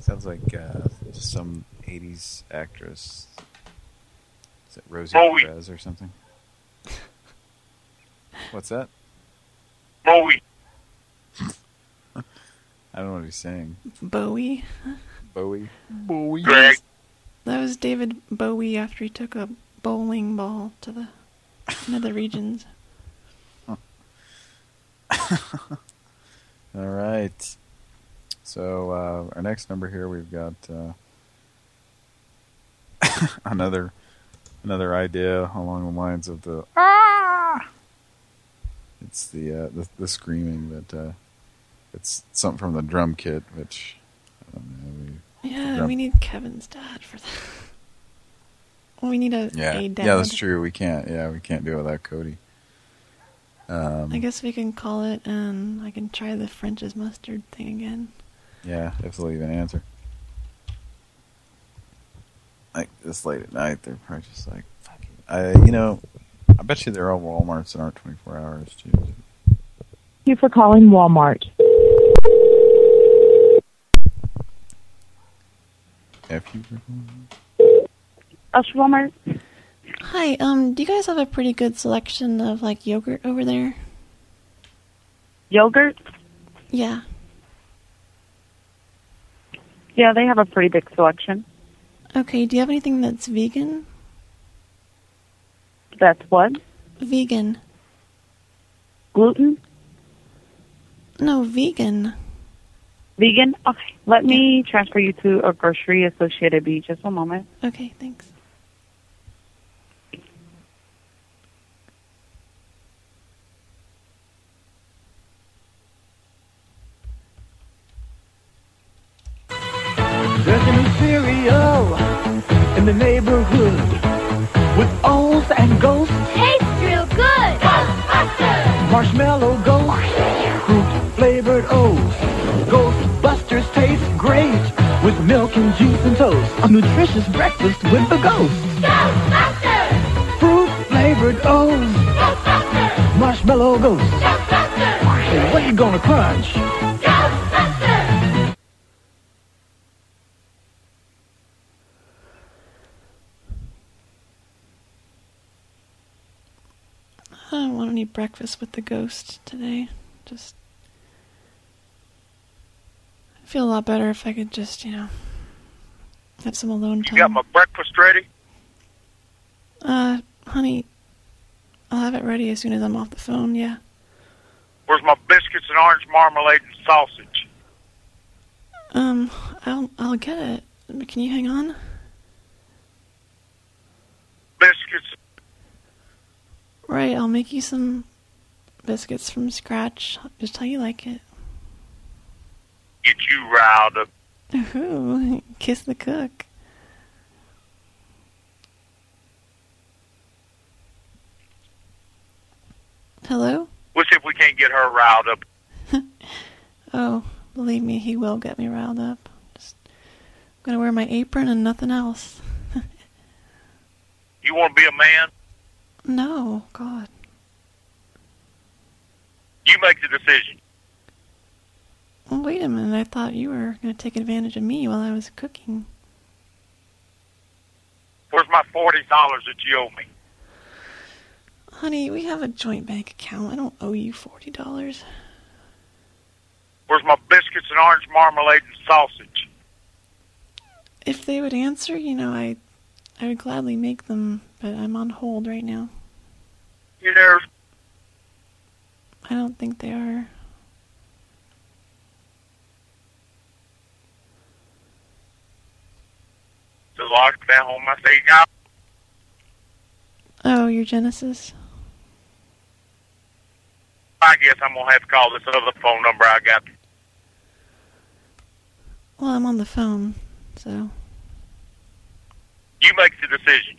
Speaker 1: Sounds like uh, some '80s actress. Is it Rosie
Speaker 31: Bowie.
Speaker 1: Perez or something? [laughs] What's that?
Speaker 31: Bowie. [laughs]
Speaker 1: I don't know what he's saying.
Speaker 10: Bowie.
Speaker 1: Bowie. Bowie.
Speaker 31: Greg.
Speaker 10: That was David Bowie after he took a bowling ball to the nether regions. [laughs]
Speaker 1: All right. So uh, our next number here, we've got uh, [laughs] another another idea along the lines of the ah. It's the uh, the, the screaming that uh, it's something from the drum kit, which I don't know. We,
Speaker 10: Yeah,
Speaker 1: drum-
Speaker 10: we need Kevin's dad for that. Well, [laughs] we need a,
Speaker 1: yeah,
Speaker 10: a dad.
Speaker 1: yeah, that's true. We can't. Yeah, we can't do it without Cody. Um,
Speaker 10: I guess we can call it, and I can try the French's mustard thing again.
Speaker 1: Yeah, if they'll even answer. Like this late at night, they're probably just like, "Fuck it." I, you know, I bet you there are all WalMarts that aren't 24 hours too.
Speaker 13: Thank you for calling Walmart.
Speaker 1: If you
Speaker 13: Us Walmart.
Speaker 10: Hi, um, do you guys have a pretty good selection of like yogurt over there?
Speaker 13: Yogurt?
Speaker 10: Yeah.
Speaker 13: Yeah, they have a pretty big selection.
Speaker 10: Okay, do you have anything that's vegan?
Speaker 13: That's what?
Speaker 10: Vegan.
Speaker 13: Gluten?
Speaker 10: No, vegan.
Speaker 13: Vegan? Okay. Let me transfer you to a grocery associated B. Just one moment.
Speaker 10: Okay, thanks.
Speaker 45: There's a new cereal in the neighborhood with O's and ghosts,
Speaker 46: Tastes real good. Ghostbusters.
Speaker 45: marshmallow ghosts, fruit flavored O's. Ghostbusters taste great with milk and juice and toast. A nutritious breakfast with the ghost.
Speaker 46: Ghostbusters.
Speaker 45: Fruit flavored O's,
Speaker 46: Ghostbusters.
Speaker 45: marshmallow ghosts.
Speaker 46: Ghostbusters.
Speaker 45: Hey, what you gonna crunch?
Speaker 46: Ghostbusters.
Speaker 10: I don't want any breakfast with the ghost today. Just. I feel a lot better if I could just, you know, have some alone time.
Speaker 31: You got my breakfast ready?
Speaker 10: Uh, honey, I'll have it ready as soon as I'm off the phone, yeah.
Speaker 31: Where's my biscuits and orange marmalade and sausage?
Speaker 10: Um, I'll, I'll get it. Can you hang on?
Speaker 31: Biscuits.
Speaker 10: Right, I'll make you some biscuits from scratch, just how you like it.
Speaker 31: Get you riled up.
Speaker 10: Ooh, [laughs] kiss the cook. Hello?
Speaker 31: We'll see if we can't get her riled up. [laughs]
Speaker 10: Oh, believe me, he will get me riled up. Just I'm gonna wear my apron and nothing else. [laughs]
Speaker 31: You want to be a man?
Speaker 10: No, God.
Speaker 31: You make the decision.
Speaker 10: Well, wait a minute. I thought you were gonna take advantage of me while I was cooking.
Speaker 31: Where's my forty dollars that you owe me?
Speaker 10: Honey, we have a joint bank account. I don't owe you forty dollars.
Speaker 31: Where's my biscuits and orange marmalade and sausage?
Speaker 10: If they would answer, you know, I I would gladly make them, but I'm on hold right now.
Speaker 31: You there?
Speaker 10: I don't think they are.
Speaker 31: The lockdown on my thing out.
Speaker 10: Oh, your Genesis?
Speaker 31: I guess I'm gonna have to call this other phone number I got.
Speaker 10: Well, I'm on the phone, so
Speaker 31: You make the decision.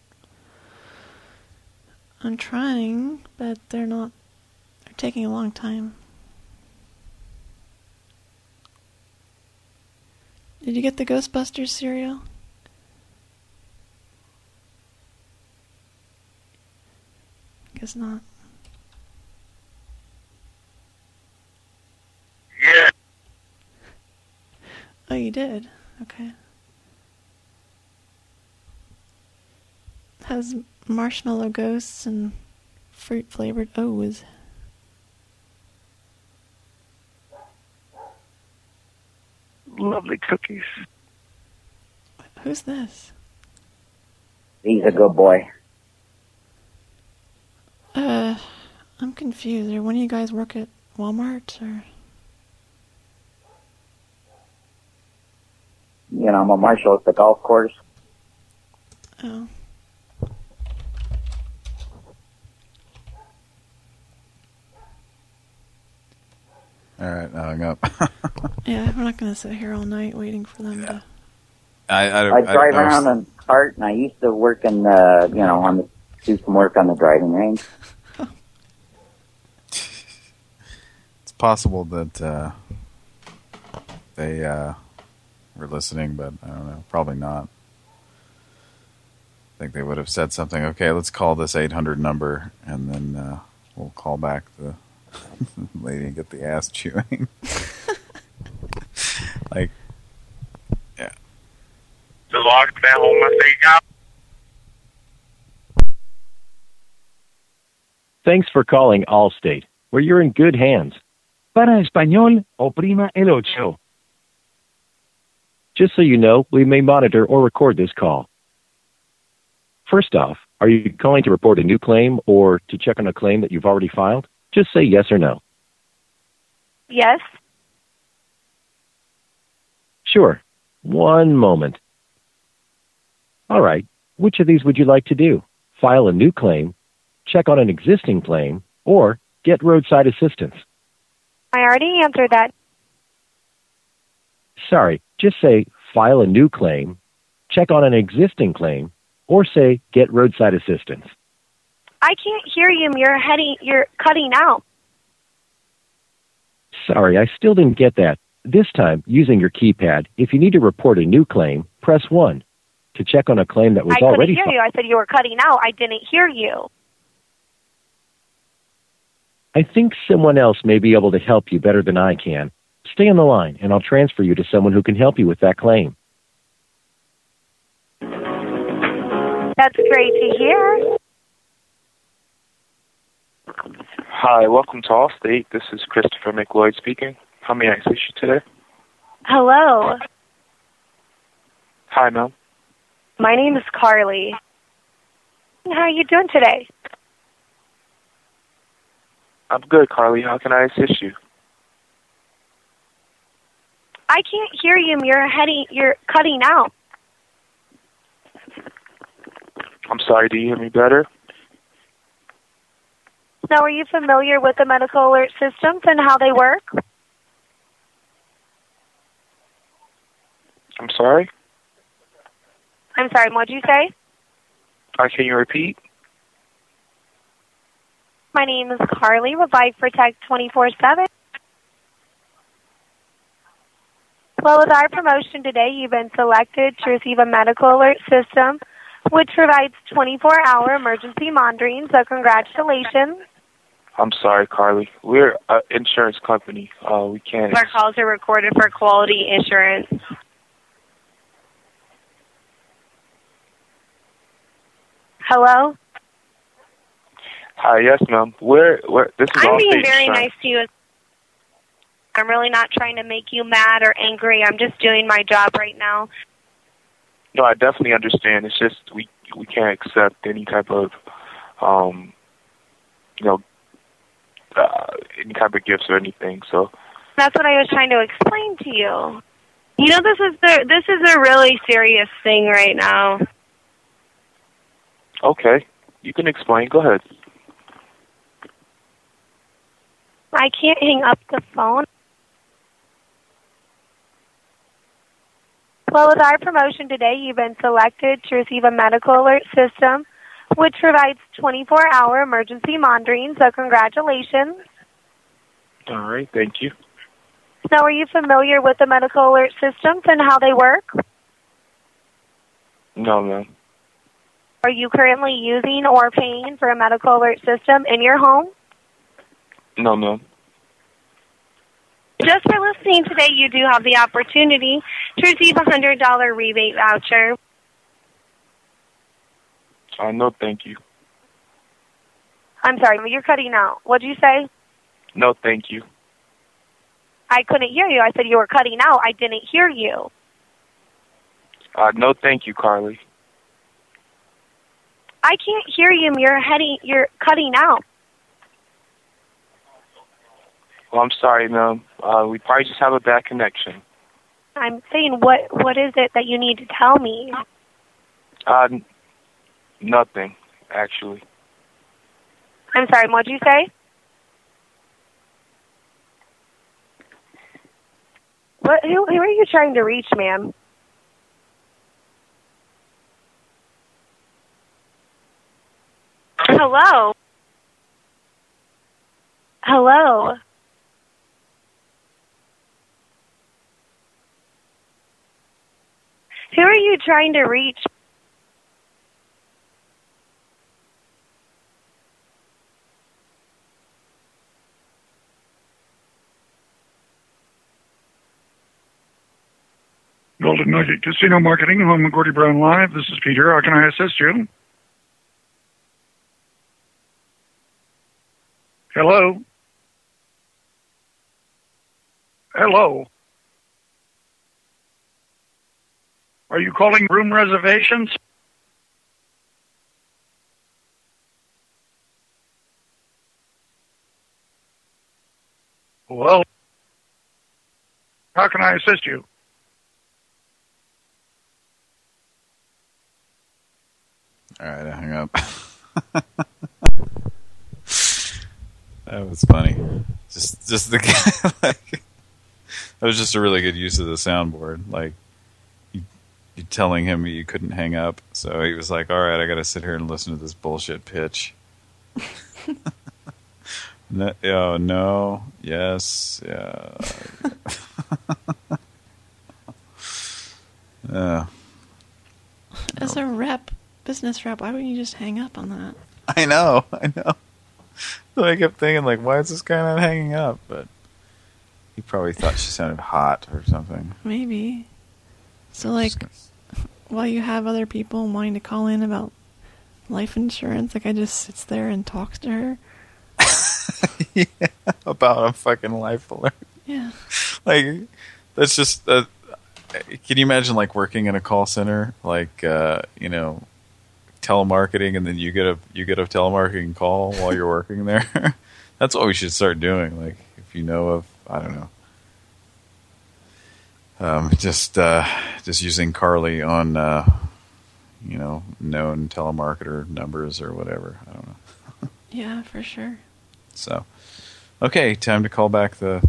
Speaker 10: I'm trying, but they're not. They're taking a long time. Did you get the Ghostbusters cereal? Guess not.
Speaker 31: Yeah.
Speaker 10: Oh, you did? Okay. Has marshmallow ghosts and fruit flavored O's.
Speaker 42: Lovely cookies.
Speaker 10: Who's this?
Speaker 41: He's a good boy.
Speaker 10: Uh, I'm confused. Are one of you guys work at Walmart or?
Speaker 41: You know, I'm a marshal at the golf course.
Speaker 10: Oh.
Speaker 1: All right, now hung up. [laughs]
Speaker 10: Yeah, we're not gonna sit here all night waiting for them to.
Speaker 1: I, I,
Speaker 41: I drive around in a cart, and I used to work in the, you know, on the, do some work on the driving range. [laughs]
Speaker 1: It's possible that uh, they uh, were listening, but I don't know. Probably not. I think they would have said something. Okay, let's call this 800 number, and then uh, we'll call back the [laughs] lady and get the ass chewing. [laughs] like, yeah.
Speaker 42: The lockdown, my thing.
Speaker 47: Thanks for calling Allstate, where you're in good hands.
Speaker 45: Para español, oprima el ocho.
Speaker 47: Just so you know, we may monitor or record this call. First off, are you calling to report a new claim or to check on a claim that you've already filed? Just say yes or no.
Speaker 43: Yes.
Speaker 47: Sure. One moment. All right. Which of these would you like to do? File a new claim, check on an existing claim, or get roadside assistance?
Speaker 43: I already answered that.
Speaker 47: Sorry, just say file a new claim, check on an existing claim, or say get roadside assistance.
Speaker 43: I can't hear you. You're heading. You're cutting out.
Speaker 47: Sorry, I still didn't get that. This time, using your keypad, if you need to report a new claim, press 1. To check on a claim that was
Speaker 43: I couldn't
Speaker 47: already
Speaker 43: hear
Speaker 47: fi-
Speaker 43: you. I said you were cutting out. I didn't hear you.
Speaker 47: I think someone else may be able to help you better than I can. Stay on the line, and I'll transfer you to someone who can help you with that claim.
Speaker 43: That's great to hear.
Speaker 48: Hi, welcome to Allstate. This is Christopher McLeod speaking. How may I assist you today?
Speaker 43: Hello.
Speaker 48: Hi, ma'am.
Speaker 43: My name is Carly. How are you doing today?
Speaker 48: I'm good, Carly. How can I assist you?
Speaker 43: I can't hear you. You're heading. You're cutting out.
Speaker 48: I'm sorry, do you hear me better?
Speaker 43: Now, are you familiar with the medical alert systems and how they work?
Speaker 48: I'm sorry?
Speaker 43: I'm sorry. What'd you say?
Speaker 48: Uh, can you repeat?
Speaker 43: My name is Carly. Revive Protect 24/7. Well, with our promotion today, you've been selected to receive a medical alert system, which provides 24-hour emergency monitoring. So, congratulations.
Speaker 48: I'm sorry, Carly. We're an insurance company. Uh, we can't.
Speaker 43: Our calls are recorded for quality insurance. Hello.
Speaker 48: Hi, yes, ma'am. Where, where? This is
Speaker 43: I'm being
Speaker 48: Allstate
Speaker 43: very
Speaker 48: Insurance.
Speaker 43: nice to you. I'm really not trying to make you mad or angry. I'm just doing my job right now.
Speaker 48: No, I definitely understand. It's just we we can't accept any type of, um, you know, uh, any type of gifts or anything. So
Speaker 43: That's what I was trying to explain to you. You know, this is the this is a really serious thing right now.
Speaker 48: okay, you can explain. Go ahead.
Speaker 43: I can't hang up the phone. Well, with our promotion today, you've been selected to receive a medical alert system, which provides 24-hour emergency monitoring. So, congratulations.
Speaker 48: All right, thank you.
Speaker 43: Now, are you familiar with the medical alert systems and how they work?
Speaker 48: No, ma'am.
Speaker 43: Are you currently using or paying for a medical alert system in your home?
Speaker 48: No, ma'am.
Speaker 43: Just for listening today, you do have the opportunity to receive a $100 rebate voucher.
Speaker 48: Uh, no, thank you.
Speaker 43: I'm sorry, you're cutting out. What did you say?
Speaker 48: No, thank you.
Speaker 43: I couldn't hear you. I said you were cutting out. I didn't hear you.
Speaker 48: Uh, no, thank you, Carly.
Speaker 43: I can't hear you. You're heading. You're cutting out.
Speaker 48: Well, I'm sorry, ma'am. Uh, we probably just have a bad connection.
Speaker 43: I'm saying, what what is it that you need to tell me?
Speaker 48: Uh, nothing, actually.
Speaker 43: I'm sorry. What'd you say? What? Who, who are you trying to reach, ma'am? Hello. Hello. Who are you trying to reach?
Speaker 26: Golden Nugget Casino Marketing, home of Gordie Brown Live. This is Peter. How can I assist you? Hello? Hello? Are you calling room reservations? Well, how can I assist you?
Speaker 1: All right, I hung up. [laughs] that was funny. Just, just the. [laughs] Like, that was just a really good use of the soundboard. Like, telling him you couldn't hang up, so he was like, "All right, I got to sit here and listen to this bullshit pitch." [laughs] no, oh, no, yes, yeah. [laughs] uh,
Speaker 10: As a rep, business rep, why wouldn't you just hang up on that?
Speaker 1: I know, I know. So [laughs] I kept thinking, like, why is this guy not hanging up? But he probably thought she sounded hot or something.
Speaker 10: Maybe. So, like, while you have other people wanting to call in about life insurance, like I just sits there and talks to her. [laughs]
Speaker 1: yeah, about a fucking life alert.
Speaker 10: Yeah. [laughs]
Speaker 1: Like, that's just. Uh, can you imagine, like, working in a call center, like, uh, you know, telemarketing, and then you get a you get a telemarketing call while you're working there? [laughs] that's what we should start doing. Like, if you know of, I don't know. Um, just uh, just using Carly on uh, you know known telemarketer numbers or whatever. I don't know.
Speaker 10: Yeah, for sure.
Speaker 1: So, okay, time to call back the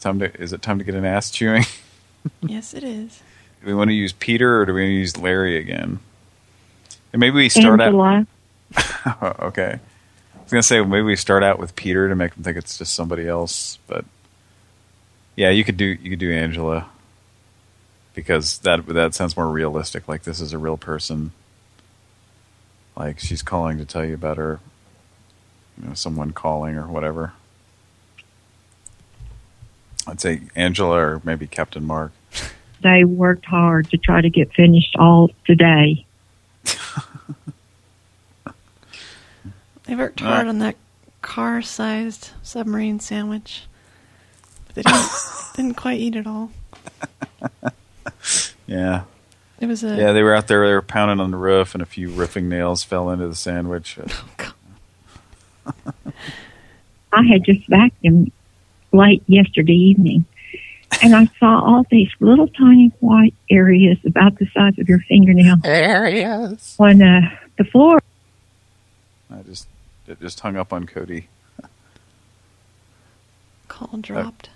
Speaker 1: time to. Is it time to get an ass chewing? [laughs]
Speaker 10: yes, it is.
Speaker 1: do we want to use Peter or do we want to use Larry again? And maybe we start
Speaker 25: Angela.
Speaker 1: out. [laughs] okay, I was gonna say maybe we start out with Peter to make them think it's just somebody else, but yeah, you could do you could do Angela because that that sounds more realistic. Like this is a real person. Like she's calling to tell you about her, you know, someone calling or whatever. I'd say Angela or maybe Captain Mark. [laughs]
Speaker 25: They worked hard to try to get finished all today. [laughs]
Speaker 10: They worked hard
Speaker 1: right.
Speaker 10: on that car-sized submarine sandwich. But they didn't, [laughs] didn't quite eat it all.
Speaker 1: Yeah.
Speaker 10: It was a
Speaker 1: Yeah, they were out there. They were pounding on the roof, and a few roofing nails fell into the sandwich. [laughs]
Speaker 25: Oh, [laughs] I had just vacuumed late yesterday evening, and I saw all these little tiny white areas about the size of your fingernail.
Speaker 1: Areas.
Speaker 25: On uh, the floor.
Speaker 1: I just it just hung up on Cody.
Speaker 10: call dropped.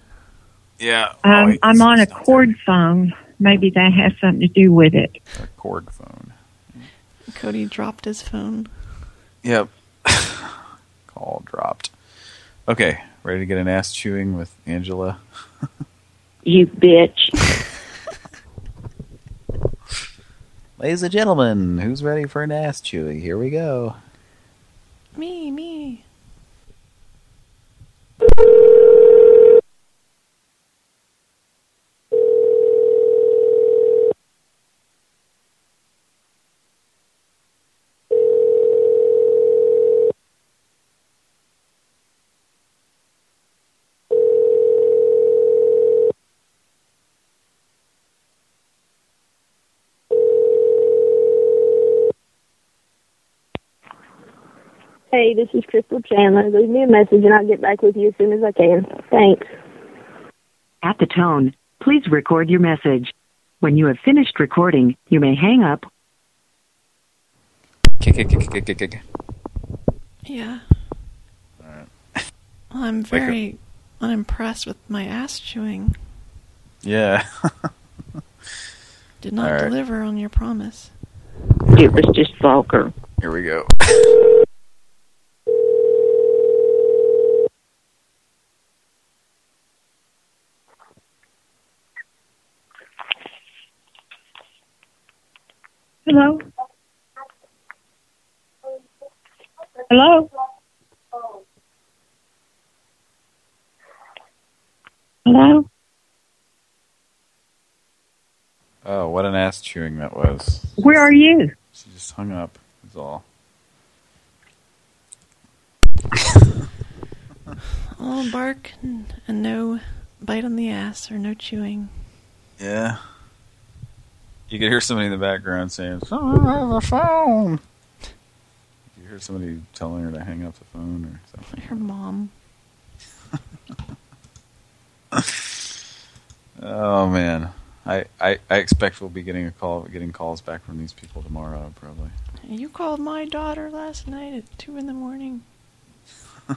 Speaker 1: Yeah.
Speaker 25: Um, I'm on a cord phone. Maybe that has something to do with it.
Speaker 1: A cord phone.
Speaker 10: Cody dropped his phone.
Speaker 1: Yep. [laughs] Call dropped. Okay, ready to get an ass chewing with Angela?
Speaker 25: You bitch. [laughs]
Speaker 1: Ladies and gentlemen, who's ready for an ass chewing? Here we go.
Speaker 10: Me, me.
Speaker 21: Hey, this is Crystal Chandler. Leave me a message and I'll get back with you as soon as I can. Thanks.
Speaker 23: At the tone, please record your message. When you have finished recording, you may hang up.
Speaker 1: Kick, kick, kick, kick, kick, kick.
Speaker 10: Yeah. Well, I'm very unimpressed with my ass chewing.
Speaker 1: Yeah.
Speaker 10: Did not
Speaker 1: All right.
Speaker 10: deliver on your promise.
Speaker 49: It was just vulgar.
Speaker 1: Here we go.
Speaker 50: Hello? Hello? Hello?
Speaker 1: Oh, what an ass chewing that was.
Speaker 50: Where are you?
Speaker 1: She just hung up. That's all.
Speaker 10: All bark and, and no bite on the ass or no chewing.
Speaker 1: Yeah. You could hear somebody in the background saying, "Someone have a phone." You hear somebody telling her to hang up the phone or something.
Speaker 10: Her mom.
Speaker 1: Oh man, I, I I expect we'll be getting a call, getting calls back from these people tomorrow, probably.
Speaker 10: You called my daughter last night at two in the morning. [laughs]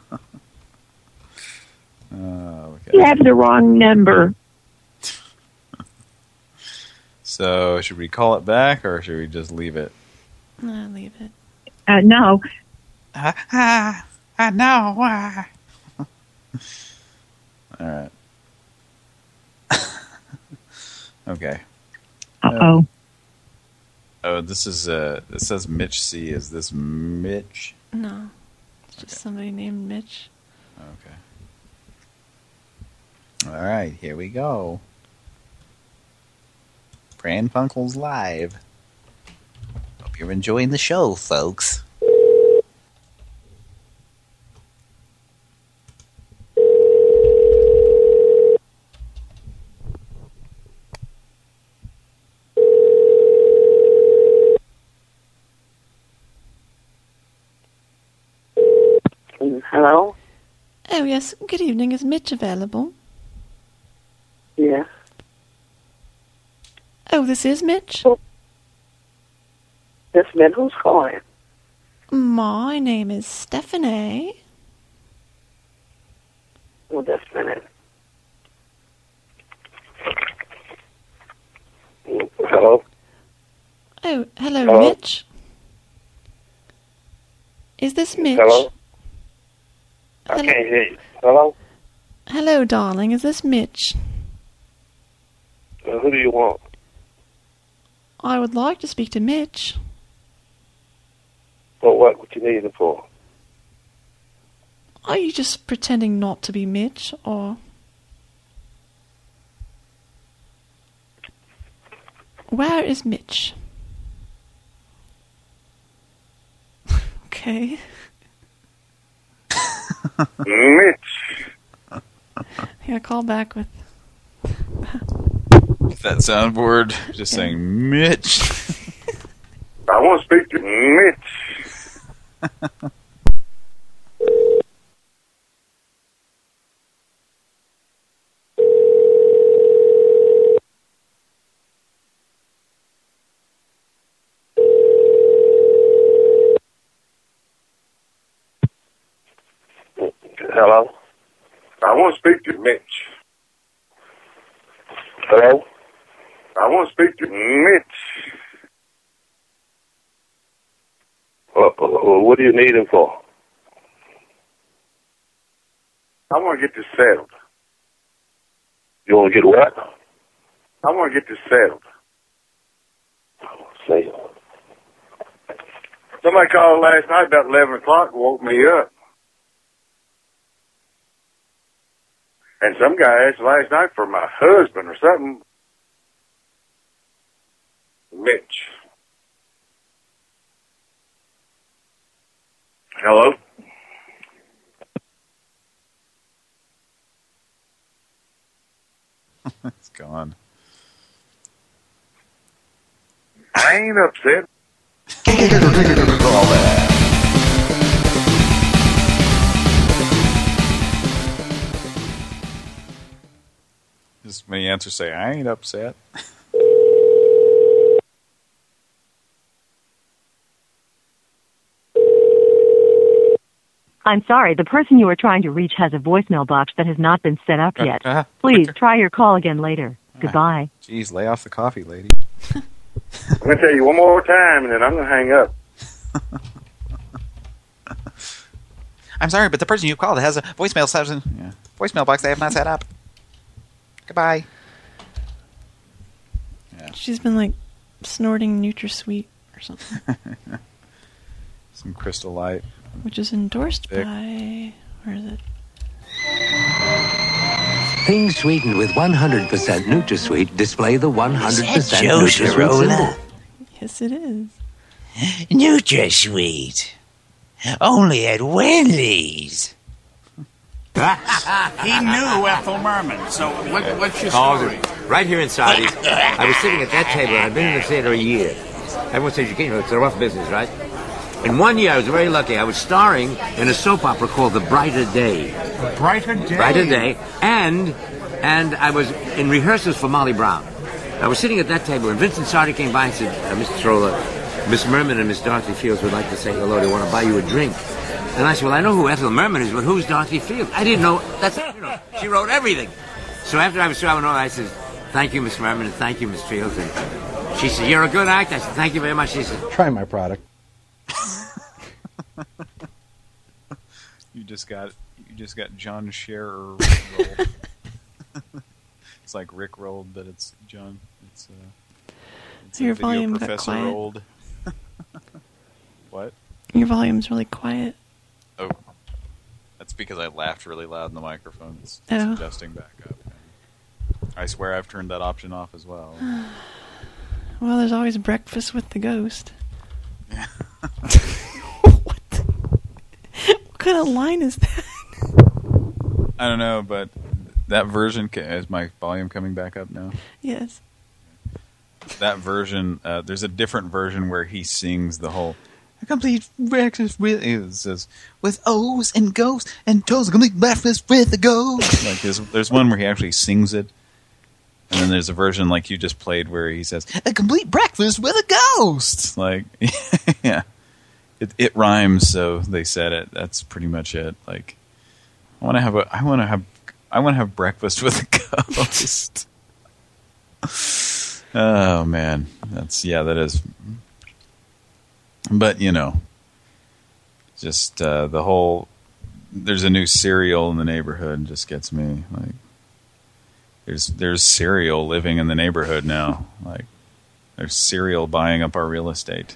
Speaker 1: Oh,
Speaker 50: You have the wrong number.
Speaker 1: So should we call it back or should we just leave it?
Speaker 10: Nah, leave it.
Speaker 50: Uh, no.
Speaker 1: Ah, I know why. [laughs] All right. [laughs] okay.
Speaker 50: Uh-oh.
Speaker 1: Oh, this is uh. It says Mitch C. Is this Mitch?
Speaker 10: No. It's just somebody named Mitch.
Speaker 1: Okay. All right, here we go. Pran Funkels live.
Speaker 17: Hope you're enjoying the show, folks.
Speaker 49: Hello?
Speaker 10: Oh, yes. Good evening. Is Mitch available?
Speaker 49: Yeah.
Speaker 10: Oh, this is Mitch?
Speaker 49: This man who's calling?
Speaker 10: My name is Stephanie.
Speaker 49: Well, just a minute. Hello?
Speaker 10: Oh, hello,
Speaker 49: Hello?
Speaker 10: Mitch. Is this Mitch?
Speaker 49: Hello? I can't hear you. Hello?
Speaker 10: Hello, darling. Is this Mitch?
Speaker 49: Uh, who do you want?
Speaker 10: I would like to speak to Mitch.
Speaker 49: For what? What you need him for?
Speaker 10: Are you just pretending not to be Mitch, or... Where is Mitch? [laughs] okay. [laughs]
Speaker 49: Mitch.
Speaker 10: Yeah, call back with...
Speaker 1: That soundboard just saying Mitch.
Speaker 49: I want to speak to Mitch. Hello? I want to speak to Mitch. Hello? I want to speak to Mitch. What, what do you need him for? I want to get this settled. You want to get what? I want to get this settled. See. Somebody called last night about 11 o'clock and woke me up. And some guy asked last night for my husband or something. Rich. Hello? [laughs]
Speaker 1: it's gone.
Speaker 49: I ain't upset.
Speaker 1: Just many answers say, I ain't upset. [laughs]
Speaker 13: I'm sorry, the person you are trying to reach has a voicemail box that has not been set up yet.
Speaker 1: Uh,
Speaker 13: Please try your call again later. Goodbye.
Speaker 1: Jeez, lay off the coffee, lady.
Speaker 51: I'm gonna tell you one more time, and then I'm gonna hang up. [laughs]
Speaker 1: I'm sorry, but the person you called has a voicemail section. Yeah. Voicemail box they have not set up. Goodbye.
Speaker 10: She's been like snorting NutraSweet or something, [laughs]
Speaker 1: Some crystal light.
Speaker 10: Which is endorsed
Speaker 1: Thick.
Speaker 10: by. Where is it?
Speaker 52: Things sweetened with 100% NutraSweet display the 100%
Speaker 17: Joe
Speaker 52: NutraSweet
Speaker 17: Sirola?
Speaker 52: symbol.
Speaker 10: Yes, it is. [laughs]
Speaker 17: NutraSweet. Only at Wendy's.
Speaker 53: he knew Ethel Merman. So what, what's your
Speaker 52: Calls
Speaker 53: story?
Speaker 52: it. Right here in Sardi's. I was sitting at that table, and I've been in the theater a year. Everyone says you can't, you know, it's a rough business, right? In one year, I was very lucky. I was starring in a soap opera called The Brighter Day.
Speaker 53: Brighter day.
Speaker 52: Brighter Day, and and I was in rehearsals for Molly Brown. I was sitting at that table, and Vincent Sardi came by and said, uh, "Mr. Troller, Miss Merman and Miss Dorothy Fields would like to say hello. They want to buy you a drink." And I said, "Well, I know who Ethel Merman is, but who's Dorothy Fields?" I didn't know. That's you know, she wrote everything. So after I was through, I went over, I said, "Thank you, Miss Merman, and thank you, Miss Fields." And she said, "You're a good actor." I said, "Thank you very much." She said,
Speaker 54: Try my product. [laughs]
Speaker 1: You just got you just got John Scherer [laughs] it's like Rick rolled, but it's John. It's uh, it's
Speaker 10: Your
Speaker 1: a video
Speaker 10: volume got
Speaker 1: professor
Speaker 10: quiet.
Speaker 1: rolled. what?
Speaker 10: Your volume's really quiet.
Speaker 1: Oh, that's because I laughed really loud in the microphone. It's, it's
Speaker 10: Oh.
Speaker 1: adjusting back up. I swear I've turned that option off as well. [sighs]
Speaker 10: Well, there's always breakfast with the ghost. [laughs] [laughs] kind of line is that? [laughs]
Speaker 1: I don't know, but that version is my volume coming back up now.
Speaker 10: Yes.
Speaker 1: That version, uh, there's a different version where he sings the whole a complete breakfast with it says with O's and ghosts and toes, a complete breakfast with a ghost. [laughs] like there's there's one where he actually sings it, and then there's a version like you just played where he says a complete breakfast with a ghost. Like [laughs] yeah, it it rhymes, so they said it. That's pretty much it. Like I want to have a I want to have I want to have breakfast [laughs] with a ghost. [laughs] Oh man, that's yeah, that is. But you know, just uh, the whole. There's a new cereal in the neighborhood. Just gets me like. There's there's cereal living in the neighborhood now. Like, there's cereal buying up our real estate,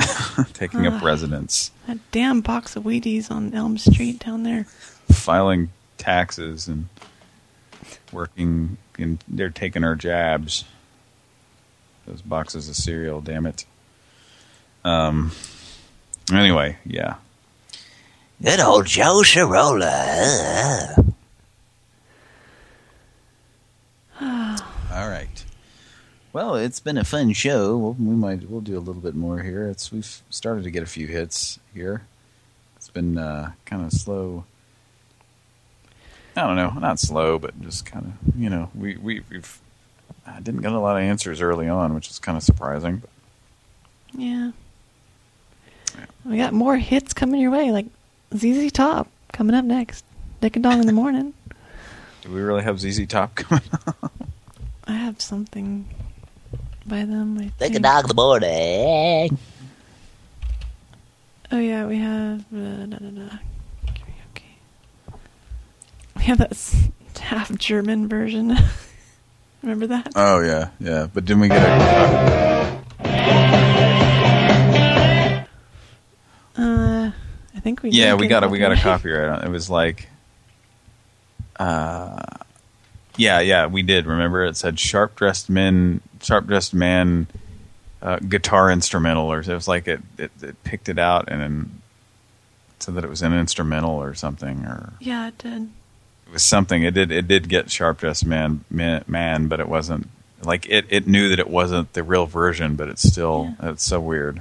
Speaker 1: [laughs] taking up
Speaker 10: Ah.
Speaker 1: residence,
Speaker 10: That damn box of Wheaties on Elm Street down there.
Speaker 1: filing taxes and working. And they're taking our jabs. Those boxes of cereal, damn it. Um. Anyway, yeah.
Speaker 17: Good old Joe Sirola. Uh. [sighs]
Speaker 1: All right. Well, it's been a fun show. We'll, we might we'll do a little bit more here. It's we've started to get a few hits here. It's been uh, kind of slow. I don't know, not slow, but just kind of you know we we we've I didn't get a lot of answers early on, which is kind of surprising.
Speaker 10: Yeah. We got more hits coming your way, like ZZ Top coming up next. Dick and Dong in the morning.
Speaker 1: Do we really have ZZ Top coming? up?
Speaker 10: I have something by them. I
Speaker 17: Take a
Speaker 10: think.
Speaker 17: dog in the morning.
Speaker 10: Oh yeah, we have. Uh, da, da, da. Karaoke. We have that half German version. [laughs] Remember that?
Speaker 1: Oh yeah, yeah. But didn't we get a?
Speaker 10: Uh, I think we.
Speaker 1: yeah, we got a we got a
Speaker 10: copyright.
Speaker 1: copyright. on it. It was like, uh, yeah, yeah, we did. Remember, it said "sharp dressed men, sharp dressed man, uh, guitar instrumental," or it was like it, it it picked it out and then said that it was an instrumental or something, or
Speaker 10: Yeah, it did.
Speaker 1: it was something. It did it did get sharp dressed man, man man, but it wasn't like it. It knew that it wasn't the real version, but it's still it's so weird.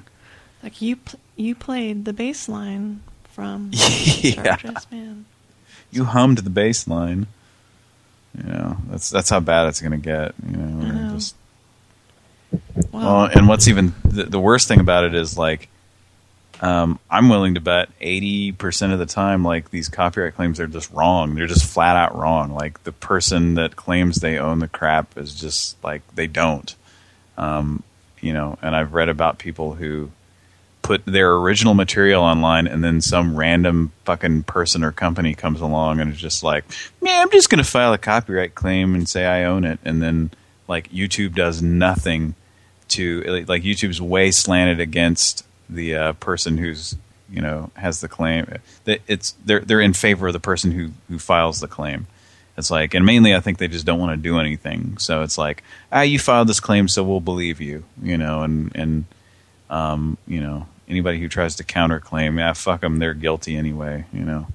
Speaker 10: Like you, pl- you played the bass line from [laughs]
Speaker 1: Yeah.
Speaker 10: Sharp Dressed Man.
Speaker 1: You hummed the bass line. You know, that's that's how bad it's going to get. You know,
Speaker 10: know.
Speaker 1: just well, and what's even the, the worst thing about it is like, um, I'm willing to bet 80% of the time, like these copyright claims are just wrong. They're just flat out wrong. Like the person that claims they own the crap is just like they don't. Um, you know, and I've read about people who put their original material online and then some random fucking person or company comes along and is just like, man, I'm just going to file a copyright claim and say I own it. And then like YouTube does nothing to, like YouTube's way slanted against the uh, person who's, you know, has the claim. It's, they're, they're in favor of the person who, who files the claim. It's like, and mainly I think they just don't want to do anything. So it's like, ah, you filed this claim, so we'll believe you, you know, and, and, um, you know, anybody who tries to counterclaim, yeah, fuck them, they're guilty anyway, you know.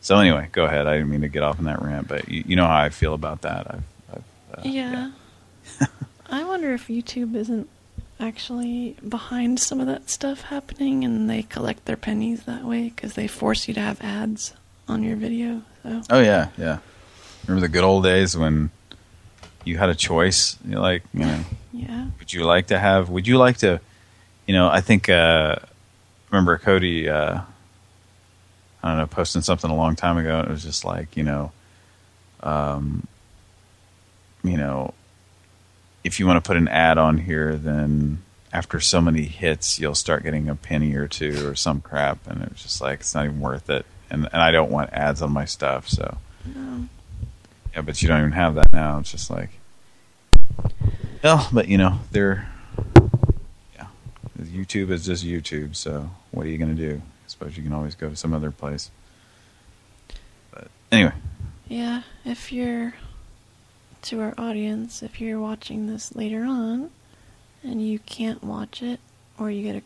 Speaker 1: So anyway, go ahead. I didn't mean to get off on that rant, but you, you know how I feel about that. I've, I've, uh,
Speaker 10: yeah. [laughs] I wonder if YouTube isn't actually behind some of that stuff happening and they collect their pennies that way because they force you to have ads on your video. So
Speaker 1: Oh yeah, yeah. Remember the good old days when you had a choice? You're like, you know,
Speaker 10: yeah.
Speaker 1: would you like to have? Would you like to? You know, I think. uh Remember Cody? uh I don't know, posting something a long time ago. It was just like, you know, um, you know, if you want to put an ad on here, then after so many hits, you'll start getting a penny or two or some crap, and it was just like it's not even worth it. And and I don't want ads on my stuff, so.
Speaker 10: No.
Speaker 1: Yeah, but you don't even have that now. It's just like, well, but you know, they're, YouTube is just YouTube. So what are you going to do? I suppose you can always go to some other place. But anyway,
Speaker 10: Yeah, if you're to our audience, if you're watching this later on and you can't watch it or you get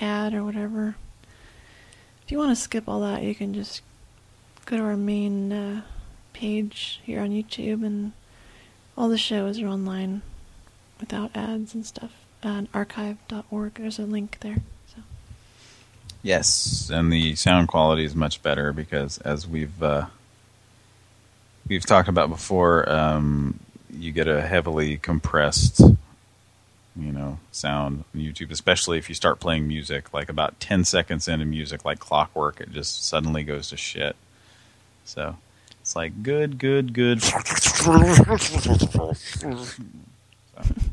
Speaker 10: a ad or whatever, if you want to skip all that, you can just go to our main uh, page here on YouTube and all the shows are online without ads and stuff. On archive.org, there's a link there. So
Speaker 1: yes, and the sound quality is much better because as we've uh, we've talked about before, um, you get a heavily compressed, you know, sound on YouTube, especially if you start playing music. Like about ten seconds into music, like clockwork, it just suddenly goes to shit. So it's like good, good, good. [laughs]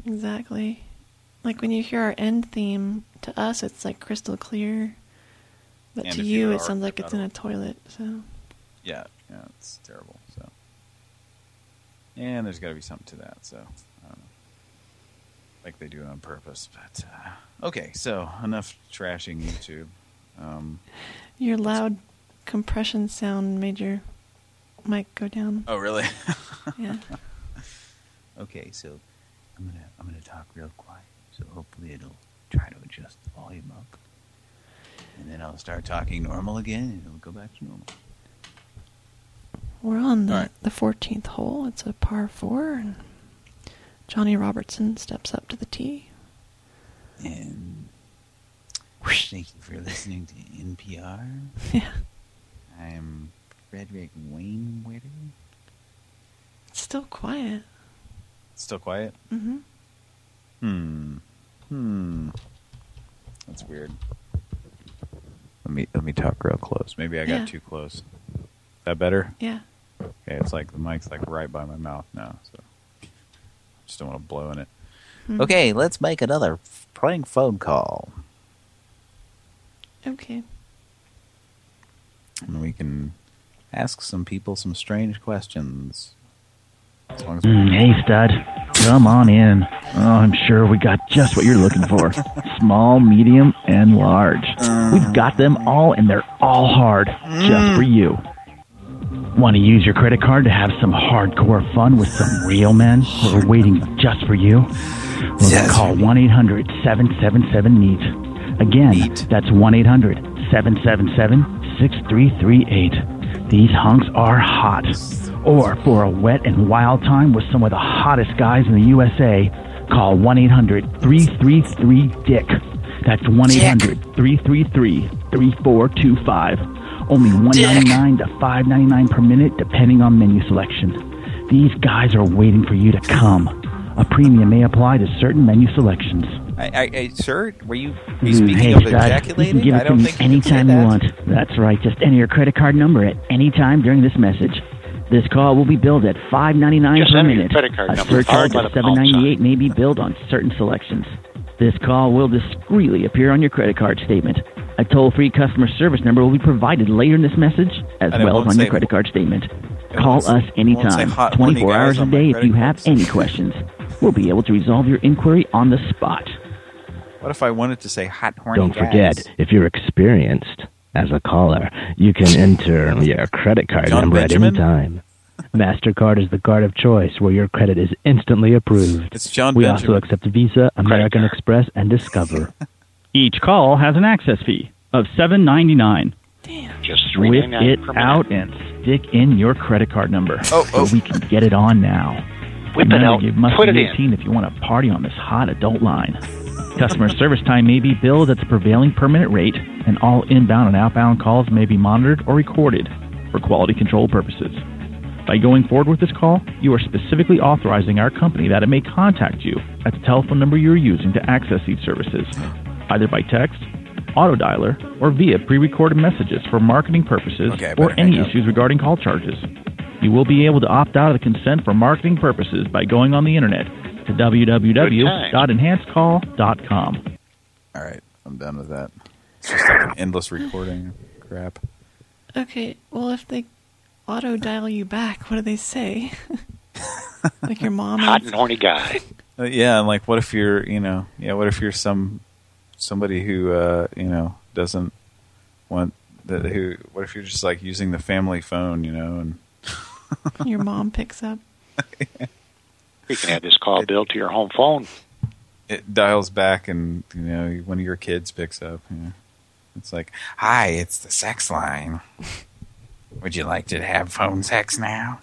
Speaker 10: Exactly. Like when you hear our end theme, to us it's like crystal clear, but
Speaker 1: And
Speaker 10: to you it sounds like it's in a toilet. So
Speaker 1: Yeah, yeah, it's terrible. So, and there's got to be something to that. So, I don't know, like they do it on purpose. But uh, okay, so enough trashing YouTube. Um,
Speaker 10: your loud compression sound made your mic go down.
Speaker 1: oh, really?
Speaker 10: Yeah. [laughs]
Speaker 17: Okay, so I'm gonna I'm gonna talk real quiet, so hopefully it'll try to adjust the volume up, and then I'll start talking normal again, and it'll go back to normal.
Speaker 10: We're on the
Speaker 17: All right.
Speaker 10: the fourteenth hole. It's a par four, and Johnny Robertson steps up to the tee.
Speaker 17: And thank you for listening to NPR. [laughs]
Speaker 10: Yeah.
Speaker 17: I'm Frederick Wayne Witter.
Speaker 10: It's still quiet.
Speaker 1: still quiet.
Speaker 10: Mm-hmm.
Speaker 1: Hmm. Hmm. That's weird. Let me let me talk real close. Maybe I got
Speaker 10: Yeah.
Speaker 1: too close. Is that better?
Speaker 10: Yeah.
Speaker 1: Okay, it's like the mic's like right by my mouth now, so I just don't want to blow in it.
Speaker 10: Hmm.
Speaker 17: Okay, let's make another prank phone call.
Speaker 10: Okay.
Speaker 1: And we can ask some people some strange questions. As long as
Speaker 55: Mm, hey, stud. Come on in. Oh, I'm sure we got just what you're looking for. Small, medium, and large. We've got them all, and they're all hard, just for you. Want to use your credit card to have some hardcore fun with some real men who are waiting just for you? Well, then call 1-800-777-NEAT. Again, that's 1-800-777-6338. These hunks are hot. Or for a wet and wild time with some of the hottest guys in the USA, call 1-800-333-DICK. That's 1-800-333-3425. Only $1.99 to $5.99 per minute, depending on menu selection. These guys are waiting for you to come. A premium may apply to certain menu selections.
Speaker 1: I, I, I, sir, were you, were you
Speaker 55: Mm,
Speaker 1: speaking
Speaker 55: hey,
Speaker 1: of
Speaker 55: Scott, you can give it to me
Speaker 1: think you
Speaker 55: anytime you want. That's right. Just enter your credit card number at any time during this message. This call will be billed at $5.99
Speaker 56: Just
Speaker 55: per minute.
Speaker 56: credit card
Speaker 55: A surcharge of
Speaker 56: the pound
Speaker 55: $7.98 may be billed on certain selections. This call will discreetly appear on your credit card statement. A toll-free customer service number will be provided later in this message, as
Speaker 1: And
Speaker 55: well as on your credit card statement. Call us
Speaker 1: it won't say
Speaker 55: anytime, 24 hours a day if you have any [laughs] questions. We'll be able to resolve your inquiry on the spot.
Speaker 1: What if I wanted to say hot, horny
Speaker 47: Don't
Speaker 1: guys?
Speaker 47: forget, if you're experienced as a caller, you can [laughs] enter your credit card
Speaker 1: John
Speaker 47: number
Speaker 1: Benjamin?
Speaker 47: at any time. [laughs] MasterCard is the card of choice where your credit is instantly approved.
Speaker 1: It's John
Speaker 47: we
Speaker 1: Benjamin.
Speaker 47: also accept Visa, American Express, and Discover. [laughs]
Speaker 55: Each call has an access fee of $7.99.
Speaker 56: Just
Speaker 55: Whip
Speaker 56: $3.99
Speaker 55: it out and stick in your credit card number
Speaker 56: Oh, oh.
Speaker 55: so
Speaker 56: oh.
Speaker 55: we can get it on now.
Speaker 56: Whip it
Speaker 55: Remember,
Speaker 56: out.
Speaker 55: You must
Speaker 56: Put
Speaker 55: be
Speaker 56: it in.
Speaker 55: if you want to party on this hot adult line. Customer service time may be billed at the prevailing permanent rate, and all inbound and outbound calls may be monitored or recorded for quality control purposes. By going forward with this call, you are specifically authorizing our company that it may contact you at the telephone number you are using to access these services, either by text, auto dialer, or via pre-recorded messages for marketing purposes
Speaker 1: Okay,
Speaker 55: or any issues regarding call charges. You will be able to opt out of the consent for marketing purposes by going on the internet to www.enhancedcall.com.
Speaker 1: All right, I'm done with that. It's just like an endless recording crap.
Speaker 10: Okay, well, if they auto dial you back, what do they say? [laughs] like your mom.
Speaker 56: Hot
Speaker 10: is-
Speaker 56: and horny guy.
Speaker 1: Uh, yeah, and like, what if you're, you know, yeah, what if you're some somebody who, uh, you know, doesn't want that? Who? What if you're just like using the family phone, you know, and
Speaker 10: your mom picks up. [laughs]
Speaker 56: You can have this call it, to your home phone.
Speaker 1: It dials back, and you know one of your kids picks up. You know. It's like, "Hi, it's the sex line. Would you like to have phone sex now?"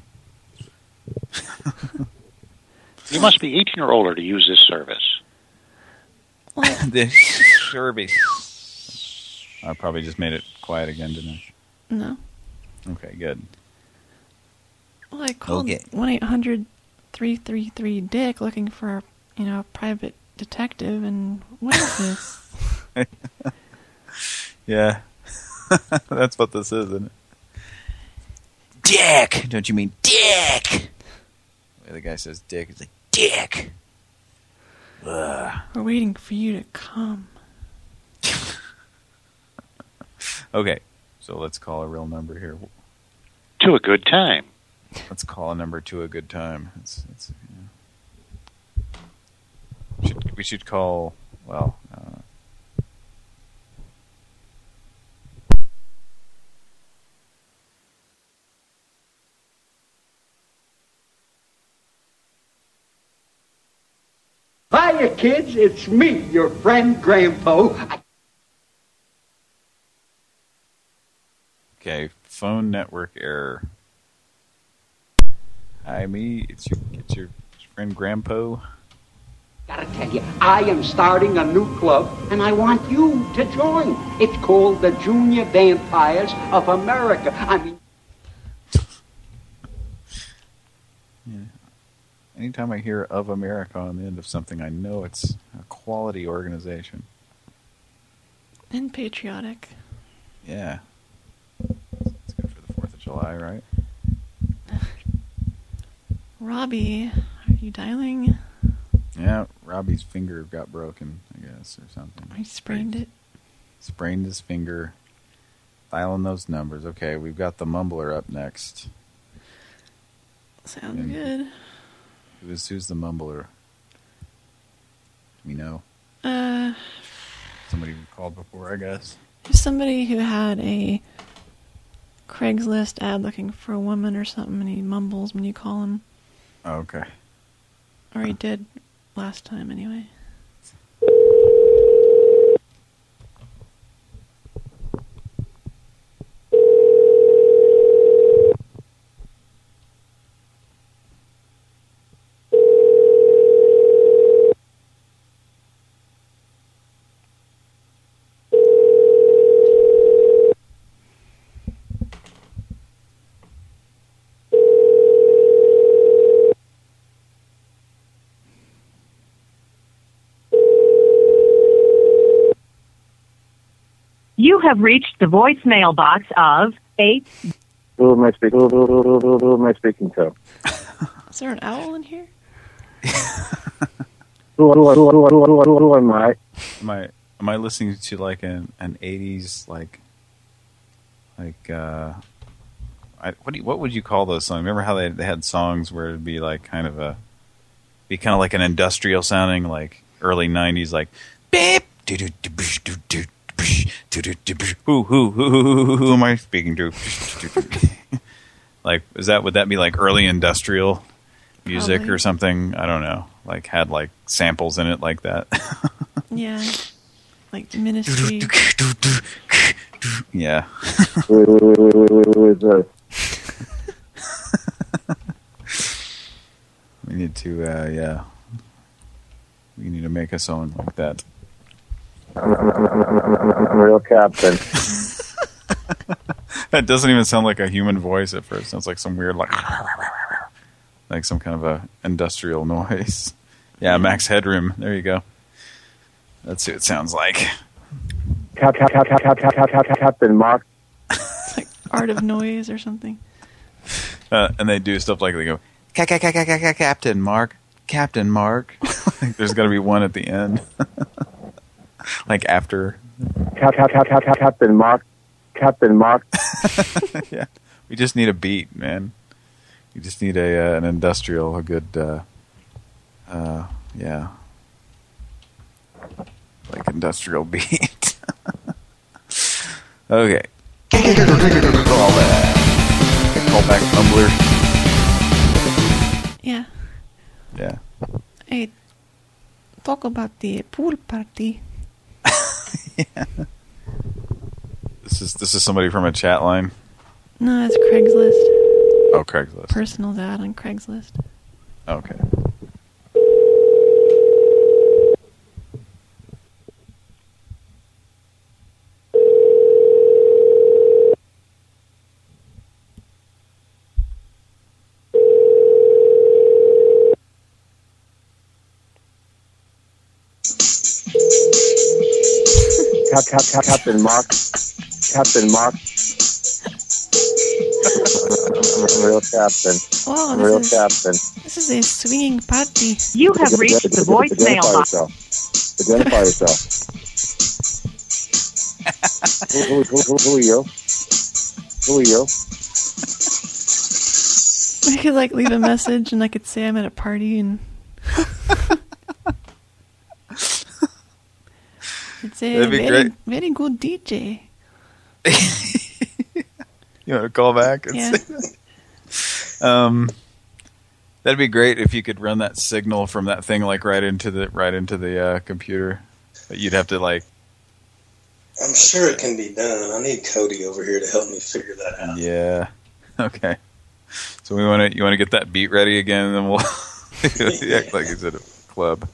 Speaker 56: you must be 18 or older to use this service. [laughs]
Speaker 1: this service. I probably just made it quiet again, didn't I?
Speaker 10: No.
Speaker 1: Okay, good.
Speaker 10: Well, I called 1-800 three three three Dick looking for you know a private detective, and what is this? [laughs]
Speaker 1: Yeah. [laughs] That's what this is, isn't it? Dick! Don't you mean dick? The guy says dick. It's like, dick! Ugh.
Speaker 10: We're waiting for you to come. [laughs]
Speaker 1: Okay, so let's call a real number here.
Speaker 56: To a good time.
Speaker 1: Let's call a number two a good time. It's, it's, yeah. should, we should call, well, uh,
Speaker 57: Hiya, kids. It's me, your friend Grandpa.
Speaker 1: okay, phone network error. Hi, me. It's your, it's your friend Grandpa.
Speaker 57: Gotta tell you, I am starting a new club, and I want you to join. It's called the Junior Vampires of America. I mean, [laughs]
Speaker 1: Anytime I hear of America on the end of something, I know it's a quality organization.
Speaker 10: And patriotic.
Speaker 1: Yeah. It's good for the 4th of July, right?
Speaker 10: Robbie, are you dialing?
Speaker 1: Yeah, Robbie's finger got broken, I guess, or something.
Speaker 10: I sprained it.
Speaker 1: Sprained his finger. Dialing those numbers. Okay, we've got the mumbler up next.
Speaker 10: Sounds
Speaker 1: And
Speaker 10: good.
Speaker 1: Who's, who's the mumbler? We know.
Speaker 10: Uh,
Speaker 1: Somebody we called before, I guess.
Speaker 10: somebody who had a Craigslist ad looking for a woman or something, and he mumbles when you call him,
Speaker 1: Oh, okay.
Speaker 10: or he did last time anyway.
Speaker 23: have reached the voicemail box of eight.
Speaker 8: Who am I speaking? Who, who, who, who, who am I speaking to? [laughs]
Speaker 10: Is there an owl in here? [laughs]
Speaker 8: who, who, who, who, who, who, who, who am I?
Speaker 1: Am I am I listening to like an an eighties like like uh I, what do you, what would you call those songs? Remember how they they had songs where it'd be like kind of a be kind of like an industrial sounding like early nineties like beep do do do do do who who who who am I speaking to? like is that would that be like early industrial music
Speaker 10: Probably.
Speaker 1: or something? I don't know. Like had like samples in it like that.
Speaker 10: Yeah. Like ministry.
Speaker 1: yeah. We need to, uh, yeah. We need to make a song like that.
Speaker 8: I'm, I'm, I'm, a real captain. [laughs]
Speaker 1: That doesn't even sound like a human voice at first. It sounds like some weird, like, like some kind of a industrial noise. Yeah, Max Headroom. There you go. That's what it sounds like.
Speaker 8: Cap, cap, cap, cap, cap, cap, cap, cap, Captain Mark.
Speaker 10: like [laughs] Art of noise or something.
Speaker 1: Uh, and they do stuff like they go, "Ca- ca- ca- ca- ca- ca- Captain Mark, Captain Mark. like [laughs] there's got to be one at the end, [laughs] like after.
Speaker 8: Cap, cap, cap, cap, cap, Captain Mark. Captain Mark. [laughs]
Speaker 1: yeah, we just need a beat, man. We just need a uh, an industrial, a good, uh, uh, yeah, like industrial [laughs] beat. okay. Call back. Call back Tumblr.
Speaker 10: Yeah.
Speaker 1: Yeah.
Speaker 10: Hey, talk about the pool party. [laughs]
Speaker 1: This is this is somebody from a chat line.
Speaker 10: No, it's Craigslist.
Speaker 1: Oh, Craigslist.
Speaker 10: Personal ad on Craigslist.
Speaker 1: Okay.
Speaker 8: Cap, cap, cap, Captain Mark. Captain Mark. I'm a real captain.
Speaker 10: Wow,
Speaker 8: I'm a real
Speaker 10: this is-
Speaker 8: captain.
Speaker 10: This is a swinging party.
Speaker 23: You have reached the voicemail
Speaker 8: Identify
Speaker 23: box.
Speaker 8: yourself. Identify yourself. who, who, who, who, who are you? Who are you?
Speaker 10: I could like leave a message and I could say I'm at a party and a
Speaker 1: That'd be
Speaker 10: very,
Speaker 1: great.
Speaker 10: very good DJ.
Speaker 1: You want to call back? and
Speaker 10: Yeah.
Speaker 1: say that? Um, that'd be great if you could run that signal from that thing like right into the right into the uh, computer. But you'd have to like,
Speaker 5: I'm sure it can be done. I need Cody over here to help me figure that out.
Speaker 1: yeah, [laughs] okay. So we want to you want to get that beat ready again, and then we'll [laughs] you [laughs] act like he's at a club.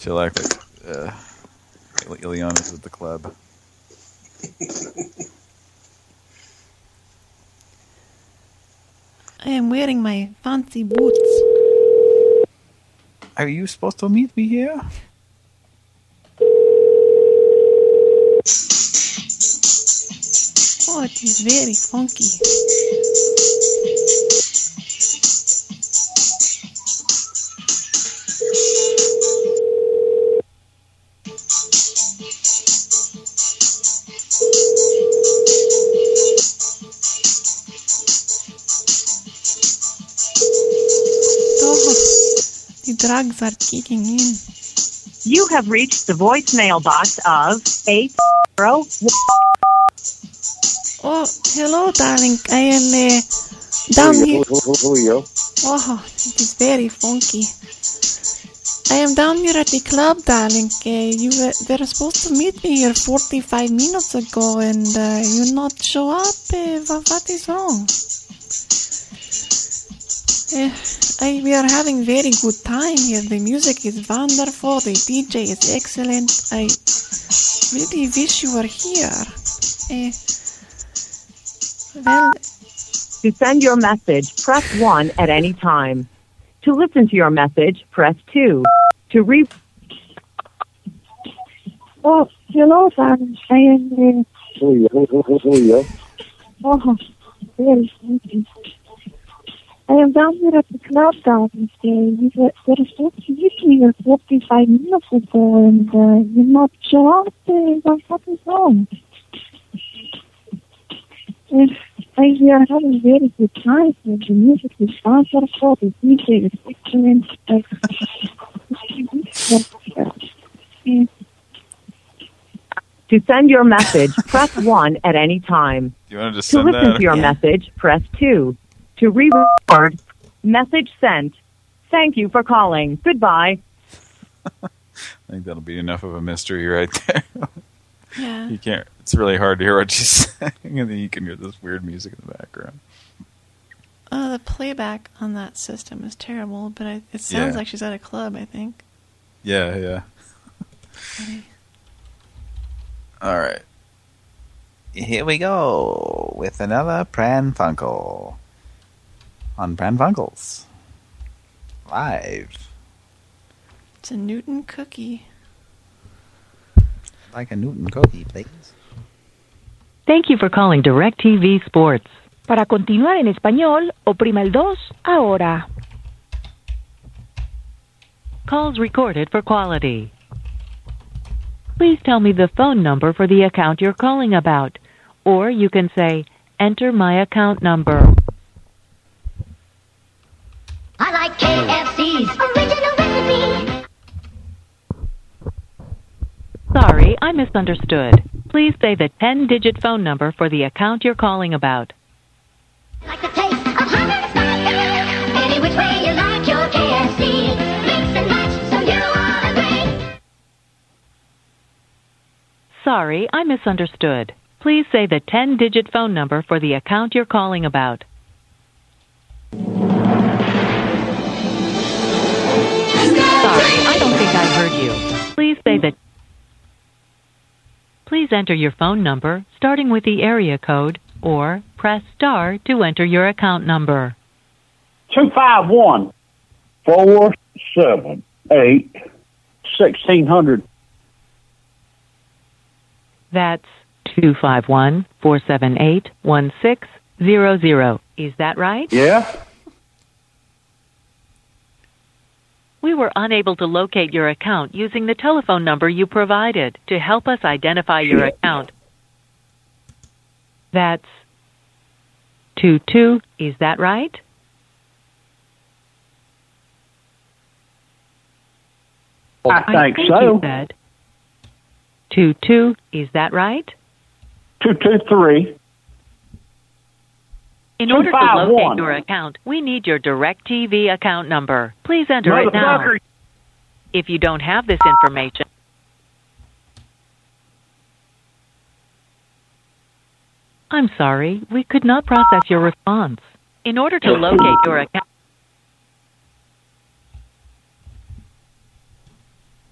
Speaker 1: She'll act like uh, Il- Ileana's at the club.
Speaker 10: I am wearing my fancy boots.
Speaker 1: Are you supposed to meet me here?
Speaker 10: Oh, it is very funky. The drugs are kicking in.
Speaker 23: You have reached the voicemail box of 80.
Speaker 10: Oh, hello, darling. I am uh, down
Speaker 8: who,
Speaker 10: here.
Speaker 8: Who, who, who are you?
Speaker 10: Oh, it is very funky. I am down here at the club, darling. Uh, you were, were supposed to meet me here 45 minutes ago and uh, you not show up. Uh, wha- what is wrong? I, we are having very good time here. The music is wonderful. The DJ is excellent. I really wish you were here. Uh, well,
Speaker 23: To send your message, press 1 at any time. To listen to your message, press 2. To re-
Speaker 25: Oh, hello, darling. I am Oh, very sleepy. I am down is supposed to be here 45 minutes ago, and uh, you're not sure up there. What is wrong? Uh, [laughs] I we are having very good time. The music is wonderful. The DJ is excellent. Uh,
Speaker 13: To send your message, press 1 at any time.
Speaker 1: You want to just
Speaker 13: To listen
Speaker 1: that?
Speaker 13: to your message, press 2. To re-record, message sent. Thank you for calling. Goodbye. [laughs]
Speaker 1: I think that'll be enough of a mystery right there. [laughs]
Speaker 10: Yeah.
Speaker 1: you can't. It's really hard to hear what she's [laughs] saying, and then you can hear this weird music in the background.
Speaker 10: Uh, the playback on that system is terrible, but I, it sounds
Speaker 1: Yeah.
Speaker 10: like she's at a club. I think.
Speaker 1: Yeah, yeah. All right.
Speaker 17: Here we go with another Pran Funkel on Pran Funkels live
Speaker 10: It's a Newton cookie.
Speaker 17: like a Newton cookie, please.
Speaker 13: Thank you for calling DirecTV Sports.
Speaker 58: Para continuar en español, oprima el 2 ahora.
Speaker 13: Calls recorded for quality. Please tell me the phone number for the account you're calling about. Or you can say, enter my account number.
Speaker 59: I like KFC's original recipe.
Speaker 13: Sorry, I misunderstood. Please say the 10 digit phone number for the account you're calling about.
Speaker 59: Like the taste of hot spice. Any which way you like your KFC. Mix and match so you all agree.
Speaker 13: Sorry, I misunderstood. Please say the 10 digit phone number for the account you're calling about. I don't think I heard you. Please say the. Please enter your phone number starting with the area code or press star to enter your account number.
Speaker 42: Two five one four seven eight sixteen hundred.
Speaker 13: That's 251 478 1600. Is that right?
Speaker 42: Yeah.
Speaker 13: We were unable to locate your account using the telephone number you provided. To help us identify your account, that's 22. Is that right?
Speaker 42: Oh, I think
Speaker 13: you
Speaker 42: so.
Speaker 13: said 22. Is that right?
Speaker 42: Two two three.
Speaker 13: In order to
Speaker 42: 251.
Speaker 13: locate your account, we need your DirecTV account number. Please enter it now. If you don't have this information, I'm sorry, we could not process your response. In order to locate your account,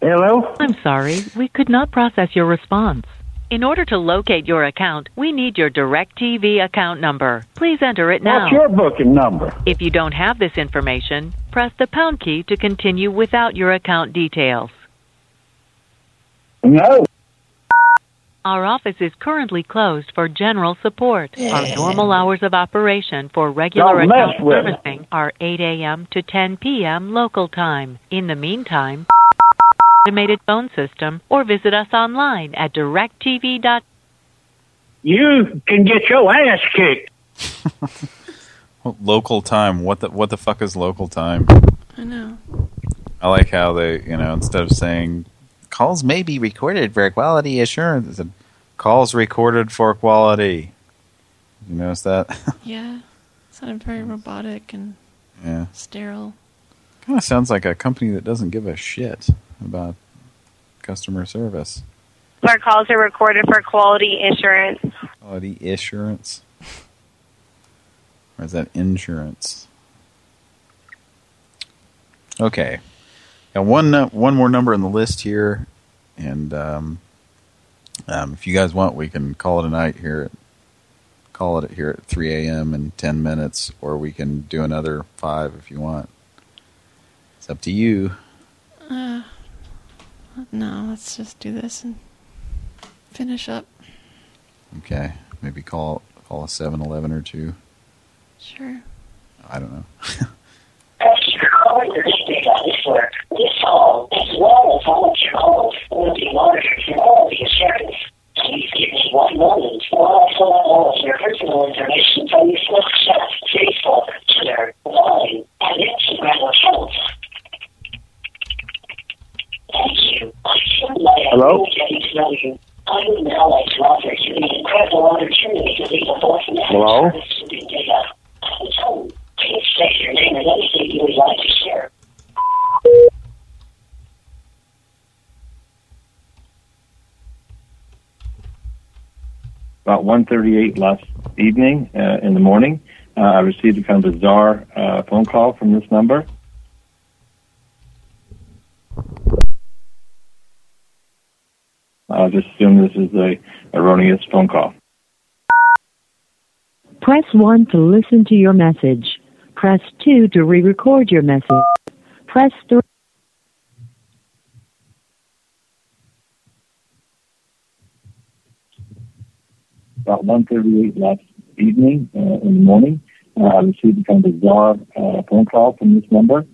Speaker 42: Hello?
Speaker 13: I'm sorry, we could not process your response. In order to locate your account, we need your DirecTV account number. Please enter it now.
Speaker 42: What's your booking number?
Speaker 13: If you don't have this information, press the pound key to continue without your account details.
Speaker 42: No.
Speaker 13: Our office is currently closed for general support. Our normal hours of operation for regular
Speaker 42: Don't
Speaker 13: account
Speaker 42: with me.
Speaker 13: servicing are 8 a.m. to 10 p.m. local time. In the meantime, automated phone system or visit us online at directv.com.
Speaker 42: You can get your ass kicked. [laughs]
Speaker 1: Local time. What the what the fuck is local time?
Speaker 10: I know.
Speaker 1: I like how they, you know, instead of saying calls may be recorded for quality assurance, it said calls recorded for quality. You notice that? [laughs]
Speaker 10: Yeah. Sounded very robotic and
Speaker 1: yeah.
Speaker 10: sterile.
Speaker 1: Kind of sounds like a company that doesn't give a shit about customer service.
Speaker 43: Our calls are recorded for quality assurance.
Speaker 1: Quality assurance. Or is that insurance? Okay. Got one nu- one more number in the list here, and um, um, if you guys want, we can call it a night here. At, call it here at 3 a.m. in 10 minutes, or we can do another five if you want. It's up to you.
Speaker 10: Uh, no, let's just do this and finish up.
Speaker 1: Okay, maybe call call a 7-Eleven or two.
Speaker 10: Sure.
Speaker 1: I don't know.
Speaker 59: Thanks [laughs] for calling the Big Daddy this call, as well as all of your calls, will be monitored for quality assurance. Please give me one moment while I fill out all of your personal information from your Snapchat, Facebook, Twitter, Line, and Instagram accounts.
Speaker 51: Hello?
Speaker 59: share.
Speaker 60: about 1.38 last evening uh, in the morning. Uh, I received a kind of bizarre uh, phone call from this number. I'll just assume this is a erroneous phone call.
Speaker 23: Press 1 to listen to your message. Press 2 to re-record your message. Press 3.
Speaker 60: About 1.38 last evening uh, in the morning, uh, I received a kind of bizarre uh, phone call from this number.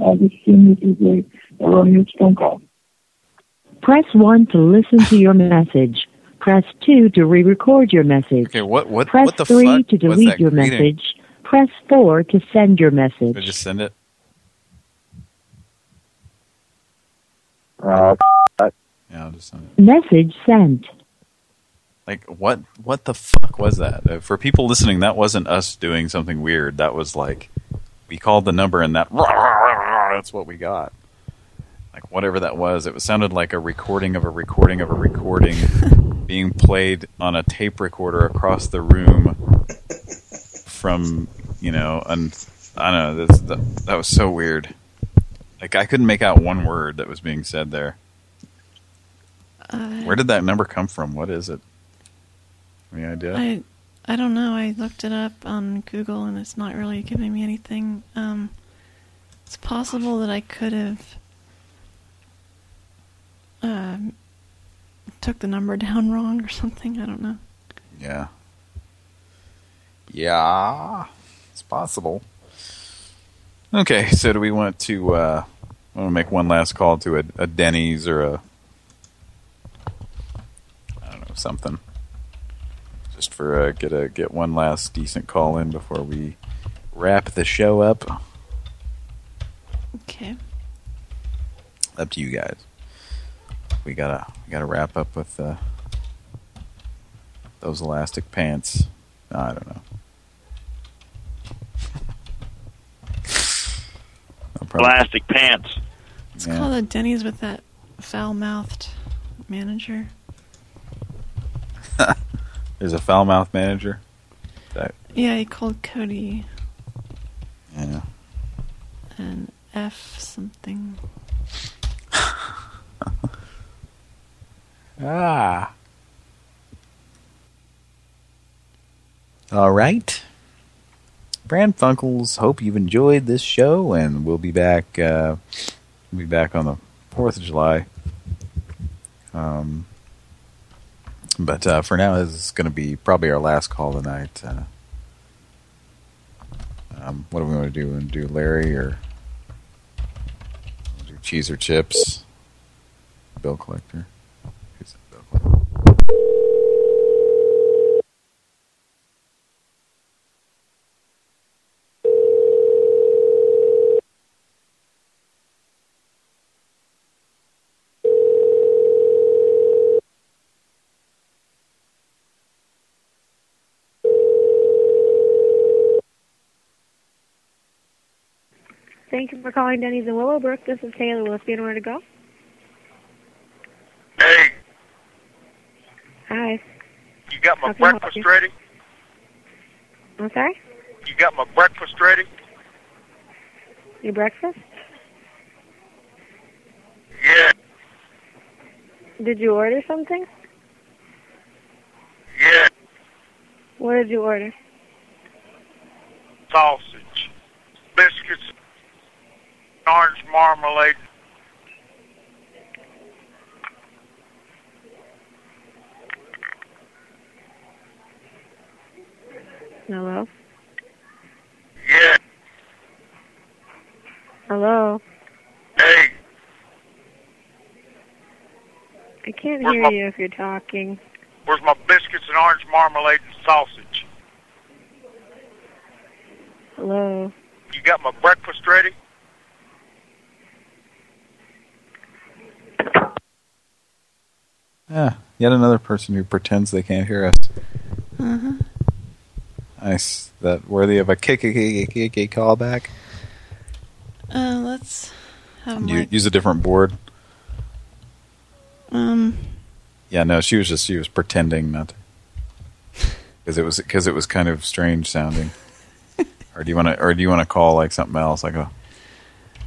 Speaker 60: I'll just assume this is a erroneous phone call.
Speaker 23: Press 1 to listen to your message. Press 2 to re-record your message.
Speaker 1: Okay, what what
Speaker 23: Press
Speaker 1: what the
Speaker 23: 3
Speaker 1: fuck
Speaker 23: to
Speaker 1: was
Speaker 23: delete
Speaker 1: that
Speaker 23: your
Speaker 1: greeting?
Speaker 23: message. Press 4 to send your message.
Speaker 1: Did I just send it?
Speaker 60: Uh,
Speaker 1: Yeah, I'll just send it.
Speaker 23: Message sent.
Speaker 1: Like what what the fuck was that? Uh, For people listening, that wasn't us doing something weird. That was like we called the number and that that's what we got. Like whatever that was, it was sounded like a recording of a recording of a recording [laughs] being played on a tape recorder across the room from, you know, and I don't know, that's, that, that was so weird. Like I couldn't make out one word that was being said there.
Speaker 10: Uh,
Speaker 1: Where did that number come from? What is it? Any idea?
Speaker 10: I I don't know. I looked it up on Google and it's not really giving me anything. Um, it's possible that I could have um, took the number down [laughs] wrong or something. I don't know.
Speaker 1: Yeah. Yeah, it's possible. Okay, so do we want to uh want to make one last call to a, a Denny's or a I don't know something, just for uh, get a get one last decent call in before we wrap the show up.
Speaker 10: Okay.
Speaker 1: Up to you guys. We gotta we gotta wrap up with uh, those elastic pants. I don't know. I'll probably-
Speaker 61: Plastic pants.
Speaker 10: It's
Speaker 1: Yeah.
Speaker 10: called a Denny's with that foul-mouthed manager. [laughs]
Speaker 1: There's a foul-mouthed manager. That
Speaker 10: Yeah, he called Cody
Speaker 1: yeah.
Speaker 10: an F something. [laughs]
Speaker 1: Ah. All right. Pran Funkels, hope you've enjoyed this show, and we'll be back. Uh, we'll be back on the Fourth of July. Um, but uh, for now, this is going to be probably our last call tonight. Uh, um, what do we want to do? Want to do Larry or do cheese or chips? Bill collector. Who's that bill collector?
Speaker 62: Thank you for calling Denny's in Willowbrook. This is Taylor. Will it be anywhere to go?
Speaker 51: Hey,
Speaker 62: Hi.
Speaker 51: you got my
Speaker 62: How can I help
Speaker 51: breakfast ready?
Speaker 62: I'm sorry?
Speaker 51: You got my breakfast ready?
Speaker 62: Your breakfast?
Speaker 51: Yeah,
Speaker 62: Did you order something?
Speaker 51: yeah.
Speaker 62: What did you order?
Speaker 51: Sausage, orange marmalade.
Speaker 25: Hello?
Speaker 51: Yeah.
Speaker 25: Hello?
Speaker 51: Hey.
Speaker 25: I can't
Speaker 51: Where's
Speaker 25: hear
Speaker 51: my,
Speaker 25: you if you're talking.
Speaker 51: Where's my biscuits and orange marmalade and sausage?
Speaker 25: Hello?
Speaker 51: You got my breakfast ready?
Speaker 1: Yeah, yet another person who pretends they can't hear us.
Speaker 10: Uh-huh.
Speaker 1: Nice. That worthy of a kick callback.
Speaker 10: Uh, let's have
Speaker 1: You use a different board.
Speaker 10: Um,
Speaker 1: Yeah, no, she was just she was pretending not to, [laughs] because it was because it was kind of strange sounding. or do you want to or do you want to call like something else, like a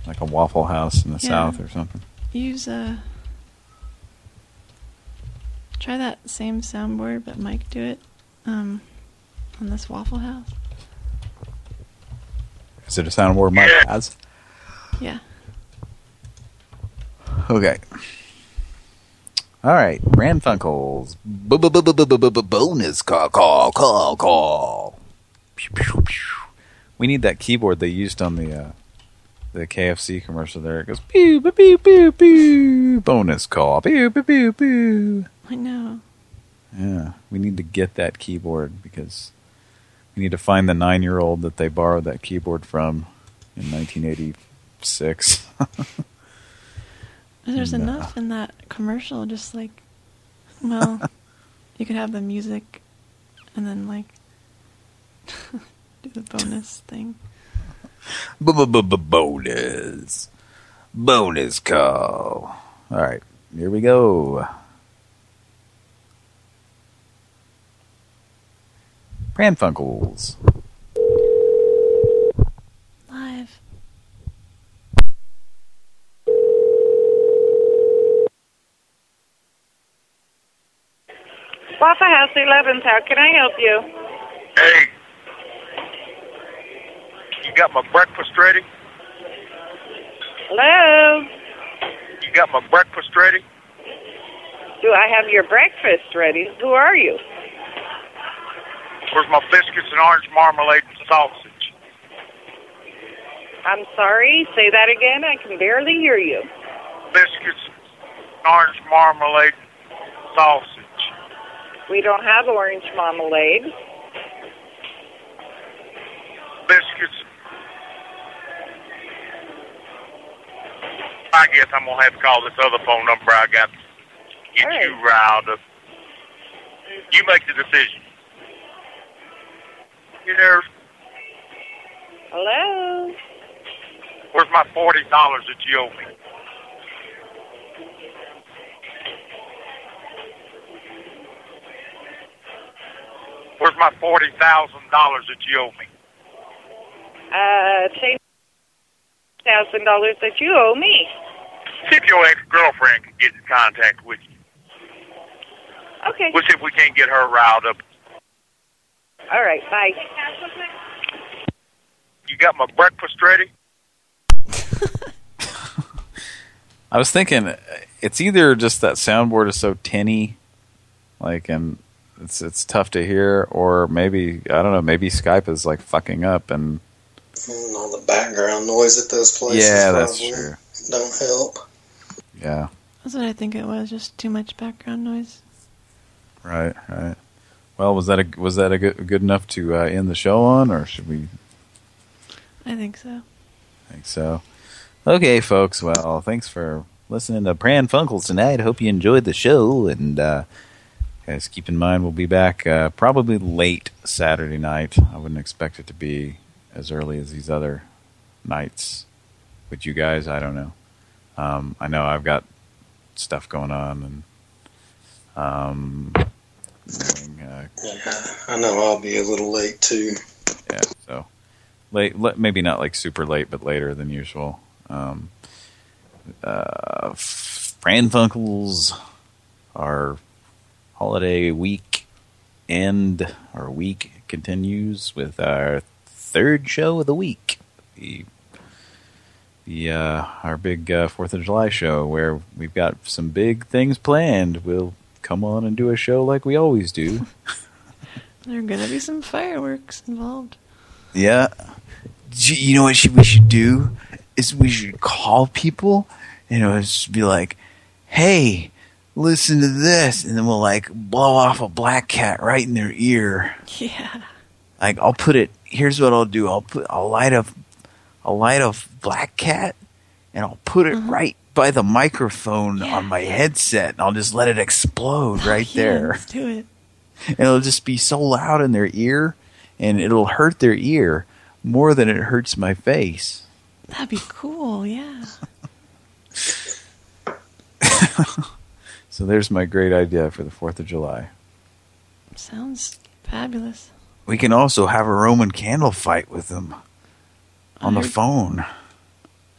Speaker 1: like a Waffle House in the
Speaker 10: Yeah.
Speaker 1: South or something?
Speaker 10: use uh Try that same soundboard, but Mike do it um, on this Waffle House.
Speaker 1: Is it a soundboard Mike has?
Speaker 10: Yeah.
Speaker 1: Okay. All right, Pran Funkels. Bonus call, call, call, call. We need that keyboard they used on the uh, the KFC commercial. There it goes. Pew, pew, pew, pew, pew. Bonus call. Pew, pew, pew, pew.
Speaker 10: I know.
Speaker 1: Yeah, we need to get that keyboard because we need to find the nine-year-old that they borrowed that keyboard from in 1986. [laughs]
Speaker 10: There's
Speaker 1: No.
Speaker 10: enough in that commercial, just like, well, [laughs] you could have the music and then, like, [laughs] do the bonus thing.
Speaker 1: Bonus. Bonus call. All right, here we go. Pran Funkels.
Speaker 10: Live.
Speaker 63: Waffle House 11th, how can I help you?
Speaker 51: Hey, you got my breakfast ready?
Speaker 63: Hello?
Speaker 51: You got my breakfast ready?
Speaker 63: Do I have your breakfast ready? Who are you?
Speaker 51: Where's my biscuits and orange marmalade and sausage?
Speaker 63: I'm sorry, say that again. I can barely hear you.
Speaker 51: Biscuits, orange marmalade, sausage.
Speaker 63: We don't have orange marmalade.
Speaker 51: Biscuits. I guess I'm gonna have to call this other phone number I got. to Get you riled up. You make the decision. Here,
Speaker 63: Hello?
Speaker 51: where's my forty dollars that you owe me? Where's my forty thousand dollars that you owe me?
Speaker 63: Uh, say thousand dollars that you owe me.
Speaker 51: See if your ex-girlfriend can get in contact with you.
Speaker 63: Okay.
Speaker 51: We'll see if we can't get her riled up.
Speaker 63: All right, bye.
Speaker 51: You got my breakfast ready? [laughs]
Speaker 1: I was thinking it's either just that soundboard is so tinny, like, and it's it's tough to hear, or maybe I don't know, maybe Skype is like fucking up, and
Speaker 64: And all the background noise at those places
Speaker 1: yeah, that's true.
Speaker 64: don't help.
Speaker 1: Yeah,
Speaker 10: That's what I think it was, just too much background noise.
Speaker 1: right, right. Well, was that a was that a good good enough to uh, end the show on, or should we
Speaker 10: I think so.
Speaker 1: I think so? Okay, folks. Well, thanks for listening to Pran Funkels tonight. Hope you enjoyed the show, and uh, guys, keep in mind we'll be back uh, probably late Saturday night. I wouldn't expect it to be as early as these other nights with you guys. I don't know. Um, I know I've got stuff going on, and um, doing, uh,
Speaker 64: Yeah, I know I'll be a little late too.
Speaker 1: yeah, so late, maybe not like super late, but later than usual. Um, uh, Pran Funkels, our holiday week end, our week continues with our third show of the week. The the uh, our big uh, Fourth of July show, where we've got some big things planned. We'll come on and do a show like we always do. [laughs]
Speaker 10: There are gonna be some fireworks involved.
Speaker 1: Yeah. You know what we should do? Is we should call people and it would just be like, hey, listen to this. And then we'll like blow off a black cat right in their ear. [laughs]
Speaker 10: Yeah.
Speaker 1: Like I'll put it, here's what I'll do. I'll put, I'll light a, I'll light a black cat and I'll put it mm-hmm. right by the microphone on my headset and I'll just let it explode oh, right
Speaker 10: Yeah,
Speaker 1: there.
Speaker 10: let's do it.
Speaker 1: And it'll just be so loud in their ear and it'll hurt their ear more than it hurts my face.
Speaker 10: That'd be cool. Yeah. [laughs]
Speaker 1: So there's my great idea for the 4th of July.
Speaker 10: Sounds fabulous.
Speaker 1: We can also have a Roman candle fight with them on the
Speaker 10: I
Speaker 1: phone.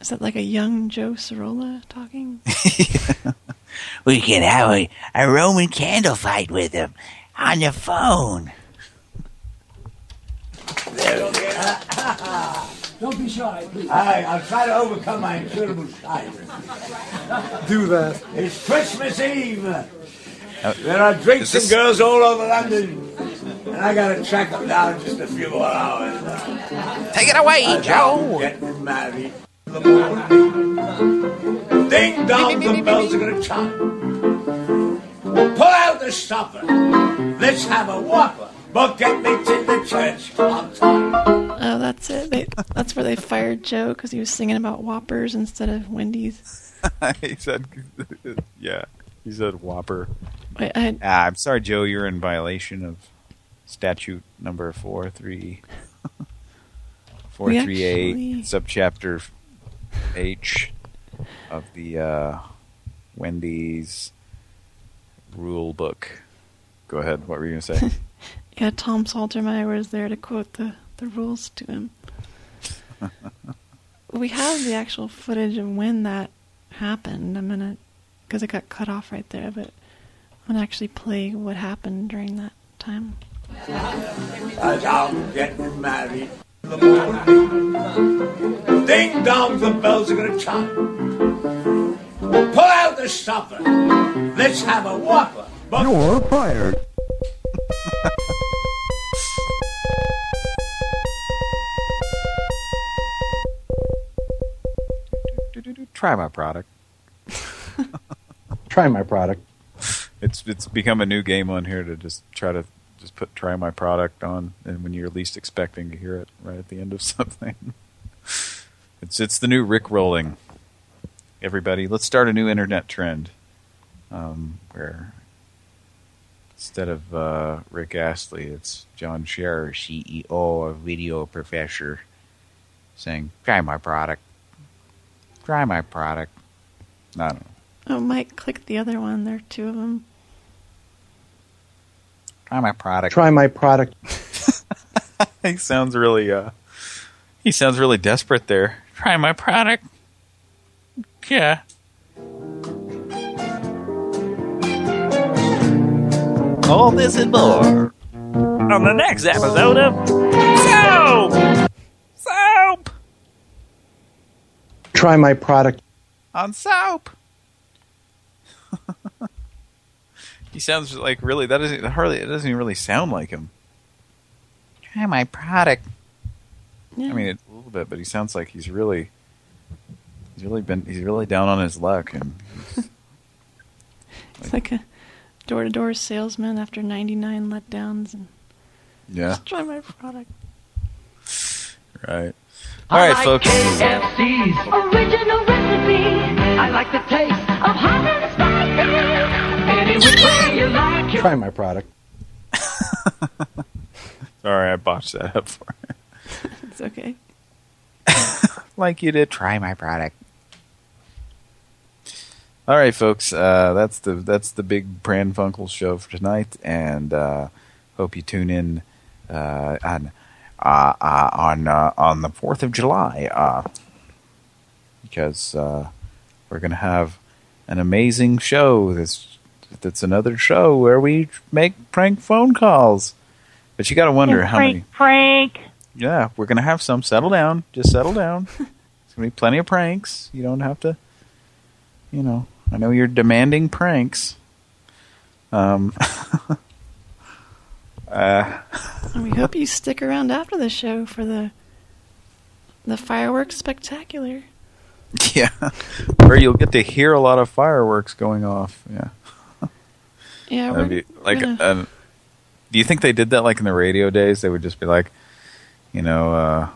Speaker 10: Is that like a young Joe Sirola talking? [laughs]
Speaker 17: We can have a, a Roman candle fight with him on the phone. [laughs]
Speaker 60: Don't be shy, please. I, I'll try to overcome my incurable shyness. [laughs]
Speaker 62: Do that.
Speaker 60: It's Christmas Eve.
Speaker 1: Uh,
Speaker 60: there are drinks
Speaker 1: is
Speaker 60: and girls all over London. And I gotta track them down in just a few more hours.
Speaker 17: Take it away,
Speaker 60: I'm
Speaker 17: Joe.
Speaker 60: Getting married in the morning. Ding dong, the bells are gonna chime. Pull out the stopper. Let's have a whopper. But get me to the church on time.
Speaker 10: Oh, that's it. They, that's where they fired Joe because he was singing about Whoppers instead of Wendy's. [laughs]
Speaker 1: he said, [laughs] yeah, he said Whopper.
Speaker 10: Wait, I,
Speaker 1: Ah, I'm sorry, Joe. You're in violation of statute number four three four
Speaker 10: We
Speaker 1: eight subchapter H of the uh, Wendy's rule book. Go ahead. What were you gonna say? [laughs]
Speaker 10: yeah, Tom Saltermeyer was there to quote the, the rules to him. [laughs] we have the actual footage of when that happened. I'm gonna, because it got cut off right there, but I'm gonna actually play what happened during that time.
Speaker 60: As I'm getting married the bells are gonna chime. Pull out the stopper. Let's have a whopper. But
Speaker 62: You're fired.
Speaker 1: Try my product.
Speaker 62: Try my product.
Speaker 1: It's it's become a new game on here to just try to just put try my product on, and when you're least expecting to hear it right at the end of [laughs] something. It's it's the new Rick rolling. Everybody, let's start a new internet trend, um, where instead of uh, Rick Astley, it's John Scherer, CEO of Video Professor, saying, "Try my product. Try my product." I don't know.
Speaker 10: Oh, Mike, click the other one. There are two of them.
Speaker 1: Try my product.
Speaker 62: Try my product. [laughs]
Speaker 1: he sounds really uh he sounds really desperate there. Try my product. Yeah.
Speaker 17: All this and more on the next episode of Soap. Soap
Speaker 62: Try my product.
Speaker 1: On soap. [laughs] he sounds like really that doesn't hardly it doesn't even really sound like him. Try my product. I mean it, a little bit, but he sounds like he's really he's really been he's really down on his luck and
Speaker 10: It's like a door-to-door salesman after 99 letdowns and
Speaker 1: yeah.
Speaker 10: just try my product.
Speaker 1: Right. All right, folks.
Speaker 15: KFC's original recipe. I like the taste of hot and spicy. Any which way you like.
Speaker 62: Try my product. [laughs]
Speaker 1: Sorry, I botched that up for you. [laughs]
Speaker 10: It's okay. [laughs]
Speaker 1: like you did. Try my product. All right, folks. Uh, that's the that's the big Pran Funkels show for tonight, and uh, hope you tune in uh, on uh, uh, on uh, on the Fourth of July uh, because uh, we're gonna have an amazing show. This that's another show where we make prank phone calls. But you got to wonder how many.
Speaker 65: Frank.
Speaker 1: Yeah, we're gonna have some. Settle down. Just settle down. [laughs] It's gonna be plenty of pranks. You don't have to. You know, I know you're demanding pranks. Um. [laughs] Uh, [laughs]
Speaker 10: we hope you stick around after the show for the the fireworks spectacular.
Speaker 1: yeah, where you'll get to hear a lot of fireworks going off. Yeah,
Speaker 10: Yeah,
Speaker 1: That'd be like.
Speaker 10: gonna-
Speaker 1: Um, do you think they did that like in the radio days? They would just be like, you know, uh,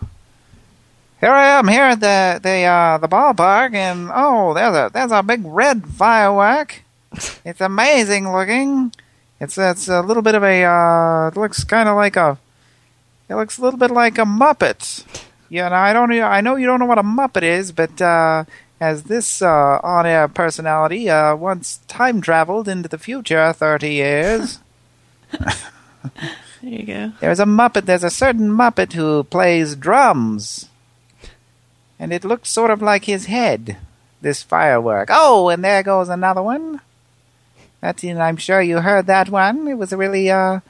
Speaker 1: here I am here at the the uh, the ballpark, and oh, there's a there's a big red firework. [laughs] It's amazing looking. It's it's a little bit of a uh, it looks kind of like a it looks a little bit like a muppet. Yeah, I don't I know you don't know what a muppet is, but uh, as this uh, on-air personality uh, once time traveled into the future thirty years. [laughs] [laughs]
Speaker 10: there you go.
Speaker 1: There's a Muppet, there's a certain Muppet who plays drums. And it looks sort of like his head, this firework. Oh, and there goes another one. That's in, I'm sure you heard that one. It was a really, uh,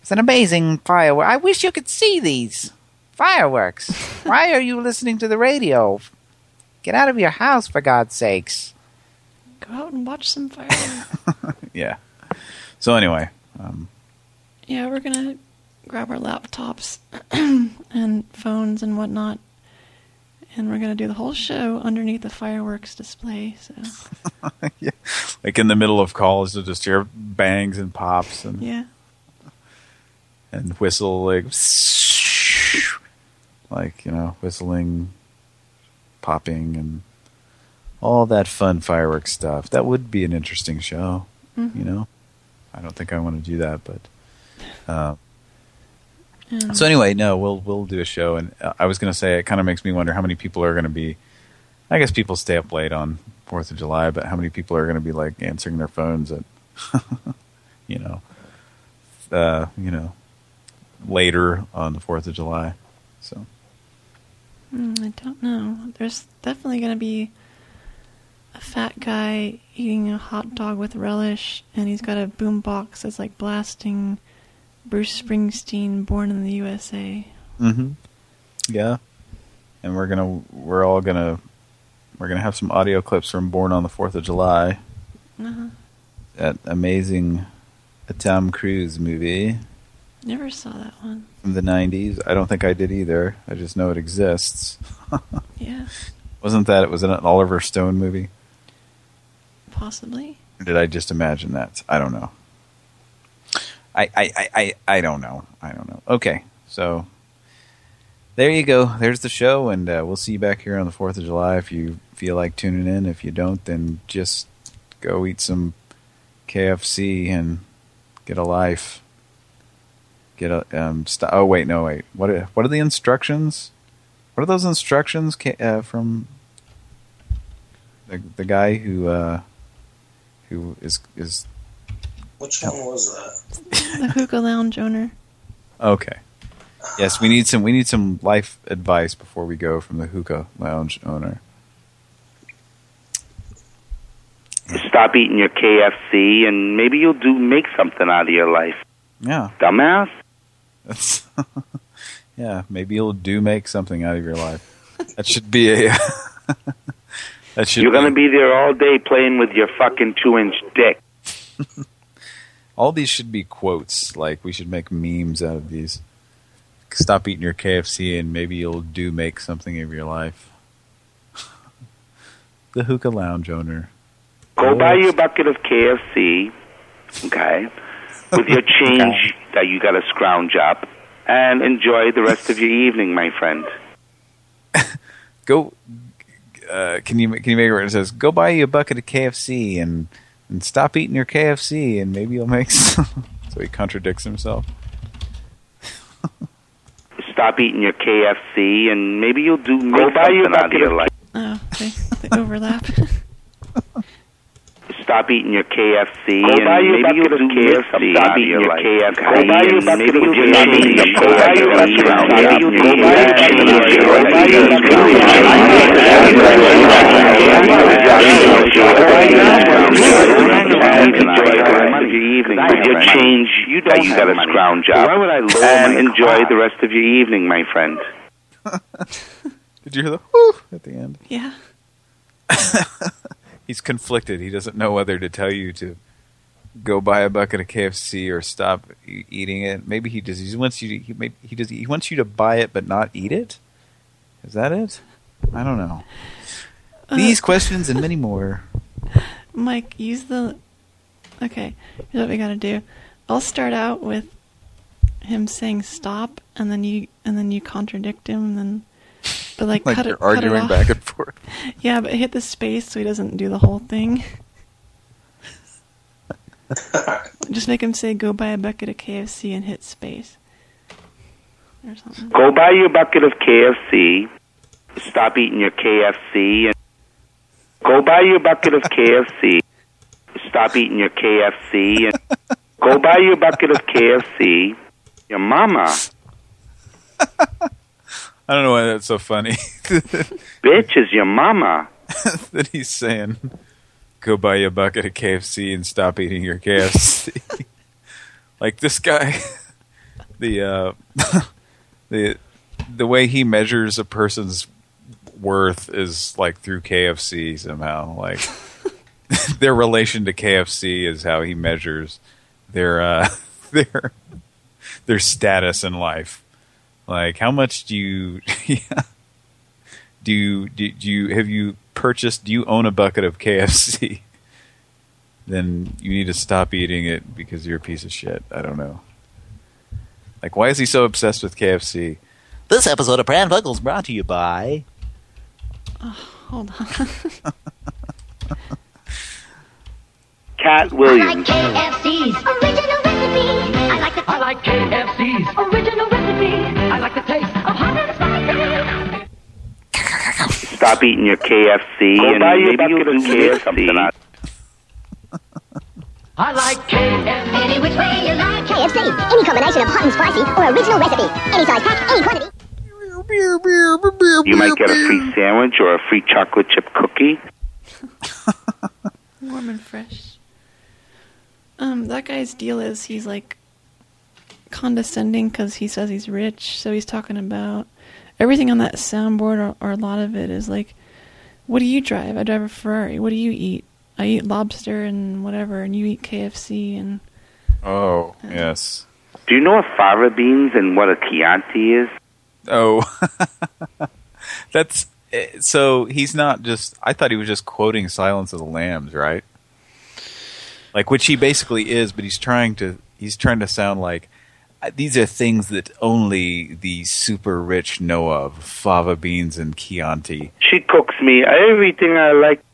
Speaker 1: it's an amazing firework. I wish you could see these fireworks. [laughs] Why are you listening to the radio? Get out of your house, for God's sakes.
Speaker 10: Go out and watch some fireworks. [laughs]
Speaker 1: Yeah. So anyway, um,
Speaker 10: yeah, we're gonna grab our laptops [clears throat] and phones and whatnot, and we're gonna do the whole show underneath the fireworks display. So [laughs]
Speaker 1: yeah, like in the middle of calls, you'll just hear bangs and pops and
Speaker 10: yeah,
Speaker 1: and whistle like [laughs] like you know whistling, popping, and all that fun fireworks stuff. That would be an interesting show.
Speaker 10: Mhm.
Speaker 1: You know, I don't think I want to do that, but. Uh,
Speaker 10: Yeah.
Speaker 1: so anyway, no, we'll we'll do a show, and uh, I was going to say it kind of makes me wonder how many people are going to be. I guess people stay up late on Fourth of July, but how many people are going to be like answering their phones at, [laughs] you know, uh, you know, later on the Fourth of July. So
Speaker 10: Mm, I don't know. There's definitely gonna be a fat guy eating a hot dog with relish, and he's got a boom box that's like blasting Bruce Springsteen, "Born in the USA."
Speaker 1: Mm-hmm. Yeah. And we're gonna we're all gonna we're gonna have some audio clips from Born on the Fourth of July.
Speaker 10: Uh-huh.
Speaker 1: That amazing Tom Cruise movie
Speaker 10: Never saw that one.
Speaker 1: from the nineties. I don't think I did either. I just know it exists. [laughs]
Speaker 10: Yeah,
Speaker 1: Wasn't that it was an Oliver Stone movie?
Speaker 10: possibly.
Speaker 1: Or did I just imagine that? I don't know. I I, I, I, don't know. I don't know. Okay, so there you go. There's the show, and uh, we'll see you back here on the Fourth of July. If you feel like tuning in, if you don't, then just go eat some KFC and get a life. Get a um. Oh wait, no wait. What are, what are the instructions? What are those instructions uh, from the the guy who uh, who is is
Speaker 64: Which one was that? [laughs]
Speaker 10: the hookah lounge owner.
Speaker 1: Okay. Yes, we need some we need some life advice before we go from the hookah lounge owner.
Speaker 66: Stop eating your KFC, and maybe you'll do make something out of your life,
Speaker 1: Yeah.
Speaker 66: dumbass. [laughs]
Speaker 1: Yeah, maybe you'll do make something out of your life. That should be a [laughs] that should
Speaker 66: You're
Speaker 1: be,
Speaker 66: gonna be there all day playing with your fucking two-inch dick.
Speaker 1: All these should be quotes. Like we should make memes out of these. Stop eating your KFC and maybe you'll do make something of your life. [laughs] the hookah lounge owner.
Speaker 66: Go buy you a bucket of KFC, okay, with your [laughs] change that you got to scrounge up, and enjoy the rest of your evening, my friend. [laughs]
Speaker 1: go uh, can you can you make it where it says go buy you a bucket of KFC and and stop eating your KFC and maybe you'll make [laughs] some so he contradicts himself
Speaker 66: Stop eating your KFC, and maybe you'll do make
Speaker 10: buy you
Speaker 66: something out of your life.
Speaker 10: Oh, okay. They overlap. [laughs]
Speaker 66: Stop eating your KFC,
Speaker 10: Go
Speaker 66: and
Speaker 10: buy you
Speaker 66: maybe you'll
Speaker 10: bucket
Speaker 66: do
Speaker 10: of
Speaker 66: make
Speaker 10: KFC
Speaker 66: something
Speaker 10: out
Speaker 66: out
Speaker 10: of
Speaker 66: of
Speaker 10: your
Speaker 66: your
Speaker 10: life.
Speaker 66: KFC,
Speaker 10: Go buy you a
Speaker 66: and
Speaker 10: bucket
Speaker 66: maybe
Speaker 10: of
Speaker 66: you'll
Speaker 10: KFC.
Speaker 66: change the
Speaker 10: Go buy you a bucket of KFC. Maybe you'll do make
Speaker 66: evening with your change you that you got to scrounge up,
Speaker 10: Why would I lower
Speaker 66: and enjoy
Speaker 10: crop?
Speaker 66: the rest of your evening, my friend.
Speaker 1: did you hear the whoo at the end
Speaker 10: Yeah.
Speaker 1: He's conflicted he doesn't know whether to tell you to go buy a bucket of KFC or stop e- eating it. Maybe he does. He wants you. To, he maybe he does. He wants you to buy it but not eat it. Is that it? I don't know. Uh, These questions and many more.
Speaker 10: Mike, use the. Okay, here's what we gotta do. I'll start out with him saying stop, and then you and then you contradict him, and then but like,
Speaker 1: Like
Speaker 10: cut
Speaker 1: you're
Speaker 10: it, cut it
Speaker 1: arguing
Speaker 10: off.
Speaker 1: back and forth. [laughs]
Speaker 10: Yeah, but hit the space so he doesn't do the whole thing. [laughs] Just make him say "Go buy a bucket of KFC" and hit space. Or something.
Speaker 66: Go buy your bucket of KFC. Stop eating your KFC. And go buy you a bucket of KFC. Stop eating your KFC. And go buy you a bucket of KFC. Your mama, [laughs]
Speaker 1: I don't know why that's so funny. [laughs]
Speaker 66: bitch, is your mama. [laughs]
Speaker 1: that he's saying, "Go buy you a bucket of KFC and stop eating your KFC." [laughs] like this guy, the uh, the the way he measures a person's worth is like through KFC somehow. Like their relation to KFC is how he measures their uh, their their status in life. Like how much do you [laughs] yeah. do you do, do you have you purchased do you own a bucket of KFC? [laughs] then you need to stop eating it because you're a piece of shit. I don't know. Like why is he so obsessed with KFC?
Speaker 17: This episode of Pran Funkels brought to you by.
Speaker 10: Oh, Hold on. [laughs]
Speaker 66: Katt Williams.
Speaker 59: KFC's original recipe. I like the I like KFC's original recipe. I like the taste of hot and spicy.
Speaker 66: Stop eating your KFC.
Speaker 59: Go
Speaker 66: and
Speaker 59: buy
Speaker 66: maybe you'll
Speaker 59: bucket KFC.
Speaker 66: something.
Speaker 59: I like KFC. Any which way you like KFC. Any combination of hot and spicy or original recipe. Any size pack, any quantity.
Speaker 66: You might get a free sandwich or a free chocolate chip cookie. [laughs]
Speaker 10: Warm and fresh. Um, that guy's deal is he's like condescending because he says he's rich. So he's talking about everything on that soundboard, or, or a lot of it is like, "What do you drive? I drive a Ferrari. What do you eat? I eat lobster and whatever, and you eat KFC and
Speaker 1: Oh, yes.
Speaker 66: Do you know what fava beans and what a Chianti is?
Speaker 1: Oh. [laughs] That's eh, so he's not just I thought he was just quoting Silence of the Lambs, right? Like which he basically is, but he's trying to he's trying to sound like uh, these are things that only the super rich know of, fava beans and Chianti.
Speaker 66: She cooks me everything I like.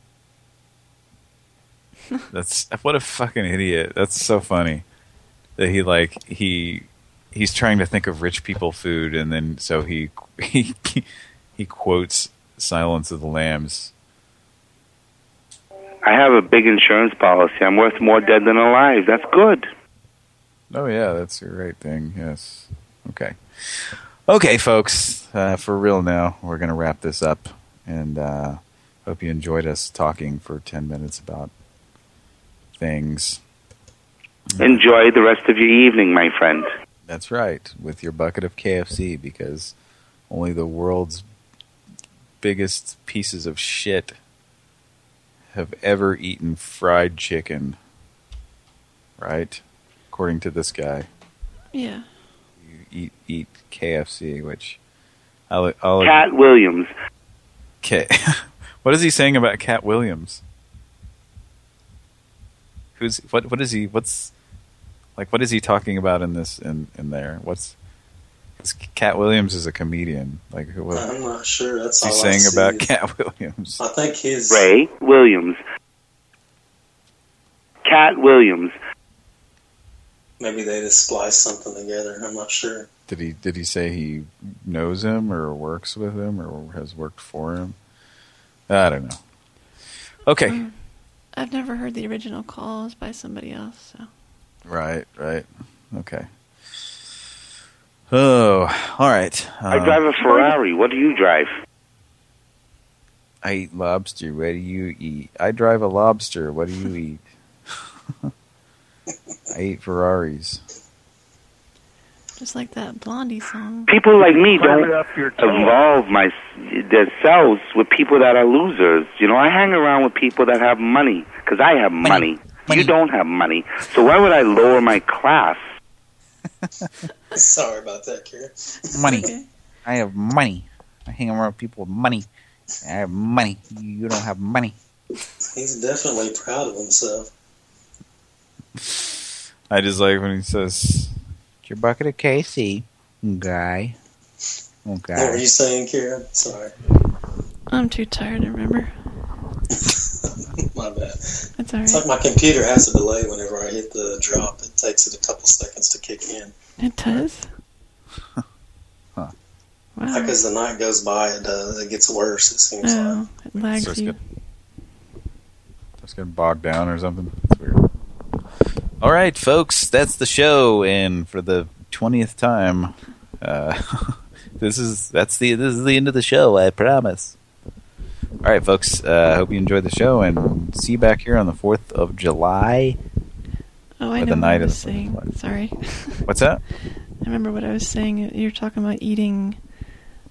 Speaker 66: [laughs]
Speaker 1: That's what a fucking idiot. That's so funny. That he like he he's trying to think of rich people food and then so he [laughs] he he quotes Silence of the Lambs.
Speaker 66: I have a big insurance policy. I'm worth more dead than alive. That's good.
Speaker 1: Oh yeah, that's a great thing. Yes. Okay. Okay, folks. Uh, for real now, we're going to wrap this up, and uh, hope you enjoyed us talking for ten minutes about things.
Speaker 66: Enjoy the rest of your evening, my friend.
Speaker 1: That's right, with your bucket of KFC, because only the world's biggest pieces of shit have ever eaten fried chicken. Right? According to this guy.
Speaker 10: yeah.
Speaker 1: eat eat KFC, which I'll, I'll
Speaker 66: Katt Williams.
Speaker 1: Katt. [laughs] what is he saying about Katt Williams? Who's what? What is he? What's like? What is he talking about in this? In in there? What's? Because Katt Williams is a comedian. Like who? What,
Speaker 64: I'm not sure. That's
Speaker 1: what's he
Speaker 64: all I
Speaker 1: saying
Speaker 64: see
Speaker 1: about
Speaker 64: is-
Speaker 1: Katt Williams?
Speaker 64: I think his
Speaker 66: Ray Williams. Katt Williams.
Speaker 64: maybe they just splice something together. I'm not sure.
Speaker 1: Did he did he say he knows him or works with him or has worked for him? I don't know. Okay. Mm.
Speaker 10: I've never heard the original calls by somebody else. So
Speaker 1: Right, right. Okay. Oh, all right.
Speaker 66: I
Speaker 1: Um,
Speaker 66: drive a Ferrari. What do you drive?
Speaker 1: I eat lobster. What do you eat? I drive a lobster. What do you eat? [laughs] I eat Ferraris.
Speaker 10: just like that Blondie song.
Speaker 66: People like me don't evolve my themselves with people that are losers. You know, I hang around with people that have money because I have money. You don't have money, so why would I lower my class? [laughs]
Speaker 5: Sorry about that, Karen.
Speaker 1: Money. [laughs] I have money. I hang around with people with money. I have money. You don't have money.
Speaker 5: He's definitely proud of himself.
Speaker 1: I just like when he says, "Get your bucket of KC, guy." Okay.
Speaker 5: What were you saying, Karen? Sorry.
Speaker 10: I'm too tired to remember. [laughs]
Speaker 5: My bad.
Speaker 10: That's all
Speaker 5: It's like my computer has a delay whenever I hit the drop. It takes it a couple seconds to kick in.
Speaker 10: It does. [laughs]
Speaker 1: Huh.
Speaker 10: Wow.
Speaker 5: Like as the night goes by, it does. It gets worse. It seems like.
Speaker 10: Oh, it lags
Speaker 1: Starts
Speaker 10: you.
Speaker 1: get- Just getting bogged down or something. It's weird. All right, folks, that's the show, and for the twentieth time, uh, [laughs] this is that's the this is the end of the show. I promise. All right, folks. I uh, hope you enjoyed the show, and see you back here on the fourth of July.
Speaker 10: Oh, I know
Speaker 1: the
Speaker 10: what
Speaker 1: night
Speaker 10: I
Speaker 1: of
Speaker 10: was saying. Sorry. [laughs]
Speaker 1: What's that?
Speaker 10: I remember what I was saying. You're talking about eating.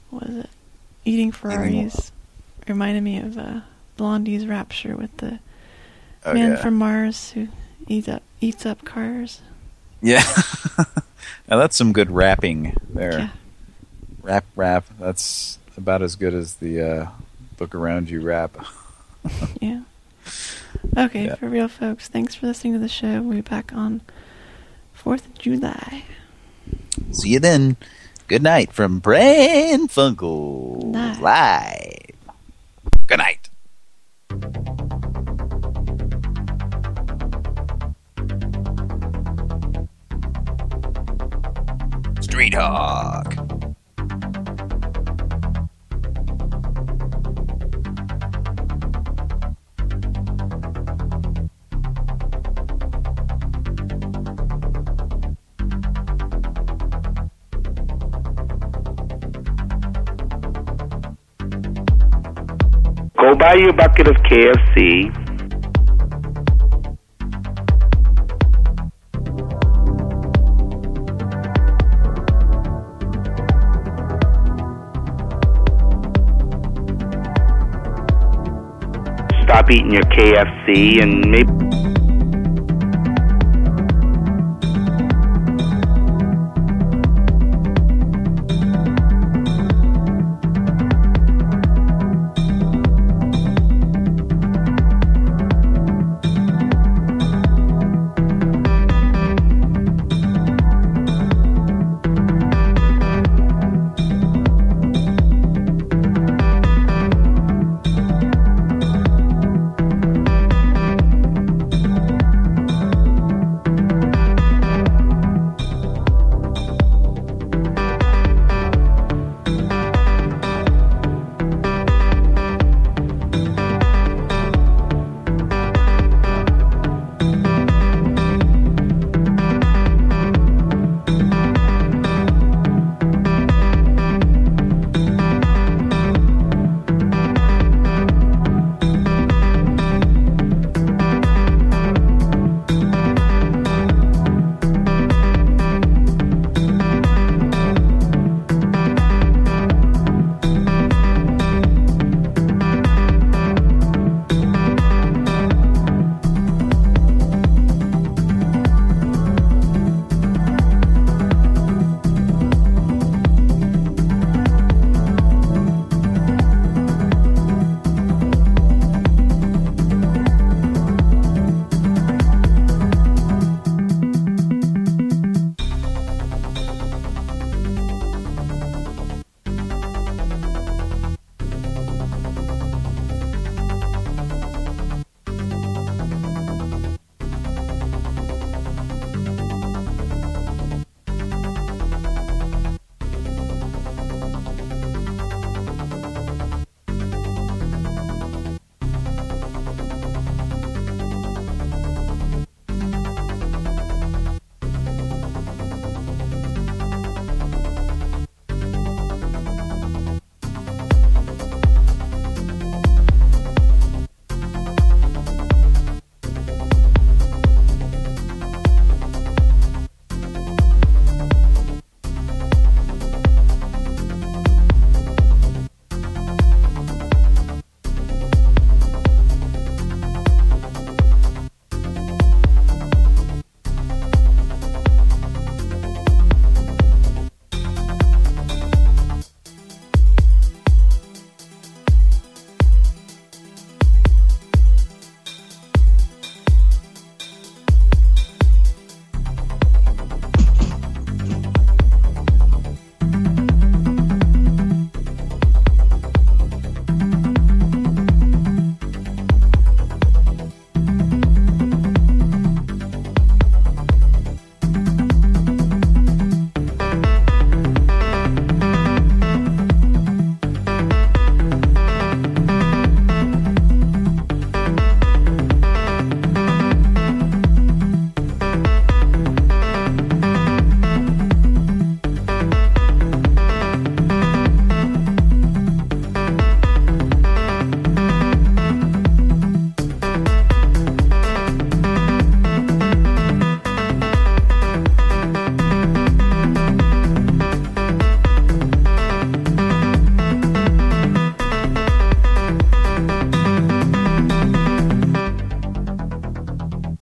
Speaker 10: What was it? Eating Ferraris. Reminded me of uh, Blondie's Rapture with the
Speaker 1: Oh,
Speaker 10: man
Speaker 1: yeah.
Speaker 10: from Mars who eats up eats up cars.
Speaker 1: Yeah. [laughs] now that's some good rapping there.
Speaker 10: Yeah.
Speaker 1: Rap, rap. That's about as good as the uh, look around you rap. [laughs]
Speaker 10: Yeah. Okay,
Speaker 1: Yeah.
Speaker 10: for real, folks. Thanks for listening to the show. We'll be back on Fourth of July.
Speaker 1: See you then. Good night from Pran Funkel
Speaker 10: Night.
Speaker 1: live. Good night. Street Hawk.
Speaker 66: Go buy you a bucket of KFC. Stop eating your KFC and maybe